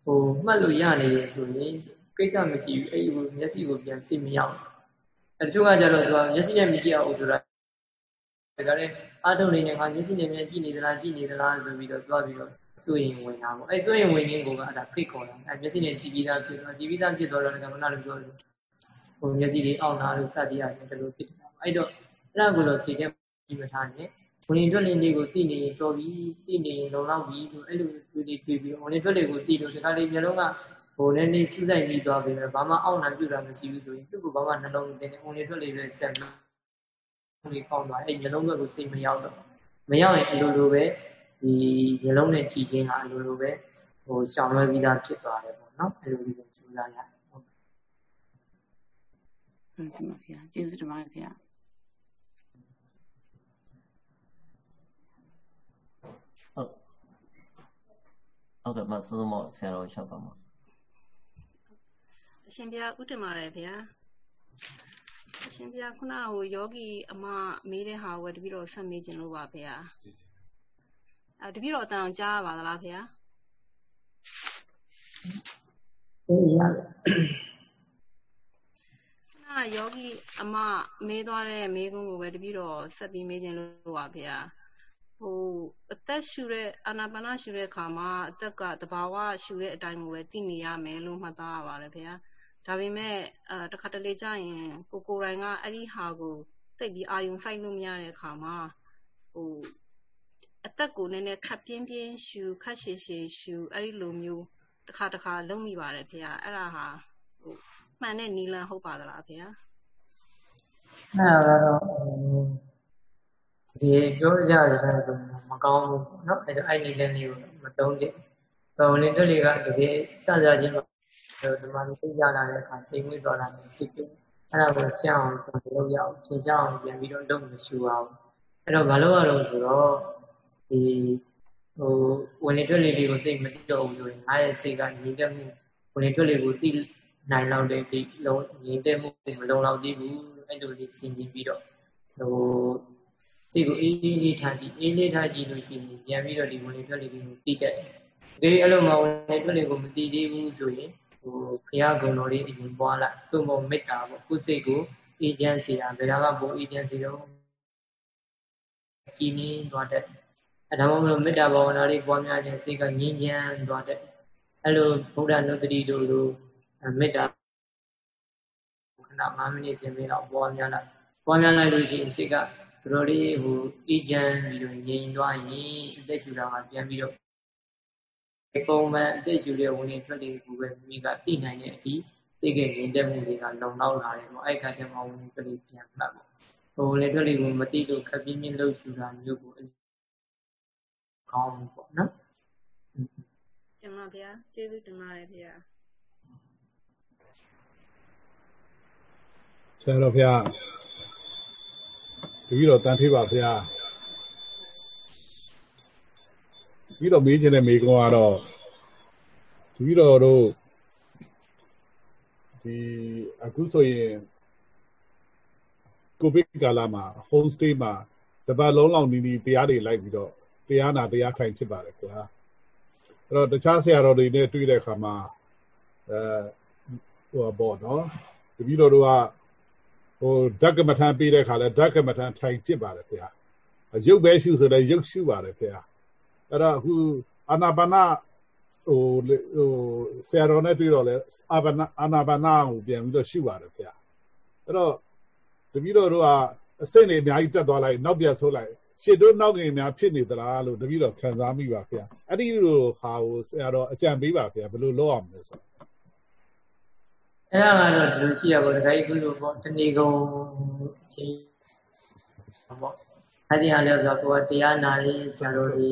ဟိုမှတ်လို့ရနေရဆိုရင်ကိစ္စမရှိဘူးအဲ့ဒီမျက်စိကိုပြန်စိတ်မရောက်အဲတချို့ကကြတော့သူကမျက်စိနဲ့မကြည့်အောင်ဆိုတာဒါကြတဲ့အာထုံနေနဲ့ငါမျက်စိနဲ့မြန်ကြည့်နေသလားကြည့်နေသလားဆိုပြီးတော့သွားပြီးတော့စိုးရင်ဝင်တာပေါ့အဲစိုးရင်ဝင်ခြင်းကိုကအဲ့ဒါဖိတ်ခေါ်တာအဲမျက်စိနဲ့ကြည့်ပြီးသားဖြစ်တော့ကြည့်ပြီးသားဖြစ်တော့လည်းကမ္မနာလိုပြောလို့ဟိုမျက်စိလေးအောင့်လာလို့စသည်အချင်းဒီလိုဖြစ်တာအဲ့တော့အဲ့ဒါကိုတော့စိတ်ထဲပြီးမထားနဲ့ ဝင်တွက်လင်းလေးကိုသိနေရင်တော်ပြီသိနေရင်လုံလောက်ပြီလို့အဲ့လိုတွေးတွေးပြီးဝင်တွက်လေးကိုသိလို့ဒီခါလေးမျိုးလုံးကဟိုလည်းနေစူးစိုက်ပြီးသွားပြီဘာမှအောင့်နှံပြတာမရှိဘူးဆိုရင်သူ့ကိုဘာမှနှလုံးတင်နေဝင်တွက်လေးပဲဆက်ပြီးဒီပေါင်းသွားအဲ့မျိုးလုံးဘက်ကိုစိတ်မရောက်တော့မရောက်ရင်အလိုလိုပဲဒီမျိုးလုံးနဲ့ကြည်ချင်းကအလိုလိုပဲဟိုရှောင်လွှဲပြီးသားဖြစ်သွားတယ်ပေါ့နော်အဲ့လိုလေးကိုကြိုးစားရတယ်ဟုတ်ကဲ့ဟုတ်ပါဗျာကျေးဇူးတင်ပါတယ်ဗျာ ဟုတ်ကဲ့မဆုံးဆုံးမဆရာတော်လျှောက်ပါမှာအရှင်ဘုရားဥတ္တမာရယ်ဗျာအရှင်ဘုရားခုနကဟိုယောဂီအမမေးတဲ့ဟာကိုတပည့်တော်ဆက်မေးခြင်းလို့ပါဗျာအဲတပည့်တော်အတန်ကြားပါသလားဗျာအေးရတယ်ခုနယောဂီအမမေးသွားတဲ့မေးခွန်းကိုပဲတပည့်တော်ဆက်ပြီးမေးခြင်းလို့ပါဗျာ ဟိုအသက်ရှူတဲ့အာနာပါနရှူတဲ့အခါမှာအသက်ကတဘာဝရှူတဲ့အတိုင်းကိုပဲသိနေရမယ်လို့မှတ်သားရပါတယ်ဗျာဒါပေမဲ့အဲတခါတလေကြာရင်ကိုကိုရိုင်းကအဲ့ဒီဟာကိုသိပြီးအာယုံစိုက်လို့မရတဲ့အခါမှာဟိုအသက်ကိုနည်းနည်းခပ်ပြင်းပြင်းရှူခပ်ရှည်ရှည်ရှူအဲ့ဒီလိုမျိုးတခါတခါလုံးမိပါတယ်ဖေ။အဲ့ဒါဟာဟိုမှန်တဲ့နီလန်ဟုတ်ပါသလားဖေ။အဲ့ဒါကတော့ ဒီပြောကြရတယ်ဆိုမကောင်းဘူးเนาะအဲ့တော့အဲ့ဒီလည်းလေးကိုမတုံးချင်ဘဝင်လေးတို့တွေကတကယ်စစချင်းတော့ဒီမှာသိကြလာတဲ့အခါသိမွေးသွားတာဖြစ်ဖြစ်အဲ့ဒါကိုကြောက်အောင်လုပ်ရအောင်သင်ကြောက်အောင်ပြန်ပြီးတော့လုပ်မရှိပါဘူးအဲ့တော့မလုပ်ရတော့ဆိုတော့ဒီဟိုဝင်လေထွက်လေတွေကိုသိမသိတော့ဘူးဆိုရင်ငါရဲ့စိတ်ကညီတက်မှုဝင်လေထွက်လေကိုသိနိုင်လောက်တဲ့ဒီလုံးညီတက်မှုမလုံလောက်သေးဘူးအဲ့လိုလေးစဉ်းကျင်ပြီးတော့ဟို စိတ်ကိုအေးအေးလေးထားကြည့်အေးလေးထားကြည့်လို့ရှိရင်ပြန်ပြီးတော့ဒီဝင်လေထွက်လေတွေကိုသိတတ်တယ်။ဒီအဲ့လိုမှဝင်လေထွက်လေကိုမသိသေးဘူးဆိုရင်ဟိုဘုရားဂုဏ်တော်လေးအရင်ပွားလိုက်သူ့မို့မေတ္တာပေါ့ကိုယ်စိတ်ကိုအေးချမ်းစေတာဘယ်တော့ကဘုံအေးချမ်းစေတော့ကြည်မြင်သွားတတ်အဲဒါမှမဟုတ်မေတ္တာဘာဝနာလေးပွားများခြင်းစိတ်ကငြိမ်းချမ်းသွားတတ်အဲ့လိုဗုဒ္ဓနုတ္တိတို့လိုမေတ္တာခဏ5မိနစ်10မိနစ်လောက်ပွားများလိုက်ပွားများလိုက်လို့ရှိရင်စိတ်က တော်တော်လေးဟိုအေးချမ်းပြီးတော့ငြိမ်သွားရင်အသက်ရှူတာကပြန်ပြီးတော့ပုံမှန်အသက်ရှူတဲ့ဝင်နေထွက်လေကိုပဲမိကသိနိုင်တဲ့အထိသိခဲ့ငြိမ်သက်မှုတွေကလုံလောက်လာတယ်ပေါ့အဲ့ခါကျမှဝင်နေထွက်လေပြန်မှတ်ပေါ့ဟိုဝင်နေထွက်လေကိုမသိလို့ခပ်ပြင်းပြင်းလှုပ်ရှူတာမျိုးကိုကောင်းဘူးပေါ့နော်တင်ပါဗျာကျေးဇူးတင်ပါတယ်ဗျာဆရာတော်ဗျာ တပည့်တော်တန်ထေးပါဗျာပြီးတော့မေးချင်တဲ့မေးခွန်းကတော့တပည့်တော်တို့ဒီအခုဆိုရင်ကိုဗစ်ကာလမှာ home stay မှာတပတ်လုံးလောက်နီးနီးတရားတွေလိုက်ပြီးတော့တရားနာတရားထိုင်ဖြစ်ပါတယ်ကွာအဲ့တော့တခြားဆရာတော်တွေနဲ့တွေ့တဲ့အခါမှာအဲဟိုဘောနော်တပည့်တော်တို့က ဟိုဓာတ်ကမထန်ပေးတဲ့ခါလဲဓာတ်ကမထန်ထိုင်ဖြစ်ပါတယ်ခင်ဗျာရုပ်ပဲရှုဆိုလဲရုပ်ရှုပါတယ်ခင်ဗျာအဲ့တော့အခုအာနာပါနဟိုဟိုဆရာတော်နဲ့တွေ့တော့လဲအာပါနအာနာပါနကိုပြန်ပြီးတော့ရှုပါတယ်ခင်ဗျာအဲ့တော့တပည့်တော်တို့ကအစိမ့်နေအများကြီးတက်သွားလိုက်နောက်ပြန်ဆိုးလိုက်ရှစ်တို့နောက်ကင်များဖြစ်နေသလားလို့တပည့်တော်ခံစားမိပါခင်ဗျာအဲ့ဒီလိုဟာကိုဆရာတော်အကြံပေးပါခင်ဗျာဘယ်လိုလုပ်အောင်လဲဆို အဲ့ဒါကတော့ဒီလိုရှိရပါတော့ဒါကြီးခုလိုပေါ့တဏီကုံချင်းပေါ့အဲ့ဒီဟာလည်းဆိုတော့တရားနာရေးဆရာတော်တွေ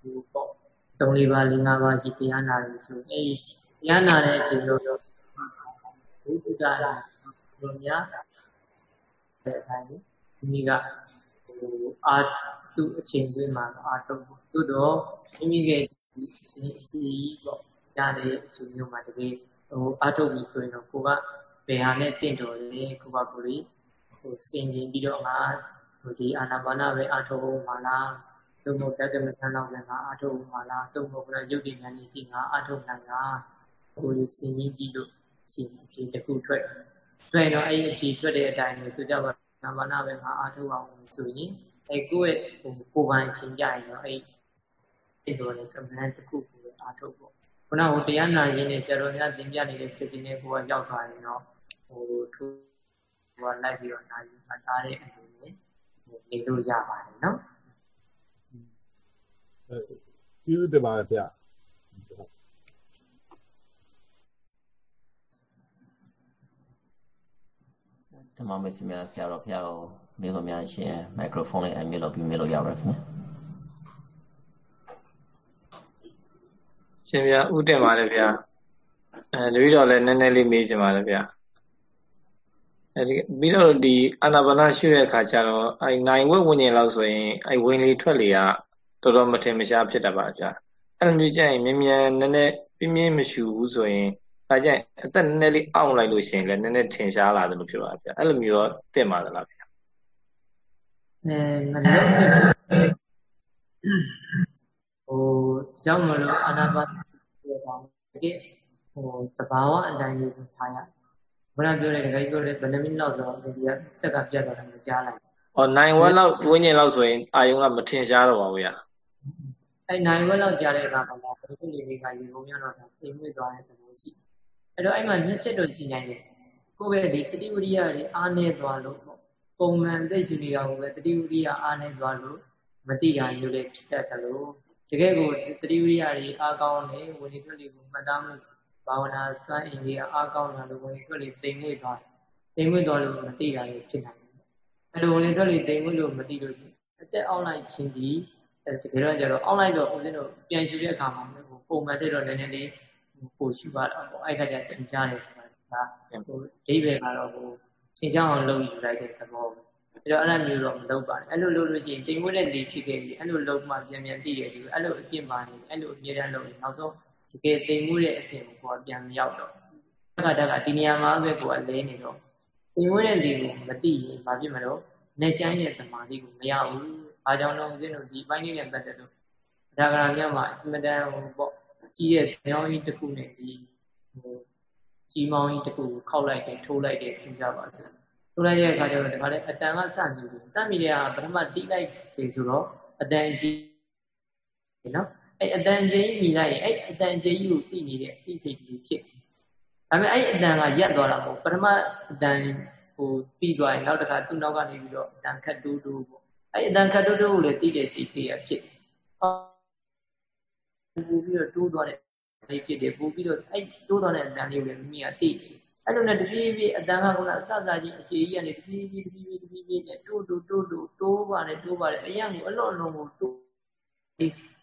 ဟိုပေါ့၃၄ပါး၄၅ပါးရှိတရားနာရေးဆိုအဲ့ဒီတရားနာတဲ့အချိန်ဆိုတော့ဘုဒ္ဓရာဘုရားတဲ့အတိုင်းဒီနေ့ကဟိုအာသူ့အချိန်တွင်းမှာအာထုတ်ဖို့သို့တော့မိမိရဲ့ဒီအချိန်အစီပေါ့ရတဲ့အချိန်မျိုးမှာတကယ် ဟိုအာထုတ်ပြီဆိုရင်တော့ကိုကဘယ်ဟာနဲ့တင့်တော်လဲကိုကကိုလေးဟိုစင်ကျင်ပြီးတော့ငါဟိုဒီအာနာပါနပဲအာထုတ်ဖို့မှာလားသို့မဟုတ်တက္ကမထမ်းတော့လည်းငါအာထုတ်ဖို့မှာလားသို့မဟုတ်ကရုပ်တည်ဉာဏ်ကြီးငါအာထုတ်နိုင်လားကိုလေးစင်ကျင်ကြည့်လို့စီအဖြေတစ်ခုထွက်ထွက်တော့အဲ့ဒီအဖြေထွက်တဲ့အတိုင်းလို့ဆိုကြပါနာမနာပဲငါအာထုတ်အောင်ဆိုရင်အဲ့ကိုယ့်ရဲ့ဟိုကိုယ်ပိုင်ချင်းကြရင်တော့အဲ့ဒီလိုလေကမ္ဘာတစ်ခုကိုအာထုတ်ဖို့ ခုနကဟိုတရားနာရင်းနဲ့ဆရာတော်များသင်ပြနေတဲ့စစ်စစ်နဲ့ကိုကရောက်သွားရင်တော့ဟိုသူကလိုက်ပြီးတော့နာယူမှတ်သားတဲ့အနေနဲ့နေလို့ရပါတယ်နော်အဲကျေးဇူးတင်ပါတယ်ဗျာဓမ္မမစ္စမြဆရာတော်ဖျားကိုမေးလို့များရှင်မိုက်ခရိုဖုန်းလေးအမြင်လို့ပြီးမေးလို့ရပါတယ်ခင်ဗျ ရှင်ဗျာဥတင်ပါတယ်ဗျာအဲတပည့်တော်လည်းနည်းနည်းလေးမေးချင်ပါတယ်ဗျာအဲဒီပြီးတော့ဒီအာနာပါနရှုတဲ့အခါကျတော့အဲနိုင်ဝက်ဝิญဉ်လောက်ဆိုရင်အဲဝင်လေထွက်လေကတော်တော်မထင်မရှားဖြစ်တတ်ပါဗျာအဲ့လိုမျိုးကြရင်မြ мян နည်းနည်းပြင်းပြင်းမရှူဘူးဆိုရင်ဒါကြရင်အသက်နည်းနည်းလေးအောင့်လိုက်လို့ရှိရင်လည်းနည်းနည်းထင်ရှားလာတယ်လို့ဖြစ်ပါဗျာအဲ့လိုမျိုးတော့တင်ပါသလားဗျာအဲမလုံးနဲ့ ဟိုကြောင့်မလို့အာနာပါပြောတာတကယ်ဟိုသဘာဝအတိုင်းလေးကိုထားရဘုရားပြောတဲ့တကယ်ပြောတဲ့ဘယ်နှမိနစ်လောက်ဆိုတော့ဒီကစက်ကပြတ်သွားတယ်မကြားလိုက်။အော်နိုင်ဝက်လောက်ဝင်းကျင်လောက်ဆိုရင်အာယုံကမထင်ရှားတော့ပါဘူးဗျာ။အဲနိုင်ဝက်လောက်ကြားတဲ့အခါမှာဘုရားလေးတွေကရေပုံရတော့သိမွေ့သွားတဲ့သဘောရှိတယ်အဲ့တော့အဲ့မှာနှစ်ချက်တော့ရှိနိုင်တယ်ကိုယ့်ရဲ့ဒီတတိဝရိယတွေအားနေသွားလို့ပေါ့ပုံမှန်သိရှိနေတာကိုပဲတတိဝရိယအားနေသွားလို့မတိတာမျိုးလေးဖြစ်တတ်တယ်လို့ တကယ်ကိုတတိဝရိယတွေအားကောင်းတယ်ဝိနည်းထွက်လေးကိုမှတ်သားမှုဘာဝနာစွမ်းအင်ကြီးအားကောင်းတာလို့ဝိနည်းထွက်လေးတိမ်မွေ့သွားတိမ်မွေ့သွားလို့မတိတာမျိုးဖြစ်နိုင်တယ်အဲ့လိုဝိနည်းထွက်လေးတိမ်မွေ့လို့မတိလို့ရှိရင်အသက်အောက်လိုက်ခြင်းဒီတကယ်တော့ကျတော့အောက်လိုက်တော့ဦးဇင်းတို့ပြန်ယူတဲ့အခါမှာပုံမှန်တဲ့တော့နည်းနည်းလေးပို့ရှိပါတော့ပေါ့အဲ့ခါကျသင်ကြားတယ်ဆိုတာဒါဟိုဒိဗေကတော့ဟိုသင်ကြားအောင်လုပ်ယူလိုက်တဲ့သဘောပဲ အဲ့တော့အဲ့လိုမျိုးတော့မလုပ်ပါနဲ့အဲ့လိုလုပ်လို့ရှိရင်တိမ်မွေးတဲ့လေဖြစ်ခဲ့ပြီအဲ့လိုလုပ်မှပြန်ပြန်သိရရှိဘူးအဲ့လိုအကျင့်ပါနေအဲ့လိုအမြဲတမ်းလုပ်ရင်နောက်ဆုံးတကယ်တိမ်မွေးတဲ့အဆင့်ကိုကိုယ်ပြန်မရောက်တော့တခါတခါဒီနေရာမှာပဲကိုယ်ကလဲနေတော့တိမ်မွေးတဲ့လေကိုမသိရင်ဘာဖြစ်မလို့နေဆိုင်တဲ့သမာဓိကိုမရဘူးအားကြောင့်တော့ဦးဇင်းတို့ဒီပိုင်းလေးနဲ့ပတ်သက်လို့ဒါကရာမြတ်မှာအမှန်တန်ဟိုပေါ့ကြီးရဲ့ဇေယောင်းကြီးတစ်ခုနဲ့ဒီဟိုကြီးမောင်းကြီးတစ်ခုကိုခောက်လိုက်တယ်ထိုးလိုက်တယ်စဉ်းစားပါစို့ ထိုးလိုက်တဲ့အခါကျတော့ဒီခါလေးအတန်ကစမြည်တယ်စမြည်တဲ့ကပထမတိလိုက်ပြီဆိုတော့အတန်ကြီးနော်အဲ့အတန်ကြီးမြည်လိုက်ရင်အဲ့အတန်ကြီးကိုသိနေတဲ့အသိစိတ်ကလေးဖြစ်ဒါပေမဲ့အဲ့အတန်ကရက်သွားတာမဟုတ်ပထမအတန်ဟိုပြီးသွားရင်နောက်တစ်ခါသူ့နောက်ကနေပြီးတော့အတန်ခတ်တိုးတိုးပေါ့အဲ့အတန်ခတ်တိုးတိုးကိုလည်းသိတဲ့စိတ်ကလေးဖြစ်တယ်ပို့ပြီးတော့တိုးသွားတဲ့လေးဖြစ်တယ်ပို့ပြီးတော့အဲ့တိုးသွားတဲ့အတန်လေးကိုလည်းမိမိကသိတယ် အဲ့လိုနဲ့တပြေးပြေးအတန်ကကအဆဆကြီးအခြေကြီးကနေတပြေးပြေးတပြေးပြေးတပြေးပြေးနဲ့တိုးတိုးတိုးတိုးတိုးပါတယ်တိုးပါတယ်အရင်ကအလွန်လုံးကိုတိုး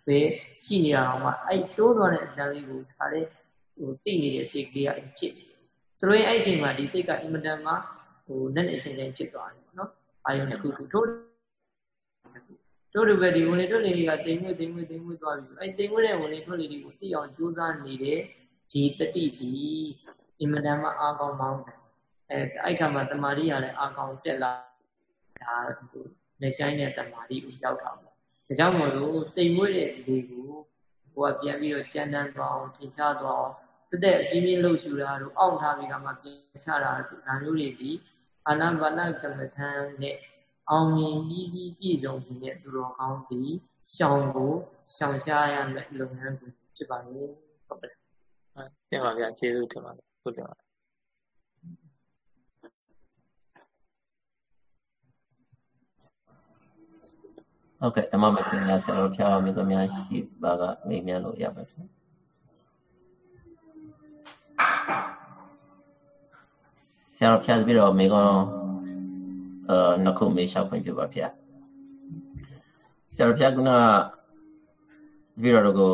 ပဲရှိနေအောင်မှအဲ့တိုးသွားတဲ့အတန်လေးကိုဒါလေးဟိုသိနေတဲ့စိတ်ကလေးကဖြစ်တယ်ဆိုတော့အဲ့အချိန်မှာဒီစိတ်ကအင်မတန်မှဟိုနဲ့နဲ့အချိန်ချင်းဖြစ်သွားတယ်ပေါ့နော်အာယုန်တစ်ခုခုထိုးတို့တို့ပဲဒီဝင်လေထွက်လေတွေကတိမ်မွေ့တိမ်မွေ့တိမ်မွေ့သွားပြီအဲတိမ်မွေ့တဲ့ဝင်လေထွက်လေတွေကိုသိအောင်ကြိုးစားနေတဲ့ဒီတတိဒီ အင်မတန်မှအားကောင်းမောင်းတယ်အဲအဲ့ခါမှာတမာရီကလည်းအားကောင်းတက်လာဒါနေဆိုင်တဲ့တမာရီကိုရောက်တာပေါ့ဒါကြောင့်မို့လို့တိမ်မွေ့တဲ့လေကိုဟိုကပြန်ပြီးတော့ကြမ်းတမ်းသွားအောင်ထင်ရှားသွားအောင်တက်တဲ့အပြင်းပြင်းလှုပ်ရှူတာတို့အောင့်ထားပြီးတော့မှပြန်ချတာတို့ဒါမျိုးတွေဒီအာနာပါနကမ္မထံနဲ့အောင်မြင်ပြီးပြီးပြည့်စုံတဲ့သူတော်ကောင်းသည်ရှောင်ကိုရှောင်ရှားရမယ့်လုပ်ငန်းကိုဖြစ်ပါလေဟုတ်ပါလားတင်ပါဗျာကျေးဇူးတင်ပါတယ် ဟုတ်တယ်ပါဟုတ်ကဲ့ဓမ္မမစင်များဆရာတော်ဖျားအောင်မျိုးများရှိပါကမေးမြန်းလို့ရပါတယ်ဆရာတော်ဖျားပြီးတော့မေကောအာနှစ်ခုမေးလျှောက်ခွင့်ပြုပါဗျာဆရာတော်ဖျားကပြီးတော့ကို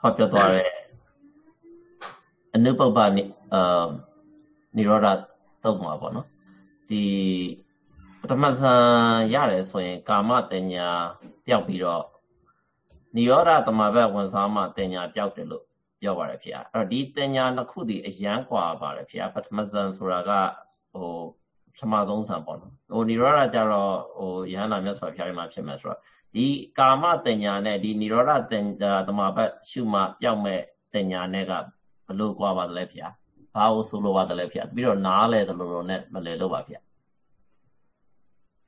ဟောပြောသွားတဲ့အ နုပ္ပပနိအာနိရောဓတုတ်မှာပေါ့နော်ဒီပထ ထမဇန်ရတယ်ဆိုရင်ကာမတင်ညာပျောက်ပြီးတော့နိရောဓတမဘက်ဝင်စားမှတင်ညာပျောက်တယ်လို့ပြောပါတယ်ဖေ။အဲ့တော့ဒီတင်ညာတစ်ခုဒီအရန်กว่าပါတယ်ဖေ။ပထမဇန်ဆိုတာကဟိုပထမသုံးဆံပေါ့နော်။ဟိုနိရောဓကြတော့ဟိုယဟန္တာမြတ်စွာဘုရားမှာဖြစ်မယ်ဆိုတော့ဒီကာမတင်ညာနဲ့ဒီနိရောဓတင်တမဘက်ရှုမှပျောက်မဲ့တင်ညာနဲ့ကဘ လို့ကြွားပါသလဲဖျားဘာကိုဆိုလိုပါသလဲဖျားပြီးတော့နားလဲသလိုလိုနဲ့မလဲလို့ပါဖျား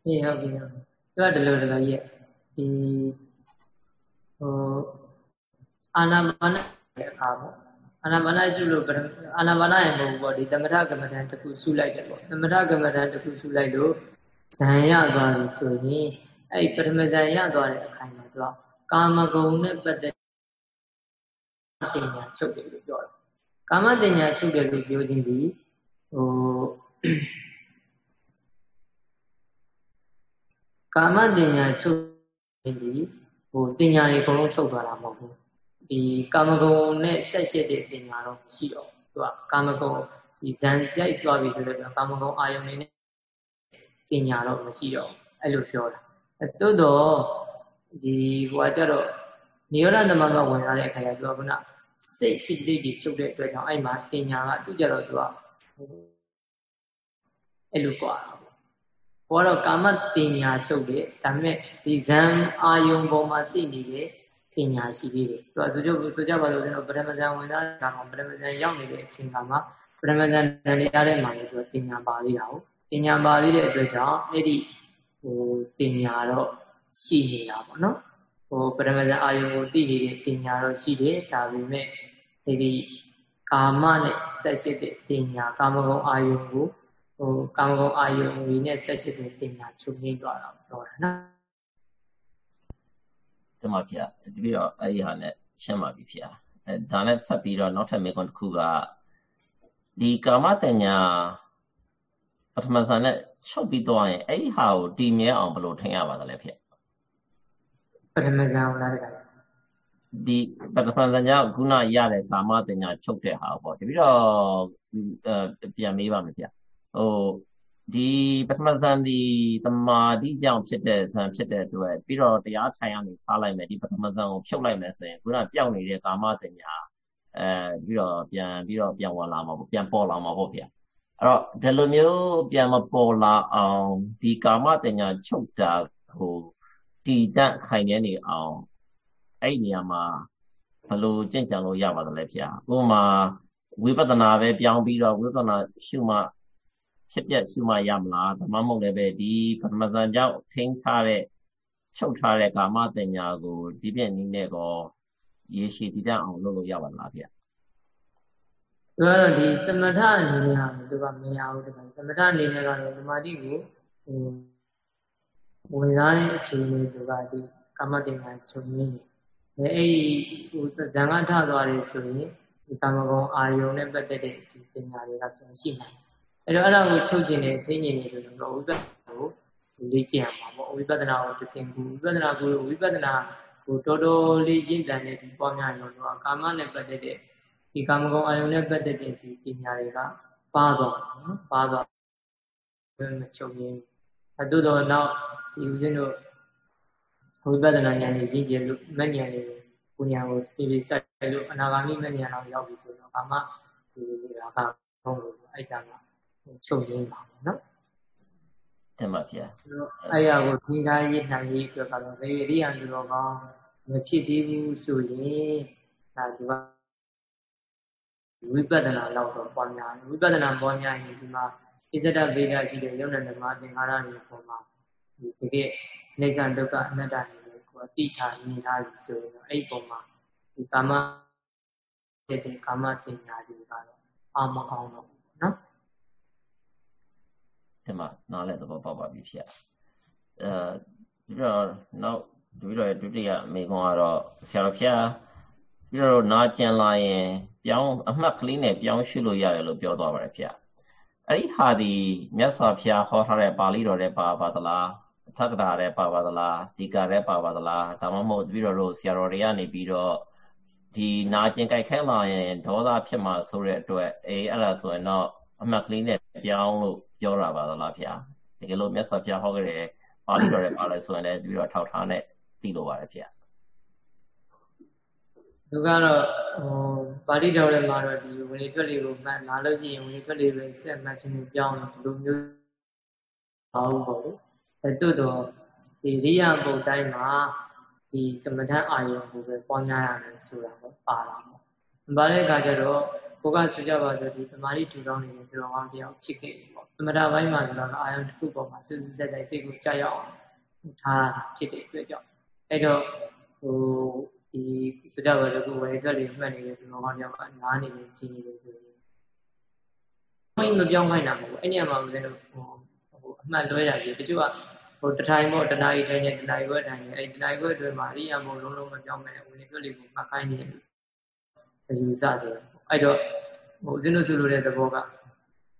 ဟေးဟုတ်ပြီဟုတ်သူကဒီလိုဒီလိုရဲ့ဒီဟိုအာနာမနရဲ့အခါပေါ့အာနာမနရှုလို့အာနာမနရဲ့ပုံပေါ့ဒီသမထကမ္မဋ္ဌာန်းတစ်ခုရှုလိုက်တယ်ပေါ့သမထကမ္မဋ္ဌာန်းတစ်ခုရှုလိုက်လို့ဇံရသွားပြီဆိုရင်အဲ့ပထမဇံရသွားတဲ့အခိုင်မှာသူကကာမဂုဏ်နဲ့ပတ်သက်တင်ညာချုပ်တယ်လို့ပြောတယ် ကာမတင်ညာချုပ်တယ်လို့ပြောခြင်းဒီဟိုကာမတင်ညာချုပ်ခြင်းဒီဟိုတင်ညာတွေအကုန်လုံးချုပ်သွားတာမဟုတ်ဘူးဒီကာမဂုဏ်နဲ့ဆက်ရှိတဲ့တင်ညာတော့ရှိတော့သူကကာမဂုဏ်ဒီဇန်ရိုက်သွားပြီဆိုတော့ကာမဂုဏ်အာယုန်နေနဲ့တင်ညာတော့မရှိတော့အဲ့လိုပြောတာအဲတိုးတော့ဒီဟိုကကြတော့နိရောဓသမကဝင်လာတဲ့အခါကျတော့ခုန စိတ်စိတ်လေးတွေချုပ်တဲ့အတွက်ကြောင့်အဲ့မှာတင်ညာကသူကြတော့သူကအဲ့လိုကွာဘောတော့ကာမတင်ညာချုပ်တယ်ဒါပေမဲ့ဒီဇံအာယုံပေါ်မှာတည်နေတဲ့တင်ညာရှိသေးတယ်သူကဆိုကြဆိုကြပါလို့ကျွန်တော်ပထမဇံဝင်လာတာကပထမဇံရောက်နေတဲ့အချိန်ကမှပထမဇံတန်ရတဲ့မှာလည်းသူကတင်ညာပါသေးတာဟုတ်တင်ညာပါသေးတဲ့အတွက်ကြောင့်အဲ့ဒီဟိုတင်ညာတော့ရှိနေတာပေါ့နော် ဟိုပထမဇန်အာယုံကိုသိနေတဲ့တင်ညာတော့ရှိတယ်ဒါပေမဲ့ဒီကာမနဲ့ဆက်ရှိတဲ့တင်ညာကာမဂုဏ်အာယုံကိုဟိုကာမဂုဏ်အာယုံကြီးနဲ့ဆက်ရှိတဲ့တင်ညာချုပ်ငိမ့်သွားတာပြောတာနော်ဒီမှာဖေတပြီးတော့အဲ့ဒီဟာနဲ့ရှင်းပါပြီဖေအဲဒါနဲ့ဆက်ပြီးတော့နောက်ထပ်မေးခွန်းတစ်ခုကဒီကာမတညာပထမဇန်နဲ့ချုပ်ပြီးသွားရင်အဲ့ဒီဟာကိုတည်မြဲအောင်ဘယ်လိုထိန်းရပါသလဲဖေ ပထမဇန်လားတကယ်ဒီပထမဇန်ကြောင့်ခုနရတဲ့ကာမတင်ညာချုပ်တဲ့ဟာပေါ့တပြီးတော့ပြန်မေးပါမယ်ဗျဟိုဒီပထမဇန်ဒီတမာတိကြောင့်ဖြစ်တဲ့ဇန်ဖြစ်တဲ့အတွက်ပြီးတော့တရားထိုင်ရနေစားလိုက်မယ်ဒီပထမဇန်ကိုဖြုတ်လိုက်မယ်ဆိုရင်ခုနပြောင်းနေတဲ့ကာမတင်ညာအဲပြီးတော့ပြန်ပြီးတော့ပြန်ဝင်လာမှာပေါ့ပြန်ပေါ်လာမှာပေါ့ဗျာအဲ့တော့ဒီလိုမျိုးပြန်မပေါ်လာအောင်ဒီကာမတင်ညာချုပ်တာဟို တည်တတ်ခိုင်နေနေအောင်အဲ့ဒီနေရာမှာဘယ်လိုကြင်ကြံလို့ရပါသလဲဗျာဥပမာဝိပဿနာပဲပြောင်းပြီးတော့ဝိပဿနာရှုမှဖြစ်ပြရှုမှရမလားဓမ္မမဟုတ်လည်းပဲဒီပထမဇန်ကြောင့်ထင်းထားတဲ့ချုပ်ထားတဲ့ကာမတင်ညာကိုဒီပြည့်နည်းနဲ့ကောရေရှည်တည်တတ်အောင်လုပ်လို့ရပါလားဗျာသူကတော့ဒီသမထအနေနဲ့ဟာသူကမရဘူးတကယ်သမထအနေနဲ့ကတော့ဓမ္မတိကိုဟို ဝင်စားတဲ့အခြေအနေသူကဒီကာမတင်ညာချုပ်ရင်းနေအဲအဲ့ဒီဟိုဇံကထသွားတယ်ဆိုရင်ဒီကာမဂုဏ်အာယုံနဲ့ပတ်သက်တဲ့ဒီပညာတွေကပြန်ရှိနိုင်အဲ့တော့အဲ့ဒါကိုချုပ်ခြင်းနဲ့သိဉ္ဇဉ်နေဆိုရင်တော့ဝိပဿနာကိုလေ့ကျင့်ရမှာပေါ့ဝိပဿနာကိုတစ်စင်ကူဝိပဿနာကိုဝိပဿနာကိုတော်တော်လေးရင့်တန်တဲ့ဒီပွားများရောတော့ကာမနဲ့ပတ်သက်တဲ့ဒီကာမဂုဏ်အာယုံနဲ့ပတ်သက်တဲ့ဒီပညာတွေကပါသွားနော်ပါသွားမချုပ်ရင်းအဲသို့တော့နောက် ဒီဦးဇင်းတို့ဝိပဿနာဉာဏ်ကြီးရင့်ကျက်လို့မဉာဏ်လေးကိုဉာဏ်ကိုပြပြဆက်လို့အနာဂါမိမဉာဏ်အောင်ရောက်ပြီဆိုတော့ဘာမှဒီရာဂဘုံလို့အဲ့ကြမှာချုပ်ရင်းပါပေါ့နော်တင်ပါဗျာအဲ့ရကိုသင်္ခါရေးနိုင်ရေးအတွက်ကတော့လေရိယံသူတော်ကောင်းမဖြစ်သေးဘူးဆိုရင်ဒါဒီကဝိပဿနာလောက်တော့ပွားများဝိပဿနာပွားများရင်ဒီမှာဣဇဒဗေဒရှိတဲ့ယုံနဲ့ဓမ္မသင်္ခါရတွေပေါ်မှာဒီ တကယ်နေဇံဒုက္ခအနတ္တတွေကိုအတိထားမြင်ထားပြီဆိုရင်တော့အဲ့ဒီပုံမှာဒီကာမတဲ့ကာမတင်ညာတွေကတော့အာမကောင်းတော့ဘူးနော်ဒီမှာနားလဲသဘောပေါက်ပါပြီဖြစ်အဲဒီတော့နောက်ဒီတော့ဒုတိယမိကုံကတော့ဆရာတော်ဖျားပြီးတော့နားကျင်လာရင်ပြောင်းအမှတ်ကလေးနဲ့ပြောင်းရှုလို့ရတယ်လို့ပြောသွားပါတယ်ဖျားအဲ့ဒီဟာဒီမြတ်စွာဘုရားဟောထားတဲ့ပါဠိတော်တဲ့ပါပါသလား သက္ကတာတဲ့ပါပါသလားဒီကာတဲ့ပါပါသလားဒါမှမဟုတ်ပြီးတော့ဆရာတော်တွေကနေပြီးတော့ဒီနာကျင်ကြိုက်ခဲလာရင်ဒေါသဖြစ်မှာဆိုတဲ့အတွက်အေးအဲ့ဒါဆိုရင်တော့အမှတ်ကလေးနဲ့ပြောင်းလို့ပြောတာပါသလားဗျာဒီကယ်လို့မြတ်စွာဘုရားဟောခဲ့တဲ့ပါဠိတော်တွေပါလဲဆိုရင်လည်းပြီးတော့ထောက်ထားနဲ့သိလို့ပါတယ်ဗျာသူကတော့ဟိုပါဠိတော်ထဲမှာတော့ဒီဝင်လေထွက်လေကိုမှတ်လာလို့ရှိရင်ဝင်လေထွက်လေပဲဆက်မှတ်ခြင်းနဲ့ပြောင်းတယ်ဒီလိုမျိုးပါဘူးပေါ့လေ အဲတို့တော့ဒီရိယဘုတ်တိုင်းမှာဒီကမ္မဋ္ဌာန်းအာယုံကိုပဲပွားများရမယ်ဆိုတာပေါ့ပါလာပေါ့။ပါတဲ့အခါကျတော့ကိုကဆိုကြပါစို့ဒီသမာဓိထူထောင်နေတဲ့သူတော်ကောင်းတယောက်ဖြစ်ခဲ့ပြီပေါ့။သမထဘိုင်းမှာဆိုတော့အာယုံတစ်ခုပေါ်မှာစူးစူးဆက်တိုက်စိတ်ကိုကြားရအောင်ထားဖြစ်တဲ့အတွက်ကြောင့်အဲ့တော့ဟိုဒီဆိုကြပါစို့ကိုဝယ်ထွက်လေးမှတ်နေတဲ့သူတော်ကောင်းတယောက်ကနားနေနေကြည့်နေလို့ဆိုရင်ဘုန်းကြီးမပြောင်းခိုင်းတာမဟုတ်ဘူးအဲ့ဒီမှာဦးဇင်းတို့ဟိုဟိုအမှတ်လွဲတာရှိတချို့က ဟိုတထိုင်ပေါ့တနားရီထိုင်နေတနားရီဘက်ထိုင်နေအဲ့တနားရီဘက်အတွင်းမှာအရိယာမို့လုံးလုံးမပြောင်းမဲ့ဝင်ထွက်လေးကိုမှတ်ခိုင်းနေတယ်အယူဆတယ်အဲ့တော့ဟိုဦးဇင်းတို့ဆိုလိုတဲ့သဘောက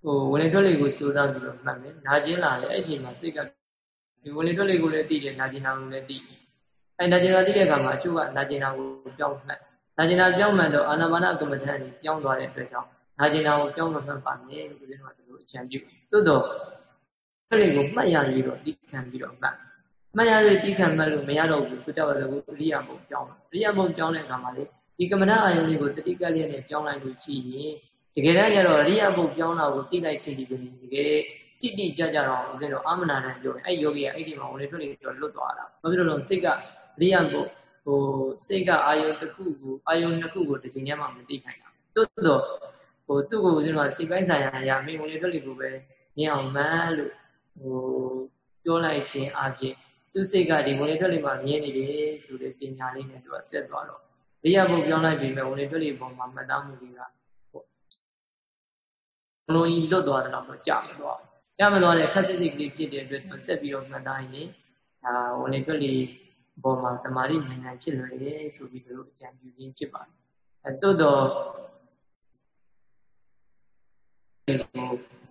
ဟိုဝင်ထွက်လေးကိုစူးစမ်းပြီးတော့မှတ်မယ်နာကျင်လာတယ်အဲ့ချိန်မှာစိတ်ကဒီဝင်ထွက်လေးကိုလည်းသိတယ်နာကျင်တာကိုလည်းသိတယ်အဲ့နာကျင်တာသိတဲ့အခါမှာအချို့ကနာကျင်တာကိုပြောင်းမှတ်နာကျင်တာပြောင်းမှန်တော့အာနာပါနကမ္မထန်ကြီးပြောင်းသွားတဲ့အတွက်ကြောင့်နာကျင်တာကိုပြောင်းမှတ်ပါမယ်လို့ဦးဇင်းတို့ကဒီလိုအကြံပြုသို့တော့ အဲ့ဒီကိုမှတ်ရပြီးတော့တိခံပြီးတော့မှတ်မှတ်ရပြီးတိခံမှတ်လို့မရတော့ဘူးဆိုကြပါစို့အရိယာဘုံပြောင်းအရိယာဘုံပြောင်းတဲ့အခါမှာလေဒီကမ္မဋ္ဌာန်းအာယုန်လေးကိုတတိကလေးနဲ့ပြောင်းလိုက်လို့ရှိရင်တကယ်တမ်းကျတော့အရိယာဘုံပြောင်းတာကိုသိလိုက်ရှိဒီပဲတကယ်တိတိကျကျတော့ဦးဇင်းတို့အာမနာနဲ့ပြောရင်အဲ့ယောဂီကအဲ့ချိန်မှာဝင်လေထွက်လေပြောလွတ်သွားတာဘာဖြစ်လို့လဲစိတ်ကအရိယာဘုံဟိုစိတ်ကအာယုန်တစ်ခုကိုအာယုန်နှစ်ခုကိုတစ်ချိန်တည်းမှမသိနိုင်တာတိုးတော့ဟိုသူ့ကိုဦးဇင်းတို့ကစိတ်ပိုင်းဆိုင်ရာအရာမင်းဝင်လေထွက်လေကိုပဲမြင်အောင်မှန်းလို့ ဟိုပြောလိုက်ခြင်းအပြင်သူစိတ်ကဒီဝင်လေထွက်လေမှာမြင်နေတယ်ဆိုတဲ့ပညာလေးနဲ့သူကဆက်သွားတော့ရိယဘုတ်ပြောင်းလိုက်ပြီမဲ့ဝင်လေထွက်လေပုံမှာမှတ်သားမှုတွေကပေါ့လုံးကြီးလွတ်သွားတယ်တော့ကြာမသွားကြာမသွားတဲ့ခက်စစ်စစ်ကလေးဖြစ်တဲ့အတွက်ဆက်ပြီးတော့မှတ်သားရင်ဒါဝင်လေထွက်လေပေါ်မှာတမာရီဉာဏ်ဉာဏ်ဖြစ်လွယ်တယ်ဆိုပြီးတို့အကြံပြုခြင်းဖြစ်ပါတယ်အဲတိုးတော့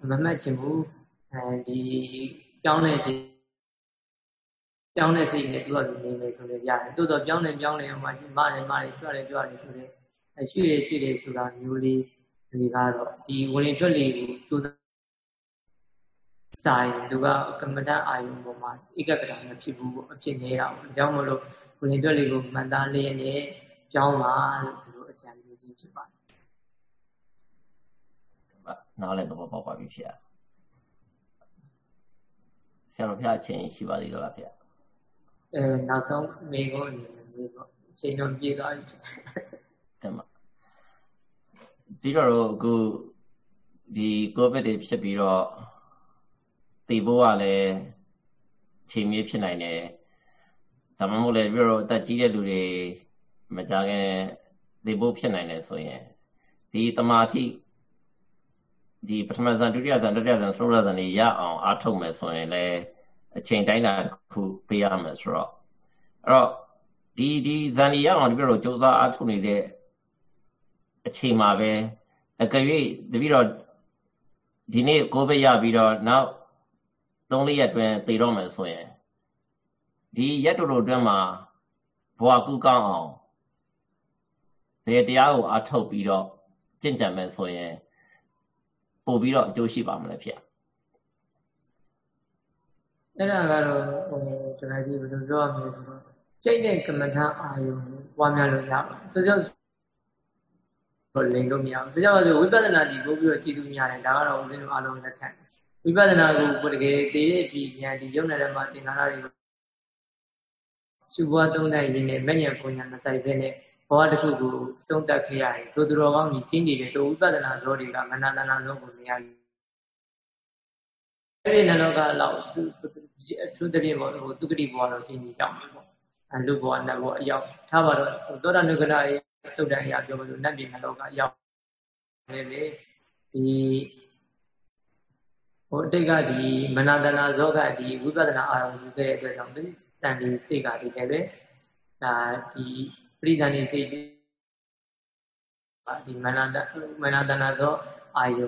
မမှတ်ချင်ဘူး အဲဒီပြောင်းတဲ့စိတ်ပြောင်းတဲ့စိတ်နဲ့သူကနေနေဆိုလည်းရတယ်တိုးတော့ပြောင်းနေပြောင်းနေမှမတယ်မတယ်ကြွတယ်ကြွတယ်ဆိုလည်းရွှေ့တယ်ရွှေ့တယ်ဆိုတာမျိုးလေးဒီကတော့ဒီဝင်ရင်ထွက်လေကိုစူးစမ်းဆိုင်သူကကမ္မဋ္ဌအာယုံပေါ်မှာဧကကတာမဖြစ်ဘူးအဖြစ်နေတာပေါ့အကြောင်းမလို့ဝင်ရင်ထွက်လေကိုမှန်သားလျက်နဲ့ကြောင်းပါလို့ဒီလိုအကြံပြုခြင်းဖြစ်ပါတယ်နားလည်းသဘောပေါက်ပါပြီဖြစ်ရ ဆရာတော်ဖျားအချိန်ရှိပါသေးတော့လားဖျားအဲနောက်ဆုံးမိကုန်းအနေနဲ့မျိုးပေါ့အချိန်တော့ပြေသွားပြီအဲ့မှာဒီတော့အခုဒီကိုဗစ်တွေဖြစ်ပြီးတော့သိဖို့ကလည်းချိန်မြေးဖြစ်နိုင်တယ်ဒါမှမဟုတ်လည်းပြီးတော့အသက်ကြီးတဲ့လူတွေမကြခင်သိဖို့ဖြစ်နိုင်တယ်ဆိုရင်ဒီတမာတိ ဒီပထမဇန်ဒုတိယဇန်တတိယဇန်သုရဇန်တွေရအောင်အားထုတ်မယ်ဆိုရင်လည်းအချိန်တိုင်းတာတစ်ခုပေးရမယ်ဆိုတော့အဲ့တော့ဒီဒီဇန်တွေရအောင်တပြည့်တော့စူးစမ်းအားထုတ်နေတဲ့အချိန်မှာပဲအက၍တပြည့်တော့ဒီနေ့ကိုပဲရပြီးတော့နောက်၃လရက်တွင်သိတော့မယ်ဆိုရင်ဒီရက်တူတူအတွင်းမှာဘဝကူးကောင်းအောင်ဘယ်တရားကိုအားထုတ်ပြီးတော့ကြင်ကြံမယ်ဆိုရင် ပို့ပြီးတော့အကျိုးရှိပါမလဲဖေအဲ့ဒါကတော့ဟိုကျွန်တော်ကြီးဘယ်လိုပြောရမလဲဆိုတော့စိတ်နဲ့ကမ္မထာအာယုံပွားများလို့ရပါတယ်ဆိုကြောင့်ဟိုလိန်လို့မရဘူးဆိုကြောင့်ဆိုဝိပဿနာဒီပို့ပြီးတော့ကြည်သူများတယ်ဒါကတော့ဦးဇင်းတို့အားလုံးလက်ခံဝိပဿနာကိုကိုတကယ်တည်တဲ့အထိဉာဏ်ဒီရုပ်နယ်ထဲမှာသင်္ခါရတွေစုဘွားသုံးတဲ့ရင်းနဲ့မဉ္ဇဉ်ပုံညာမဆိုင်ဘဲနဲ့ ဘဝတစ်ခုကိုအဆုံးသတ်ခဲ့ရတယ်သူသူတော်ကောင်းကြီးကျင်းကြည့်တယ်တို့ဝိပဿနာဇောတွေကမနာတနာဇောကိုမရဘူးအဲ့ဒီနလောကလောက်သူအထူးသဖြင့်ပေါ့ဟိုသူကတိဘဝတော့ကျင်းကြည့်ကြမှာပေါ့အလူဘဝနတ်ဘဝအရောက်ထားပါတော့သောတာနုကရရဲ့တုတ်တန်အရာပြောလို့နတ်ပြည်နလောကရောက်နေလေဒီဟိုအတိတ်ကဒီမနာတနာဇောကဒီဝိပဿနာအာရုံယူခဲ့တဲ့အတွက်ကြောင့်တန်ဒီစိတ်ကဒီလည်းပဲဒါဒီ ပရိသန်နေစိတ်ဒီမနာတမနာတနာသောအာယု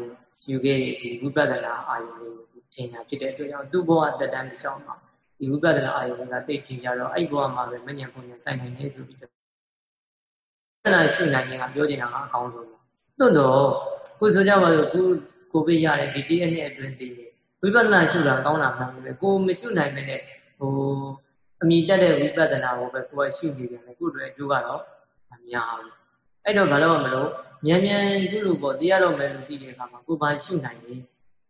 ယူခဲ့ဒီဝိပဿနာအာယုကိုထင်တာဖြစ်တဲ့အတွက်ကြောင့်သူ့ဘဝတက်တန်းတစ်ချောင်းမှာဒီဝိပဿနာအာယုကသိချင်ကြတော့အဲ့ဘဝမှာပဲမဉ္ဇဉ်ပုံဉ္ဇဉ်စိုက်နိုင်နေဆိုပြီးတော့ဝိပဿနာရှိနိုင်ရင်ကပြောချင်တာကအကောင်းဆုံးပဲတွန့်တော့ခုဆိုကြပါစို့ခုကိုဗစ်ရတဲ့ဒီတည့်ရက်နဲ့အတွင်းတည်တယ်ဝဝိပဿနာရှုတာကောင်းတာမှန်တယ်ကိုမရှုနိုင်မနဲ့ဟို အမိတက်တဲ့ဝိပဿနာကိုပဲကိုယ်ကရှုနေတယ်ကိုယ်တို့အကျိုးကတော့မများဘူးအဲ့တော့ဘာလို့မလို့မြန်မြန်ကုလို့ပေါ့တရားတော်မယ်လို့သိတဲ့အခါမှာကိုယ်ပါရှုနိုင်တယ်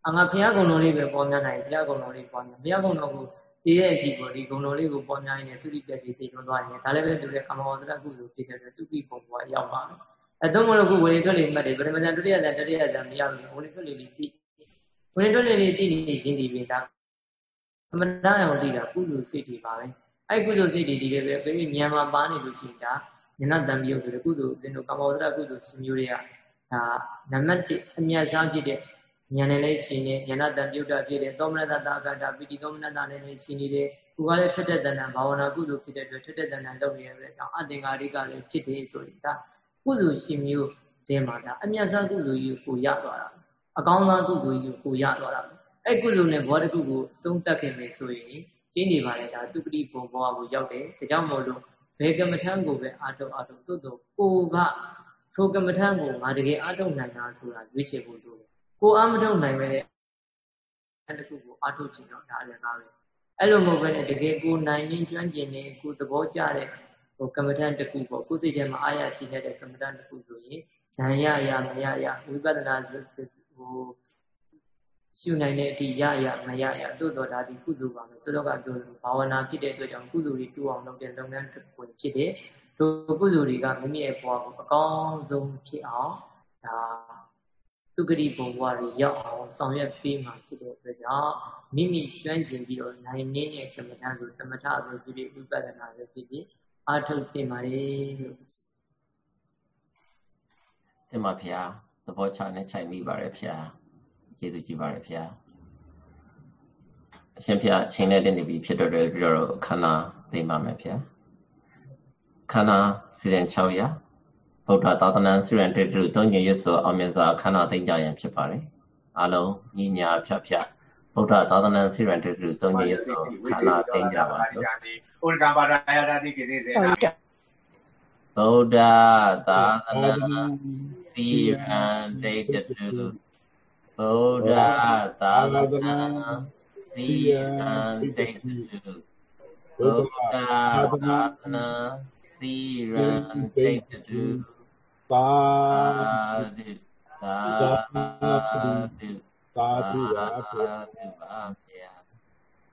အငါဘုရားကုံတော်လေးပဲပေါ်များနိုင်ဘုရားကုံတော်လေးပေါ်များဘုရားကုံတော်ကိုဒီရဲ့အကြည့်ပေါ့ဒီကုံတော်လေးကိုပေါ်များရင်သုတိပြတ်ကြီးသိတွန်းသွားရင်ဒါလည်းပဲသူရဲ့ကမ္မဝတ္တကုသိုလ်ဖြစ်တဲ့သုတိပုံပေါ်ရောက်ပါမယ်အဲတော့မလို့ခုဝေထွက်လေးမှတ်တယ်ပရမဇန်ဒုတိယဇန်တတိယဇန်မရဘူးဝေထွက်လေးလေးသိဝေထွက်လေးလေးသိနေရင်းဒီပဲဒါသမဏယံကိုသိတာကုသိုလ်စိတ်တွေပါပဲ အဲ့ကုသိုလ်စိတ်တွေဒီလည်းပဲပြည့်မြန်မှာပါနေလို့ရှိရင်ဒါဉာဏတံပြုတ်ဆိုတဲ့ကုသိုလ်အသင်တို့ကမ္မဝတ္တကုသိုလ်ရှင်မျိုးတွေကဒါနံပါတ်1အမြတ်စားဖြစ်တဲ့ဉာဏ်နဲ့လည်းရှင်နေဉာဏတံပြုတ်တာဖြစ်တဲ့သောမနတတာကတာပိတိသောမနတနဲ့လည်းရှင်နေတယ်သူကလည်းထက်တဲ့တဏ္ဍဘာဝနာကုသိုလ်ဖြစ်တဲ့အတွက်ထက်တဲ့တဏ္ဍလုပ်နေရတဲ့ကြောင့်အသင်္ကာရိကလည်းဖြစ်တယ်ဆိုရင်ဒါကုသိုလ်ရှင်မျိုးတဲမှာဒါအမြတ်စားကုသိုလ်ကြီးကိုရသွားတာအကောင်းဆုံးကုသိုလ်ကြီးကိုရသွားတာအဲ့ကုသိုလ်နဲ့ဘောတကုကိုအဆုံးတတ်ခင်မယ်ဆိုရင် ကျင်းနေပါလေဒါသူပတိဘုံဘောကိုရောက်တယ်ဒါကြောင့်မို့လို့ဘယ်ကမ္မထံကိုပဲအာတုအာတုသို့တော့ကိုကထိုကမ္မထံကိုငါတကယ်အာတုနိုင်တာဆိုတာရွေးချယ်ဖို့လိုတယ်ကိုအာမထုံနိုင်မဲ့အဲ့တခုကိုအာထုချင်တော့ဒါလည်းကားပဲအဲ့လိုမဟုတ်ဘဲနဲ့တကယ်ကိုနိုင်ရင်ကျွမ်းကျင်နေကိုသဘောကျတဲ့ဟိုကမ္မထံတစ်ခုပေါ့ကိုယ်စိတ်ထဲမှာအာရချင်တဲ့ကမ္မထံတစ်ခုဆိုရင်ဇံရရမရရဝိပဿနာဟို ရှုနိုင်တဲ့အထိရရမရရတို့တော့ဒါဒီကုသိုလ်ပါမယ်ဆိုတော့ကတို့ဘာဝနာဖြစ်တဲ့အတွက်ကြောင့်ကုသိုလ်တွေတူအောင်လုပ်တဲ့လုပ်ငန်းတစ်ခုဖြစ်တဲ့တို့ကုသိုလ်တွေကမိမိရဲ့ဘဝကိုအကောင်းဆုံးဖြစ်အောင်ဒါသုခတိဘုံဘဝတွေရောက်အောင်ဆောင်ရွက်ပေးမှာဖြစ်တဲ့အတွက်ကြောင့်မိမိကျွမ်းကျင်ပြီးတော့နိုင်နေတဲ့ကမ္မဋ္ဌာန်းဆိုသမထဆိုဖြစ်ဖြစ်ဥပဒနာဆိုဖြစ်ဖြစ်အာထုတ်တင်ပါလေလို့တင်ပါဗျာသဘောချနဲ့ခြိုက်မိပါတယ်ဗျာ ကျေးဇူးကြီးပါတယ်ဗျာအရှင်ဖျားချိန်နဲ့လက်နေပြီဖြစ်တော့တယ်ပြီးတော့ခန္ဓာသိမှမယ်ဗျာခန္ဓာစီစဉ်6ရာဗုဒ္ဓသာသနာစိရန်တေတုသုံးညရွတ်ဆိုအောင်မြင်စွာခန္ဓာသိကြရန်ဖြစ်ပါတယ်အလုံးညီညာဖြတ်ဖြတ်ဗုဒ္ဓသာသနာစိရန်တေတုသုံးညရွတ်ဆိုခန္ဓာသိကြပါလို့ဥဒ္ဓဘာဒယာတိကိရိစေဗုဒ္ဓသာသနာစိရန်တေတု ဗုဒ္ဓသာသနာစီယံဒိဋ္ဌိဗုဒ္ဓသာသနာစီရံဒိဋ္ဌိသာဓုသာဓုသာဓုသာဓုပါ